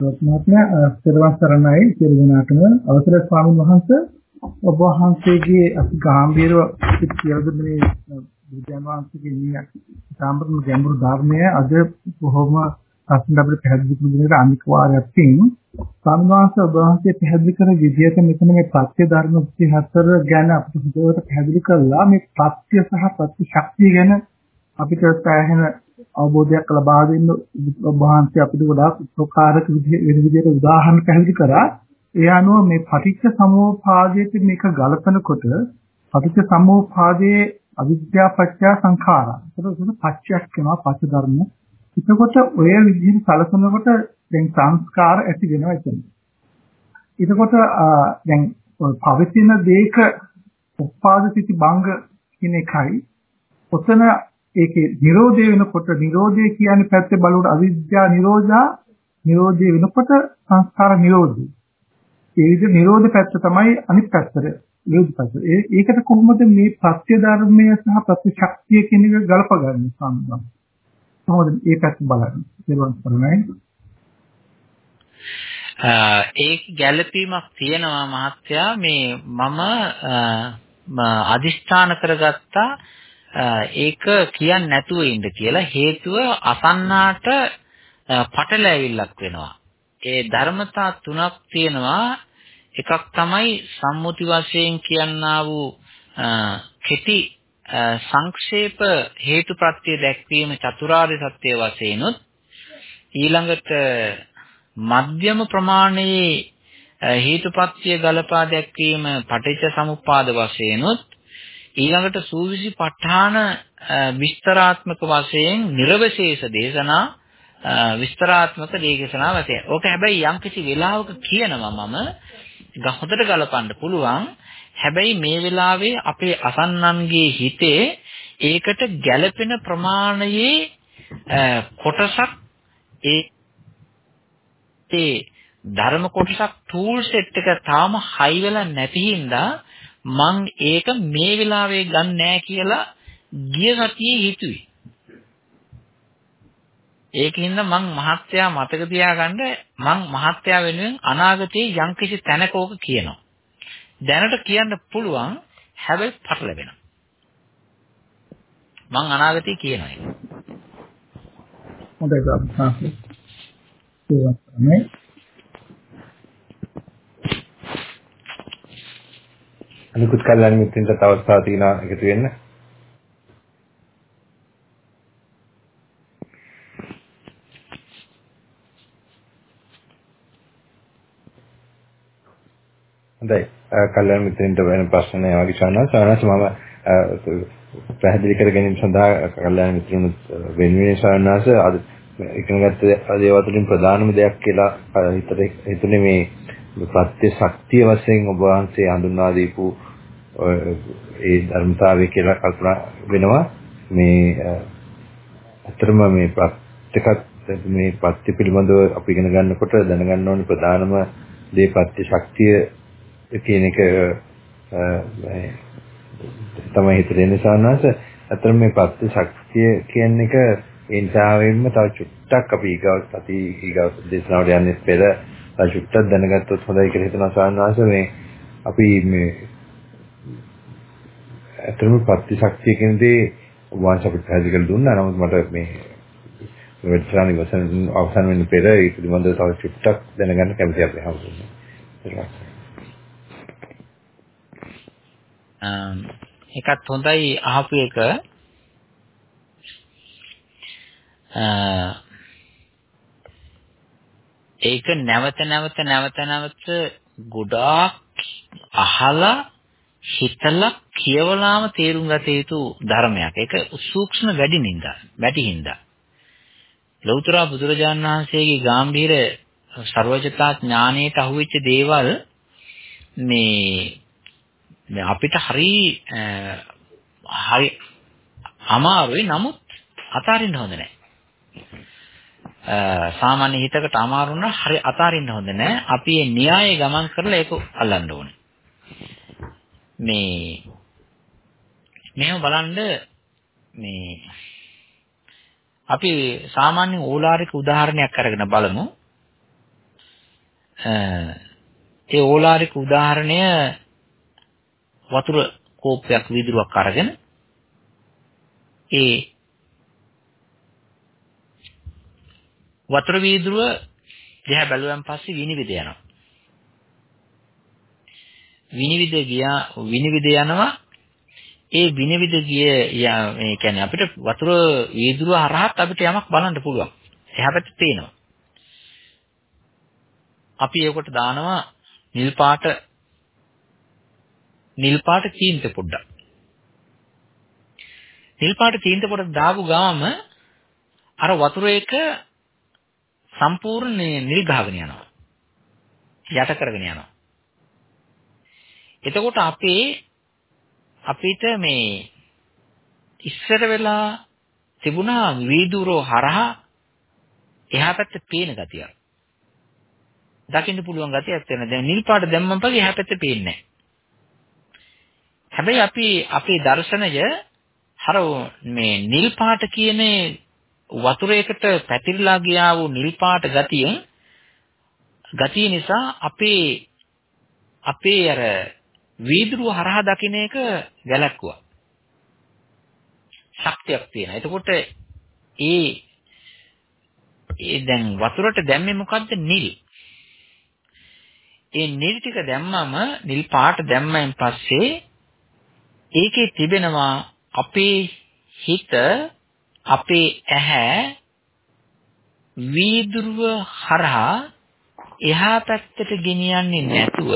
මහත්මයා පෙරවන් සරණයි සියලු දෙනාටම අවසර ස්වාමීන් වහන්සේ ඔබ වහන්සේගේ අති ගැඹීර කියලා දුන්න මේ බුදුන් වහන්සේගේ මේ සාම්ප්‍රදායික ගැඹුරු ධර්මය අද බොහොම අස්න අපිට පැහැදිලි කරන විදිහට අනික් වාරයක් තින් ස්වාමීන් වහන්සේ ඔබ වහන්සේ පැහැදිලි කරන විදිහට මෙතන මේ ප්‍රත්‍ය ධර්ම 34 ගැන අපිට හොඳට පැහැදිලි කළා මේ ප්‍රත්‍ය සහ ප්‍රත්‍ය ශක්තිය ගැන අපිට පැහැහෙන අවබෝධයක් ලබා දෙන්න වහන්සේ අපිට ගොඩාක් උපකාරක විදිහට උදාහරණ පැහැදිලි කරා. ඒ අනුව මේ පටිච්ච සමුප්පාදයේ මේක ගලපනකොට පටිච්ච සමුප්පාදයේ අවිද්‍යා පත්‍ය සංඛාරා. ඒක පච්චයක් වෙනවා පච්ච ධර්ම. එතකොට ඔය විදිහට සැලකනකොට දැන් සංස්කාර ඇති වෙනවා එතන. එතකොට දැන් පවතින දේක උපාද සිටි භංග කියන එකයි ඔතන ඒකේ Nirodhe වෙනකොට Nirodhe කියන්නේ පැත්තේ බලුවට අවිද්‍යා නිරෝධා Nirodhe වෙනකොට සංස්කාර නිරෝධය. ඒ විදිහ නිරෝධ පැත්ත තමයි අනිත් පැත්තට විරුද්ධ පැත්ත. ඒකට කොහොමද මේ ප්‍රත්‍ය ධර්මය සහ ප්‍රතිශක්තිය කියන එක ගලපගන්නේ සම්බන්ධ? කොහොමද මේ පැත්ත බලන්නේ? ඒවන් කරන්නේ. ඒක ගැළපීමක් තියෙනවා මහත්තයා මේ මම අදිෂ්ඨාන කරගත්තා ඒක කියන්නේ නැතුව ඉන්න කියලා හේතුව අසන්නාට පටලැවිල්ලක් වෙනවා. ඒ ධර්මතා තුනක් තියෙනවා. එකක් තමයි සම්මුති වශයෙන් කියනා වූ කෙටි සංක්ෂේප හේතුප්‍රත්‍ය දැක්වීම චතුරාර්ය සත්‍ය වශයෙන්ුත් ඊළඟට මධ්‍යම ප්‍රමාණයේ හේතුපත්‍ය ගලපා දැක්වීම පටිච්ච සමුප්පාද වශයෙන්ුත් ඊළඟට සූවිසි ප ဋ ාණ විස්තරාත්මක වශයෙන් නිර්වශේෂ දේශනා විස්තරාත්මක දේශනා වශයෙන්. ඕක හැබැයි යම්කිසි වෙලාවක කියනවා මම හොඳට ගලපන්න පුළුවන්. හැබැයි මේ වෙලාවේ අපේ අසන්නන්ගේ හිතේ ඒකට ගැළපෙන ප්‍රමාණයේ කොටසක් ඒ ඒ ධර්ම කොටසක් ටූල් සෙට් එක තාම හයි වෙලා නැති හින්දා මං ඒක මේ වෙලාවේ ගන්න නෑ කියලා ගිය සතියේ හිතුවේ. ඒකින්ද මං මහත්යා මතක තියාගන්න මං මහත්යා වෙනුවෙන් අනාගතයේ යම්කිසි තැනක ඕක කියනවා. දැනට කියන්න පුළුවන් හැබැයි පටලැවෙනවා. මං අනාගතයේ කියනවා ඒක. හොඳයි ගන්න. ඒක තමයි අනිකුත් කල්යනා මිත්‍රින්ට තවත් තව තියෙනවා එකතු වෙන්න. හොඳයි. කල්යනා මිත්‍රින්ට වෙන ප්‍රශ්න නැහැ වගේ සවනස් සවනස් මම පැහැදිලි කර ගැනීම සඳහා කල්යනා මිත්‍රුන් වෙනුවෙන් සවනස් අද ඉගෙනගත්ත දේවල් වලින් ප්‍රධානම දෙයක් කියලා හිතට හිතුනේ මේ ප්‍රත්‍ය ශක්තිය වශයෙන් ඔබ වහන්සේ හඳුන්වා දීපු ඒ ධර්මතාවය කියලා කල්පනා වෙනවා. මේ අතරම මේ ප්‍රත්‍යකත් මේ ප්‍රත්‍ය පිළිබඳව අපි ඉගෙන ගන්නකොට දැනගන්න ඕනේ ප්‍රධානම දේ ප්‍රත්‍ය ශක්තිය කියන එක තමයි හිතේ නිසානස. අතර මේ ප්‍රත්‍ය ශක්තිය කියන එක ඒ නිසාවෙන්ම තව චුට්ටක් අපි ඊගව සති ඊගව දේශනාවට යන්නේ පෙර තව චුට්ටක් දැනගත්තොත් හොඳයි කියලා හිතනවා සාන්නාස මේ අපි මේ අතරම ප්‍රතිශක්තිය කියන දේ වාංශ අපිට පැහැදිලි කරලා දුන්නා. නමුත් මට මේ වෙච්චානි වසන් අවසන් වෙන්න පෙර ඒ පිළිබඳව තව චුට්ටක් දැනගන්න කැමතියි අපි හම්බුනේ. එකත් හොඳයි අහපු එක ඒක නැවත නැවත නැවත නැවත ගොඩාක් අහලා හිතලා කියවලාම තේරුම් ගත යුතු ධර්මයක්. ඒක සූක්ෂම වැඩි නින්දා, වැඩි හින්දා. ලෞතර බුදුරජාණන් වහන්සේගේ ගැඹීර ਸਰවජතා ඥානයට අහුවෙච්ච දේවල් මේ අපිට හරි හරි අමාරුයි නමුත් අතාරින්න හොඳ නැහැ. සාමාන්‍ය හිතකට අමාරු නම් හරි අතාරින්න හොඳ නැහැ. අපි මේ න්‍යාය ගමන් කරලා ඒක අල්ලන්න ඕනේ. මේ මෙහෙම බලන්න මේ අපි සාමාන්‍ය ඕලාරික උදාහරණයක් අරගෙන බලමු. ඒ ඕලාරික උදාහරණය වතුර කෝප්පයක් වීදුරුවක් අරගෙන ඒ වතුර වීදුරුව දිහා බැලුවන් පස්සේ විනිවිද යනවා. විනිවිද ගියා විනිවිද යනවා ඒ විනිවිද ගිය මේ කියන්නේ අපිට වතුර වීදුරුව හරහාත් අපිට යමක් බලන්න පුළුවන්. එහා පැත්තේ පේනවා. අපි ඒකට දානවා නිල් පාට නිල් පාට චීන්ත පොඩ්ඩක්. නිල් පාට චීන්ත පොඩ්ඩක් දාපු ගාම අර වතුර එක සම්පූර්ණ නිල් ගහගෙන යනවා. යට කරගෙන යනවා. එතකොට අපේ අපිට මේ ඉස්සර වෙලා තිබුණා වීදුරෝ හරහා එහා පැත්තේ පේන ගතියක්. දකින්න පුළුවන් ගතියක් තියෙනවා. දැන් නිල් පාට දැම්මම පස්සේ එහා පැත්තේ පේන්නේ නැහැ. හැබැයි අපි අපේ දර්ශනය හර මේ නිල් පාට කියන වතුරයකට පැතිරලා ගියා වූ නිල් පාට ගතියෙන් ගතිය නිසා අපේ අපේ අර වීදුරුව හරහා දකින්න එක වැළැක්කුවා. ශක්තියක් තියෙනවා. එතකොට ඒ ඒ දැන් වතුරට දැම්මේ මොකද්ද? නිල්. ඒ නිල් ටික දැම්මම නිල් පාට දැම්මෙන් පස්සේ ඒකේ තිබෙනවා අපේ හිත අපේ ඇහැ වීදුරුව හරහා එහා පැත්තට ගෙනියන්නේ නැතුව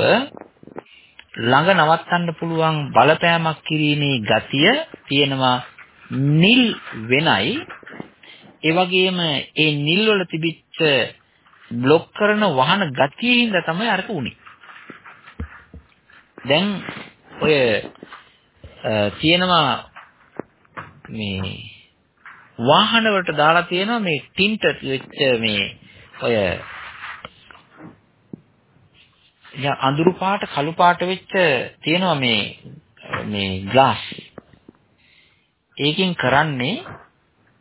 ළඟ නවත්තන්න පුළුවන් බලපෑමක් කිරීමේ ගතිය තියෙනවා නිල් වෙනයි. ඒ වගේම ඒ නිල් වල තිබිච්ච બ્લોක් කරන වහන ගතියින්ද තමයි අරක උනේ. දැන් ඔය තියෙනවා මේ වාහන වලට දාලා තියෙනවා මේ ටින්ට් වෙච්ච මේ ඔය යා අඳුරු පාට කළු පාට වෙච්ච තියෙනවා මේ මේ ග්ලාස් ඒකෙන් කරන්නේ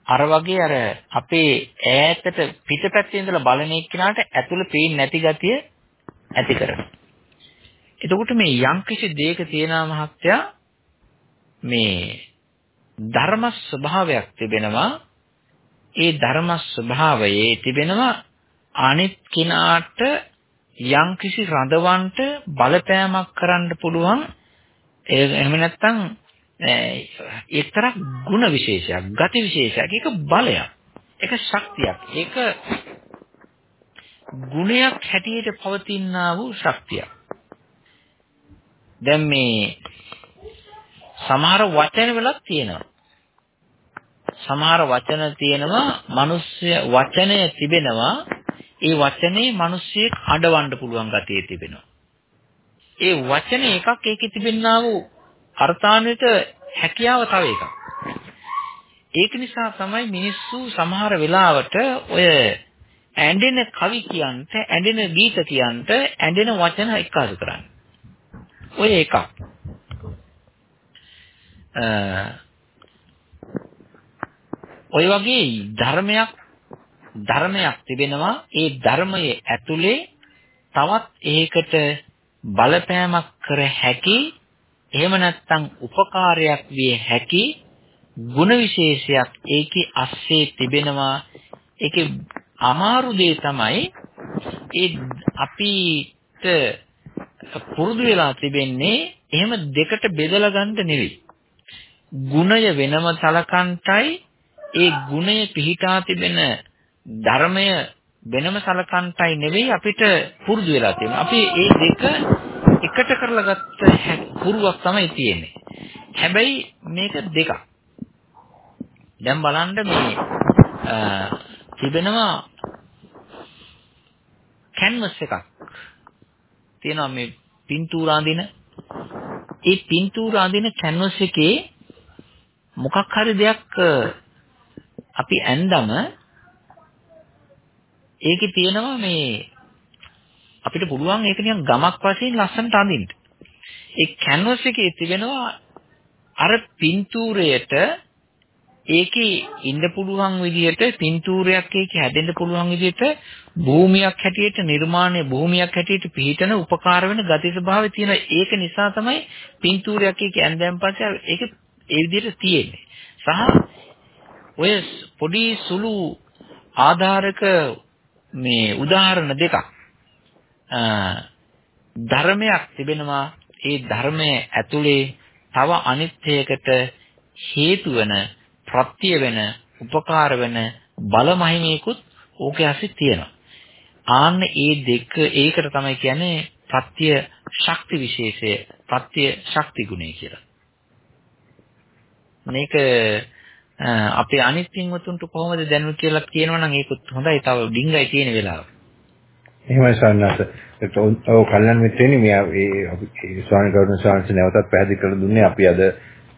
අර වගේ අර අපේ ඈතට පිටපැත්තේ ඉඳලා බලන එක්කිනාට ඇතුළ පේන්නේ නැති ගතිය ඇති කරනවා. එතකොට මේ යම්කිසි දෙයක තියෙනා මහත්ය මේ ධර්ම ස්වභාවයක් තිබෙනවා. ඒ ධර්ම ස්වභාවයේ තිබෙනවා අනිත් කිනාට යම්කිසි රඳවන්ට බලපෑමක් කරන්න පුළුවන් එහෙම නැත්නම් එක්තරා ಗುಣ විශේෂයක්, ගති විශේෂයක්, ඒක බලයක්. ඒක ශක්තියක්. ඒක ගුණයක් හැටියට පවතිනා වූ ශක්තියක්. දැන් මේ සමහර වචන වලක් තියෙනවා. සමහර වචන තියෙනවා මිනිස්සු වචනය තිබෙනවා ඒ වචනේ මිනිස්සෙක් අඬවන්න පුළුවන් ගතිය තිබෙනවා. ඒ වචනේ එකක් ඒකේ තිබෙනා වූ අර්ථාන්විත හැකියාව තව එකක්. ඒක නිසා තමයි මිනිස්සු සමහර වෙලාවට ඔය ඇඬෙන කවි කියන්ට, ඇඬෙන ගීත කියන්ට, ඇඬෙන වචන එක්කාසු කරන්නේ. ඔය එකක්. ඔය වගේ ධර්මයක් ධර්මයක් තිබෙනවා. ඒ ධර්මයේ ඇතුලේ තවත් ඒකට බලපෑමක් කර හැකි එහෙම නැත්නම් උපකාරයක් විය හැකි ಗುಣ විශේෂයක් ඒකේ අස්සේ තිබෙනවා. ඒකේ අමාරු දේ තමයි ඒ අපිට පුරුදු වෙලා තිබෙන්නේ එහෙම දෙකට බෙදලා ගන්න නෙවෙයි. ගුණය වෙනම සලකන්ටයි ඒ ගුණය පිහිටා තිබෙන ධර්මය වෙනම සලකන්ටයි නෙවෙයි අපිට පුරුදු වෙලා තියෙන්නේ. අපි ඒ දෙක එකට කරලා ගත්ත පුරුවක් තමයි තියෙන්නේ. හැබැයි මේක දෙකක්. දැන් බලන්න මේ තිබෙනවා කැන්වස් එකක්. තියෙනවා මේ පින්තූර අඳින. ඒ පින්තූර අඳින කැන්වස් එකේ මොකක් හරි දෙයක් අපි ඇඳම ඒකේ තියෙනවා මේ අපිට පුළුවන් ඒක නිකන් ගමක් වශයෙන් ලස්සනට අඳින්න. ඒ කැන්වස් එකේ තිබෙනවා අර පින්තූරයට ඒකේ ඉන්න පුළුවන් විදිහට පින්තූරයක් ඒකේ හැදෙන්න පුළුවන් විදිහට භූමියක් හැටියට නිර්මාණය භූමියක් හැටියට පිහිටන උපකාර වෙන ගති ස්වභාවය තියෙන ඒක නිසා තමයි පින්තූරයක් ඒකේ ඇඳන් පස්සේ ඒක ඒ විදිහට තියෙන්නේ. සහ ඔය පොඩි සුළු ආධාරක මේ උදාහරණ දෙකක් ධර්මයක් තිබෙනවා. ඒ ධර්මයේ ඇතුලේ තව අනිත්‍යයකට හේතු වෙන ප්‍රත්‍ය වෙන උපකාර වෙන බලමහිමේකුත් ඕකේ ඇසි තියෙනවා. ආන්න ඒ දෙක ඒකට තමයි කියන්නේ ප්‍රත්‍ය ශක්ති විශේෂය ප්‍රත්‍ය ශක්ති ගුණය කියලා. මේක අපේ අනිත් පින්වතුන්ට කොහොමද දැනුනේ කියලා කියනවනම් ඒකත් හොඳයි. තව ඩිංගයි තියෙන වෙලාව. එහෙමයි සන්නස. ඒක ඔව් කල්යනා මිත්‍රෙනි මේ ඒ ස්වාමීන් වහන්සේ ස්වාමීන් නැවතත් පැහැදිලි කරලා දුන්නේ අපි අද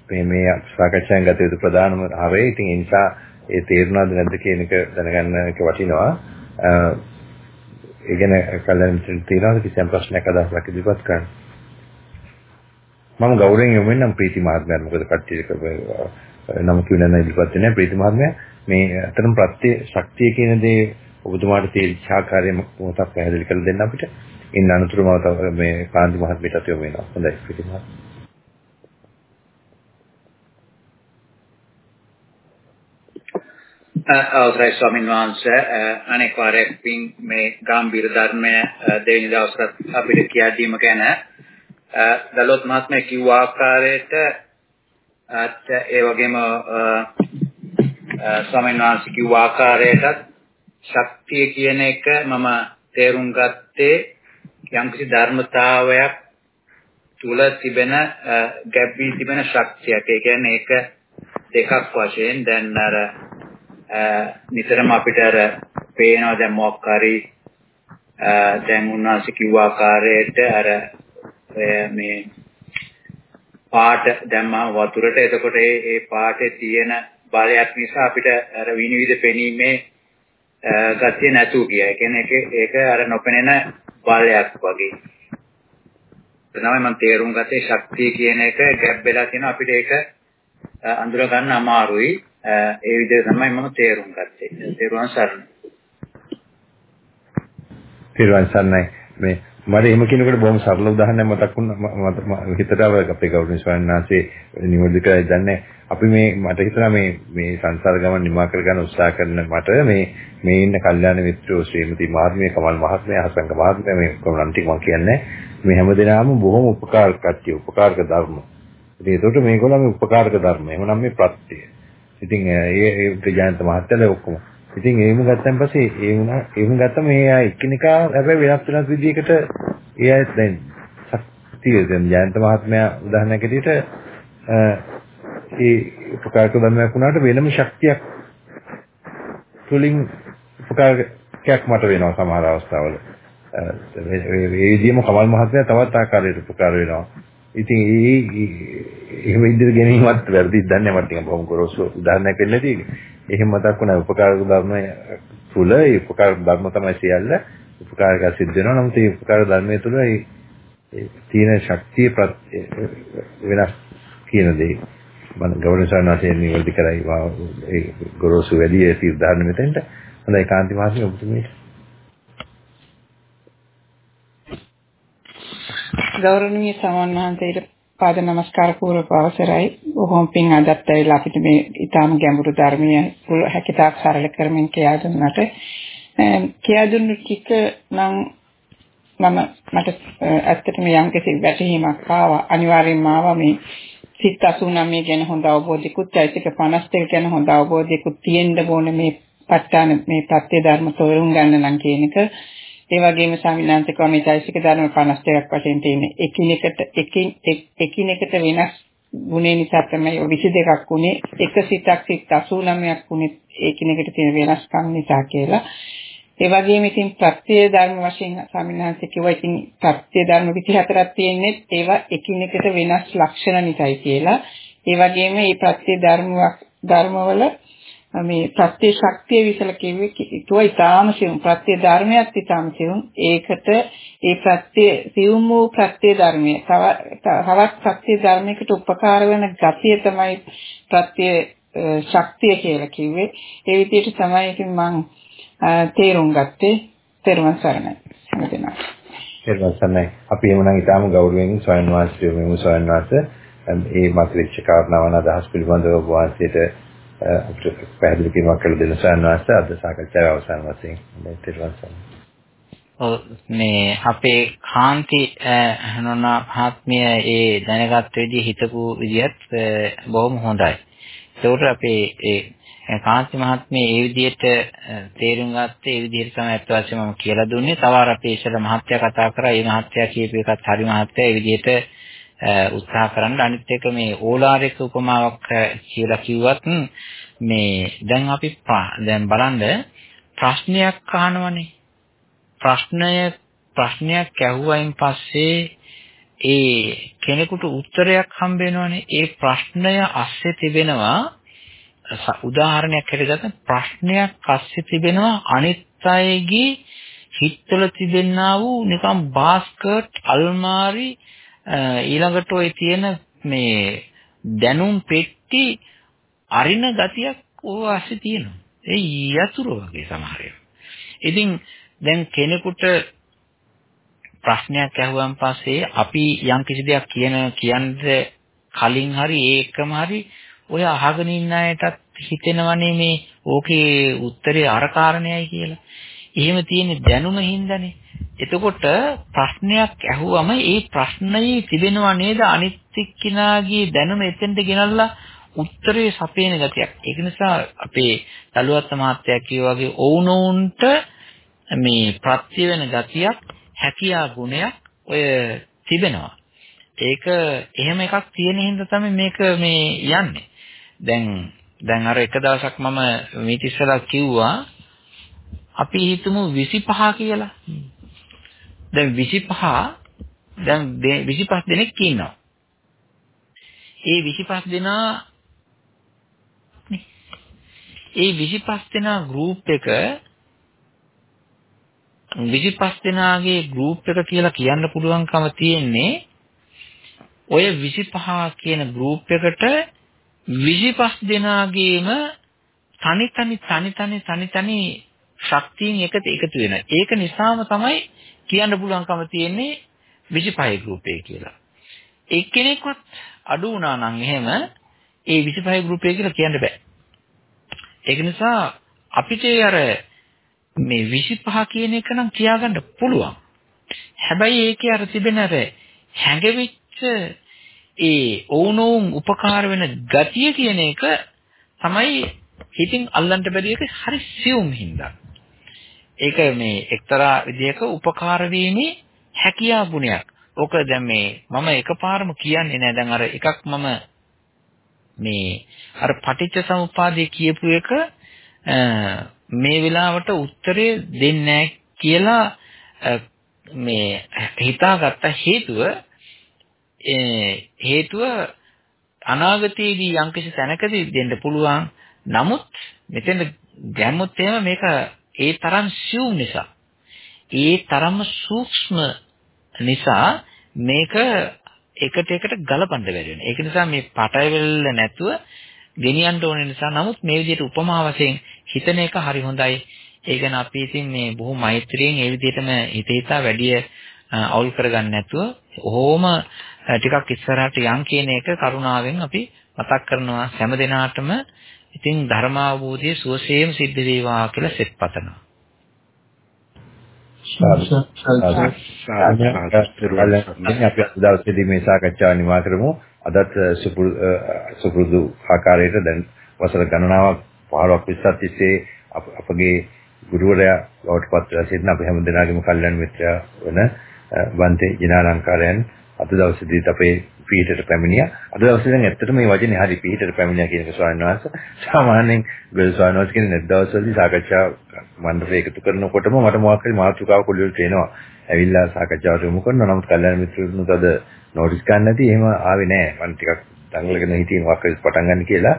මේ මේ සාකච්ඡාවෙන් ගත යුතු ප්‍රධානම ආවේ. ඉතින් ඒ නිසා ඒ තේරුණාද නැද්ද කියන එක දැනගන්න එක වටිනවා. ඒ ගැන කලින් තියෙනවද කිසියම් ප්‍රශ්නයක් අදහසක් ඉදිරිපත් කරන්න. මම ගෞරවයෙන් යොමු වෙනම් ප්‍රීති මහත්මයාට මොකද කට්ටියක නම කියන්න ඉදිරිපත් වෙන්නේ ප්‍රීති මහත්මයා මේ අතරම ප්‍රත්‍ය ශක්තිය කියන දේ ඔබතුමාට තේරිච්ච ආකාරයෙන් මොකක්ද පැහැදිලි කරලා දෙන්න අපිට. ඉන්න අනුතුරුම මේ කාන්ති මහත්මියට යොමු වෙනවා. හොඳයි ප්‍රීති මහත්මයා. අවසරයි ස්වාමීන් වහන්සේ අනෙක් වාරයක් පින් මේ ගාම්භීර ධර්මය දෙවෙනි දවසට අපිට කියා දීම ගැන දලොත් මහත්මයා කිව්ව ආකාරයට ඒ වගේම ස්වාමීන් වහන්සේ කිව්ව ආකාරයටත් ශක්තිය කියන එක මම තේරුම් ගත්තේ යම්කිසි ධර්මතාවයක් තුල තිබෙන ගැබ්වී තිබෙන ශක්තියක්. ඒ කියන්නේ ඒක දෙකක් වශයෙන් දැන් අර නිතරම අපිට අර පේනවා දැන් මොකක් හරි දැන් උන්වහන්සේ කිව්ව ආකාරයට අර මේ පාට දැම්මා වතුරට එතකොට ඒ ඒ පාටේ තියෙන බලයක් නිසා අපිට අර විනිවිද පෙනීමේ ගතිය නැතුව ගියා. ඒ කියන්නේ ඒක ඒක අර නොපෙනෙන බලයක් වගේ. තමයි මම තේරුම් ගත්තේ ශක්තිය කියන එක ගැබ් වෙලා තියෙනවා අපිට ඒක අඳුර ගන්න අමාරුයි. ඒ විදිහට තමයි මම තේරුම් ගත්තේ. තේරුවන් සරණයි. තේරුවන් සරණයි. මේ මට එහෙම කියනකොට බොහොම සරල උදාහරණයක් මතක් වුණා හිතට අපේ ගෞරවනීය ස්වාමීන් වහන්සේ නිවැරදි කරලා දන්නේ අපි මේ මට හිතනවා මේ මේ සංසාර ගමන නිමා කරගන්න උත්සාහ කරන මට මේ මේ ඉන්න කල්යාණ මිත්‍රෝ ශ්‍රීමති මහත්මිය කමල් මහත්මයා හසංග මහත්මයා මේ කොමනම් ටික මම කියන්නේ මේ හැමදෙනාම බොහොම උපකාරක කට්ටිය උපකාරක ධර්ම. ඉතින් ඒකට මේගොල්ලෝ මේ උපකාරක ධර්ම. එහෙමනම් මේ ප්‍රත්‍යය. ඉතින් ඒ ඒ ප්‍රජාන්ත මහත්තයලා ඔක්කොම. ඉතින් ඒම ගත්තන් පස්සේ ඒ වුණා ඒම ගත්තම මේ අය එකිනෙකා හැබැයි වෙනස් වෙනස් විදිහකට ඒ අය දැන් ශක්තිය දැන් ජයන්ත මහත්මයා උදාහරණයක් ඇටියට ඒ උපකාරක ධර්මයක් වුණාට වෙනම ශක්තියක් තුලින් උපකාරකයක් මට වෙනවා සමහර අවස්ථාවල. ඒ විදිහම කමල් මහත්මයා තවත් ආකාරයකට උපකාර වෙනවා. ඉතින් ඒ එහෙම ඉදිරිය ගැනීමත් වැරදිද දන්නේ මට ටිකක් බොහොම ගොරෝසු උදාහරණයක් වෙන්න තියෙන්නේ. එහෙම මතක් වුණා උපකාරක ධර්ම තුල ඒ උපකාරක ධර්ම තමයි සියල්ල උපකාරක සිද්ධ වෙනවා. නමුත් ඒ උපකාරක ධර්මයේ තුල ඒ තියෙන ශක්තිය වෙනස් කියන දේ මම ගෞරව සරණාසයෙන් නිවැරදි කරයි. ඒ ගොරෝසු වැඩි ඒ තීර්ධාරණ මෙතෙන්ට. හොඳයි කාන්ති මහත්මිය ඔබතුමීට ගෞරවනීය සමන් වහන්සේට පාද නමස්කාර පූර්වක අවසරයි. බොහොම පිං අදත් ඇවිල්ලා අපිට මේ ඊටාම ගැඹුරු ධර්මීය හැකිතාක් සරල කරමින් කියා දුන්නට කියා දුන්නු ටික නම් මම මට ඇත්තටම යම්කිසි වැටහීමක් ආවා. අනිවාර්යෙන්ම ආවා මේ සිත් 89 ගැන හොඳ අවබෝධයකුත් චෛතසික 52 ගැන හොඳ අවබෝධයකුත් තියෙන්න ඕනේ මේ ප ဋ ාණ මේ ප්‍රත්‍ය ධර්ම තෝරුම් ගන්න නම් කියන එක ඒ වගේම ස්වාමීනාන්තක මේ චෛසික ධර්ම 52ක් වශයෙන් තියෙන එකිනෙකට එකින් එකිනෙකට වෙනස් ගුණේ නිසා තමයි ඔය 22ක් උනේ එක සිතක් සිත් 89ක් උනේ එකිනෙකට තියෙන වෙනස්කම් නිසා කියලා. ඒ වගේම ඉතින් ප්‍රත්‍ය ධර්ම වශයෙන් ස්වාමීනාන්තක කිව්වා ඉතින් ප්‍රත්‍ය ධර්ම 24ක් තියෙන්නේ ඒවා එකිනෙකට වෙනස් ලක්ෂණ නිසායි කියලා. ඒ වගේම මේ ප්‍රත්‍ය ධර්මයක් ධර්මවල මේ ප්‍රත්‍ය ශක්තිය විසල කිව්වේ කිව්වා ඊටාම සිවුම් ප්‍රත්‍ය ධර්මයක් ඊටාම සිවුම් ඒකට ඒ ප්‍රත්‍ය සිවුම් වූ ප්‍රත්‍ය ධර්මයේ. තවත් ප්‍රත්‍ය ධර්මයකට උපකාර වෙන ගතිය තමයි ප්‍රත්‍ය ශක්තිය කියලා කිව්වේ. ඒ විදිහට තමයි ඉතින් මම තේරුම් ගත්තේ තේරුම් සරණයි. හැමදෙනාට තේරුම් සරණයි. අපි එමුනම් ඊටාම ගෞරවයෙන් ස්වයං වාස්තුවේ මෙමු ස්වයං වාස්තු ඒ මත වෙච්ච කාරණාවන අදහස් පිළිබඳව වාස්තුවේට අපිට පැහැදිලි කිරීමක් කළ දෙන සයන්වාස අද සාකච්ඡාවේ අවසන් වශයෙන් දෙතිරවසන්. ඔව් මේ අපේ කාන්ති නෝනා මහත්මිය ඒ දැනගත් විදිහ හිතපු විදිහත් බොහොම හොඳයි. ඒකට අපේ ඒ කාන්ති මහත්මිය ඒ විදිහට තේරුම් ගත්තේ ඒ විදිහට තමයි අත් වශයෙන්ම මම කියලා දුන්නේ. තව අර අපේ ඉස්සර මහත්ය කතා කරා. ඒ මහත්ය කියපු එකත් හරි මහත්ය ඒ විදිහට උත්සාහ කරන්න. අනිත් එක මේ ඕලාරික උපමාවක් කියලා කිව්වත් මේ දැන් අපි දැන් බලන්න ප්‍රශ්නයක් අහනවනේ. ප්‍රශ්නය ප්‍රශ්නයක් ඇහුවයින් පස්සේ ඒ කෙනෙකුට උත්තරයක් හම්බ වෙනවනේ. ඒ ප්‍රශ්නය අස්සේ තිබෙනවා උදාහරණයක් හැටියට ප්‍රශ්නයක් අස්සේ තිබෙනවා අනිත් අයගේ හිතවල තිබෙන්නා වූ නිකම් බාස්කට් අල්මාරි ඊළඟට ওই තියෙන මේ දැනුම් පෙට්ටි අරින ගතියක් ඕව ඇස්සේ තියෙනවා. ඒ යතුරු වගේ සමහර ඉතින් දැන් කෙනෙකුට ප්‍රශ්නයක් ඇහුවන් පස්සේ අපි යම් කිසි දෙයක් කියන කියන්නේ කලින් හරි ඒකම හරි ඔය අහගෙන ඉන්න අයටත් හිතෙනවනේ මේ ඕකේ උත්තරේ අර කාරණේයි කියලා. එහෙම තියෙන දැනුම හින්දානේ. එතකොට ප්‍රශ්නයක් ඇහුවම ඒ ප්‍රශ්නයේ තිබෙනව නේද අනිත් එක්කිනාගේ දැනුම එතෙන්ට ගෙනල්ලා උත්තරේ සපේන ගතියක්. ඒක නිසා අපේ දලුවත් මහත්තයා කියවා වගේ ඔවුනොවුන්ට මේ ප්‍රත්‍ය වෙන ගතියක්, හැකියා ගුණයක් ඔය තිබෙනවා. ඒක එහෙම එකක් තියෙන හින්දා තමයි මේක මේ යන්නේ. දැන් දැන් අර එක දවසක් මම මීට ඉස්සෙල්ලා කිව්වා අපි හිතමු 25 කියලා. දැන් 25 දැන් 25 දෙනෙක් ඉන්නවා. ඒ 25 දෙනා ඒ 25 දෙනා ගෲප් එක 25 දෙනාගේ ගෲප් එක කියලා කියන්න පුළුවන්කම තියෙන්නේ ඔය 25 කියන ගෲප් එකට 25 දෙනාගේම තනි තනි තනි තනි තනි තනි ශක්තියින් එකට එකතු වෙනවා. ඒක නිසාම තමයි කියන්න පුළුවන්කම තියෙන්නේ 25 ගෲපේ කියලා. එක්කෙනෙක්වත් අඩු වුණා නම් එහෙම ඒ 25 ගෲපේ කියලා කියන්න බෑ. ඒක නිසා අපිට අර මේ 25 කියන එක නම් කියාගන්න පුළුවන්. හැබැයි ඒකේ අර තිබෙන අර හැඟවිච්ච ඒ ඕනෝන් උපකාර වෙන ගතිය කියන එක තමයි හිතින් අල්ලන්න බැරි එක හරි සියුම් හින්දා. ඒක මේ එක්තරා විදිහක උපකාර වීමේ හැකියා ගුණයක්. ඕක දැන් මේ මම එකපාරම කියන්නේ නෑ දැන් අර එකක් මම මේ අර පටිච්ච සමුප්පාදයේ කියපු එක මේ වෙලාවට උත්තරේ දෙන්නේ කියලා මේ හිතාගත්ත හේතුව හේතුව අනාගතයේදී යම්කිසි තැනකදී දෙන්න පුළුවන් නමුත් මෙතෙන් ගැම්මුත් එහෙම මේක ඒ තරම් සියුම් නිසා ඒ තරම්ම සූක්ෂම නිසා මේක එකට එකට ගලපන්න බැරි වෙනවා. ඒක නිසා මේ පටවෙල්ල නැතුව ගෙනියන්න ඕන නිසා නමුත් මේ විදිහට උපමා වශයෙන් හිතන එක හරි හොඳයි. ඒ ගැන අපි ඉතින් මේ බොහොම මෛත්‍රියෙන් ඒ විදිහටම හිත හිතා වැඩි අවුල් කරගන්න නැතුව ඕම ටිකක් ඉස්සරහට යන් කියන එක කරුණාවෙන් අපි මතක් කරනවා හැම දිනාටම ඉතින් ධර්මාවබෝධය සුවසේම සිද්ධ වේවා කියලා සෙත් පතනවා. අපි දවසේදී මේ සාකච්ඡාව නිමා කරමු. අදත් සුපුරුදු ආකාරයට දැන් වසර ගණනාවක් 15ක් 20ක් තිස්සේ අපගේ ගුරුවරයා බවට පත් වෙලා සිටින අපි හැම දිනකම කල්යන මිත්‍රයා වන බන්තේ ජිනාලංකාරයන් අද දවසේදීත් අපේ පිහිටට පැමිණියා. අද දවසේ දැන් ඇත්තටම මේ වචනේ හරි පිහිටට පැමිණියා කියන එක ස්වාමීන් වහන්සේ. සාමාන්‍යයෙන් ගල් ස්වාමීන් වහන්සේ කියන net දවස්වලදී සාකච්ඡා මණ්ඩපය එකතු කරනකොටම මට මොකක් හරි මාතෘකාවක් ඔළුවට එනවා. ඇවිල්ලා සාකච්ඡාවට යොමු කරනවා. නමුත් කල්යාණ මිත්‍රතුනුත් අද නෝටිස් ගන්න නැති එහෙම ආවේ නැහැ. මම ටිකක් දඟලගෙන හිටියේ මොකක් හරි පටන් ගන්න කියලා.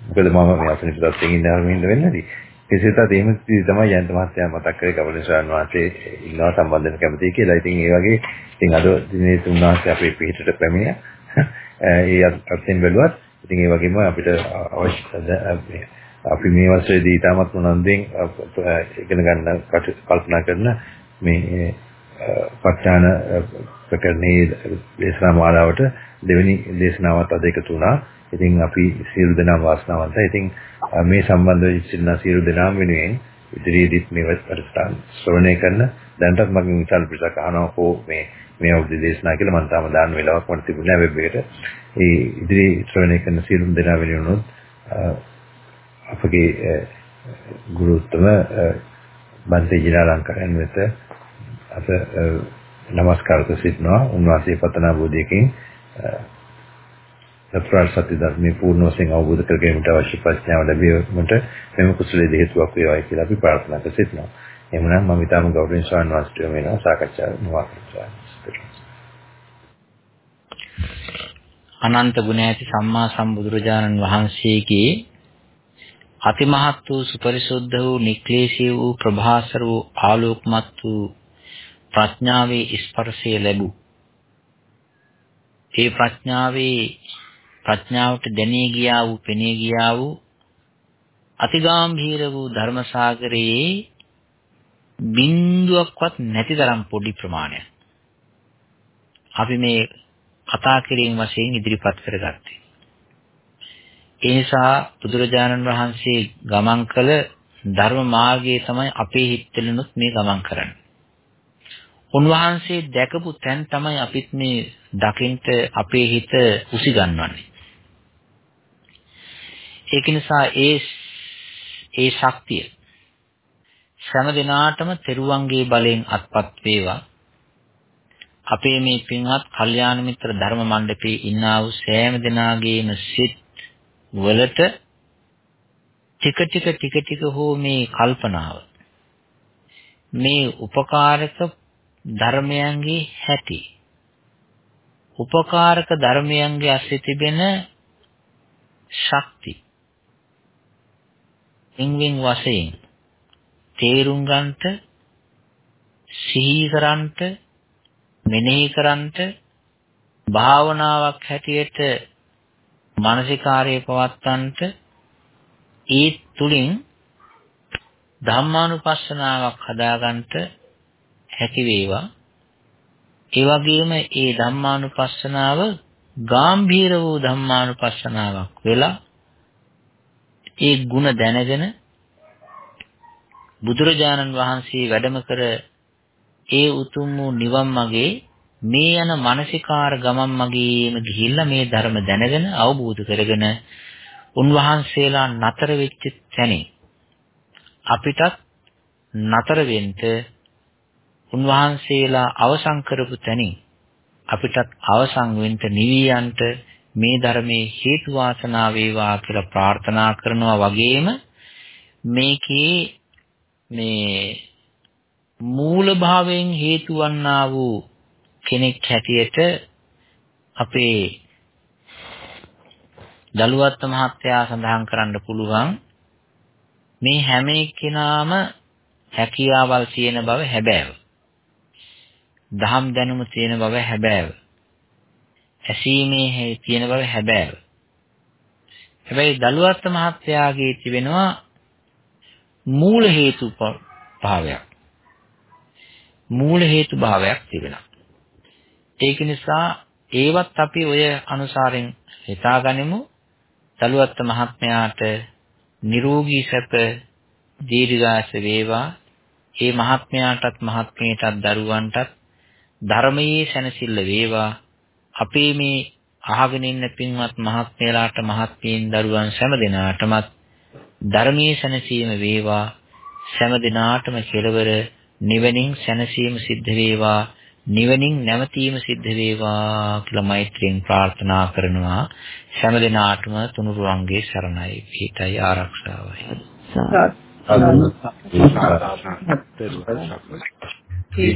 මොකද මම මේ අසනීප තත්ත්වයෙන් ඉඳලා ඉන්න වෙන්නේ නැති. කෙසේතත් එහෙම තමයි යන්ත මහත්තයා මතක් කරේ කවුරුන් ස්වාමීන් වහන්සේ ඉන්නවා සම්බන්ධ වෙන කැමතියි කියලා. ඉතින් ඒ වගේ ඉතින් අද දිනේ තුන්වහන්සේ අපේ පිටට පැමිණියා. ඒ අත්යෙන් බැලුවත් ඉතින් ඒ වගේම අපිට අවශ්‍ය අපි මේ වසරේදී ඊටමත් උනන්දුවෙන් ඉගෙන ගන්න කල්පනා කරන මේ ප ဋ ාණ ප්‍රකරණයේ දේශනා මාලාවට දෙවෙනි දේශනාවත් අද එකතු වුණා. ඉතින් අපි සියලු දෙනාම වාසනාවන්තයි. ඉතින් මේ සම්බන්ධව සිටින සියලු දෙනාම වෙනුවෙන් ඉදිරියේදීත් මේ වැඩසටහන ශ්‍රවණය කරන දැනටත් මගෙන් විශාල පිටසක් අහනවා කෝ මේ මේ අවුරුදු දේශනා කියලා මම තාම දාන්න වෙලාවක් මට තිබුණේ නැහැ වෙබ් එකට. ඒ ඉදිරි ශ්‍රවණය කරන සියලු දෙනා වෙනුවෙන් අපගේ ගුරුත්වම බන්තේ ජිනාලංකරයන් වෙත අප নমස්කාර සිටිනවා. උන්වහන්සේ පතනා බෝධියකින් චතුරාර්ය සත්‍ය ධර්මයේ පූර්ණ වශයෙන් අවබෝධ කර ගැනීමට අවශ්‍ය ප්‍රඥාව ලැබීමට මෙම කුසලයේ හේතුවක් වේවායි කියලා අපි ප්‍රාර්ථනා කර සිටිනවා. එහෙමනම් මම ඊටම ගෞරවයෙන් ස්වාමීන් වහන්සේට වෙනවා සාකච්ඡාව නිවාසය. අනන්ත ගුණ ඇති සම්මා සම්බුදුරජාණන් වහන්සේගේ අතිමහත් වූ සුපරිසුද්ධ වූ නික්ලේශී වූ ප්‍රභාසර වූ ආලෝකමත් වූ ප්‍රඥාවේ ස්පර්ශය ලැබු. ඒ ප්‍රඥාවේ ප්‍රඥාවට දැනී ගියා වූ පෙනී ගියා වූ අතිගාම්භීර වූ ධර්මසාගරයේ බිඳුවක්වත් නැති තරම් පොඩි ප්‍රමාණයක්. අපි මේ කතා කිරීම වශයෙන් ඉදිරිපත් කරගත්තේ. ඒ නිසා බුදුරජාණන් වහන්සේ ගමන් කළ ධර්ම මාර්ගයේ තමයි අපේ හිතවලුත් මේ ගමන් කරන්නේ. උන්වහන්සේ දැකපු තැන් තමයි අපිත් මේ දකින්ට අපේ හිත උසිගන්වන්නේ. ඒක නිසා ඒ ඒ ශක්තිය සෑම දිනාටම තෙරුවන්ගේ බලයෙන් අත්පත් වේවා. අපේ මේ පින්වත් කල්යාණ මිත්‍ර ධර්ම මණ්ඩපයේ ඉන්නා වූ සෑම දිනාගේම සිත් වලට ටික ටික ටික ටික හෝ මේ කල්පනාව මේ උපකාරක ධර්මයන්ගේ හැටි උපකාරක ධර්මයන්ගේ ඇස්සේ තිබෙන ශක්ති ඉන්වින් වශයෙන් තේරුම් ගන්නට සිහි කරන්ට මෙනෙහි කරන්ට භාවනාවක් හැටියට මානසිකාර්යය පවත්වන්නට ඒ තුලින් ධම්මානුපස්සනාවක් හදාගන්නට හැකි වේවා. ඒ වගේම ඒ ධම්මානුපස්සනාව ගාම්භීර වූ ධම්මානුපස්සනාවක් වෙලා ඒ ಗುಣ දැනගෙන බුදුරජාණන් වහන්සේ වැඩම කර ඒ උතුම් වූ නිවන් මාගේ මේ යන මානසිකාර ගමන් මගේම ගිහිල්ලා මේ ධර්ම දැනගෙන අවබෝධ කරගෙන උන්වහන්සේලා නතර වෙච්ච තැනින් අපිටත් නතර වෙන්න උන්වහන්සේලා අවසන් කරපු තැනින් අපිටත් අවසන් වෙන්න නිවියන්ට මේ ධර්මයේ හේතු වාසනා වේවා කියලා ප්‍රාර්ථනා කරනවා වගේම මේකේ මේ මූල භාවයෙන් හේතු වන්නා වූ කෙනෙක් හැටියට අපේ දලුවත් මහත්තයා සඳහන් කරන්න පුළුවන් මේ හැම එක්කෙනාම හැකියාවල් තියෙන බව හැබෑව. දහම් දැනුම තියෙන බව හැබෑව. ඇසීමේ තියෙන බව හැබෑව. හැබැයි දලුවත් මහත්තයාගේ තිබෙනවා මූල හේතු භාවයක්. මූල හේතු භාවයක් තිබෙනවා. ඒක නිසා ඒවත් අපි ඔය අනුසාරයෙන් හිතාගනිමු. දලුවත් මහත්මයාට නිරෝගී සැප දීර්ඝාස වේවා. ඒ මහත්මයාටත් මහත්මියටත් දරුවන්ටත් ධර්මයේ සැනසෙල්ල වේවා අපේ මේ අහගෙන ඉන්න පින්වත් මහත්මයලාට මහත්මීන් දරුවන් සෑම දිනාටමත් ධර්මයේ සැනසීම වේවා. සෑම දිනාටම කෙලවර නිවනින් සැනසීම සිද්ධ වේවා. නිවනින් නැවතීම සිද්ධ වේවා කියලා මෛත්‍රියෙන් ප්‍රාර්ථනා කරනවා. සෑම දිනාටම තුනුරුවන්ගේ සරණයි. පිටයි ආරක්ෂාවයි. සාදු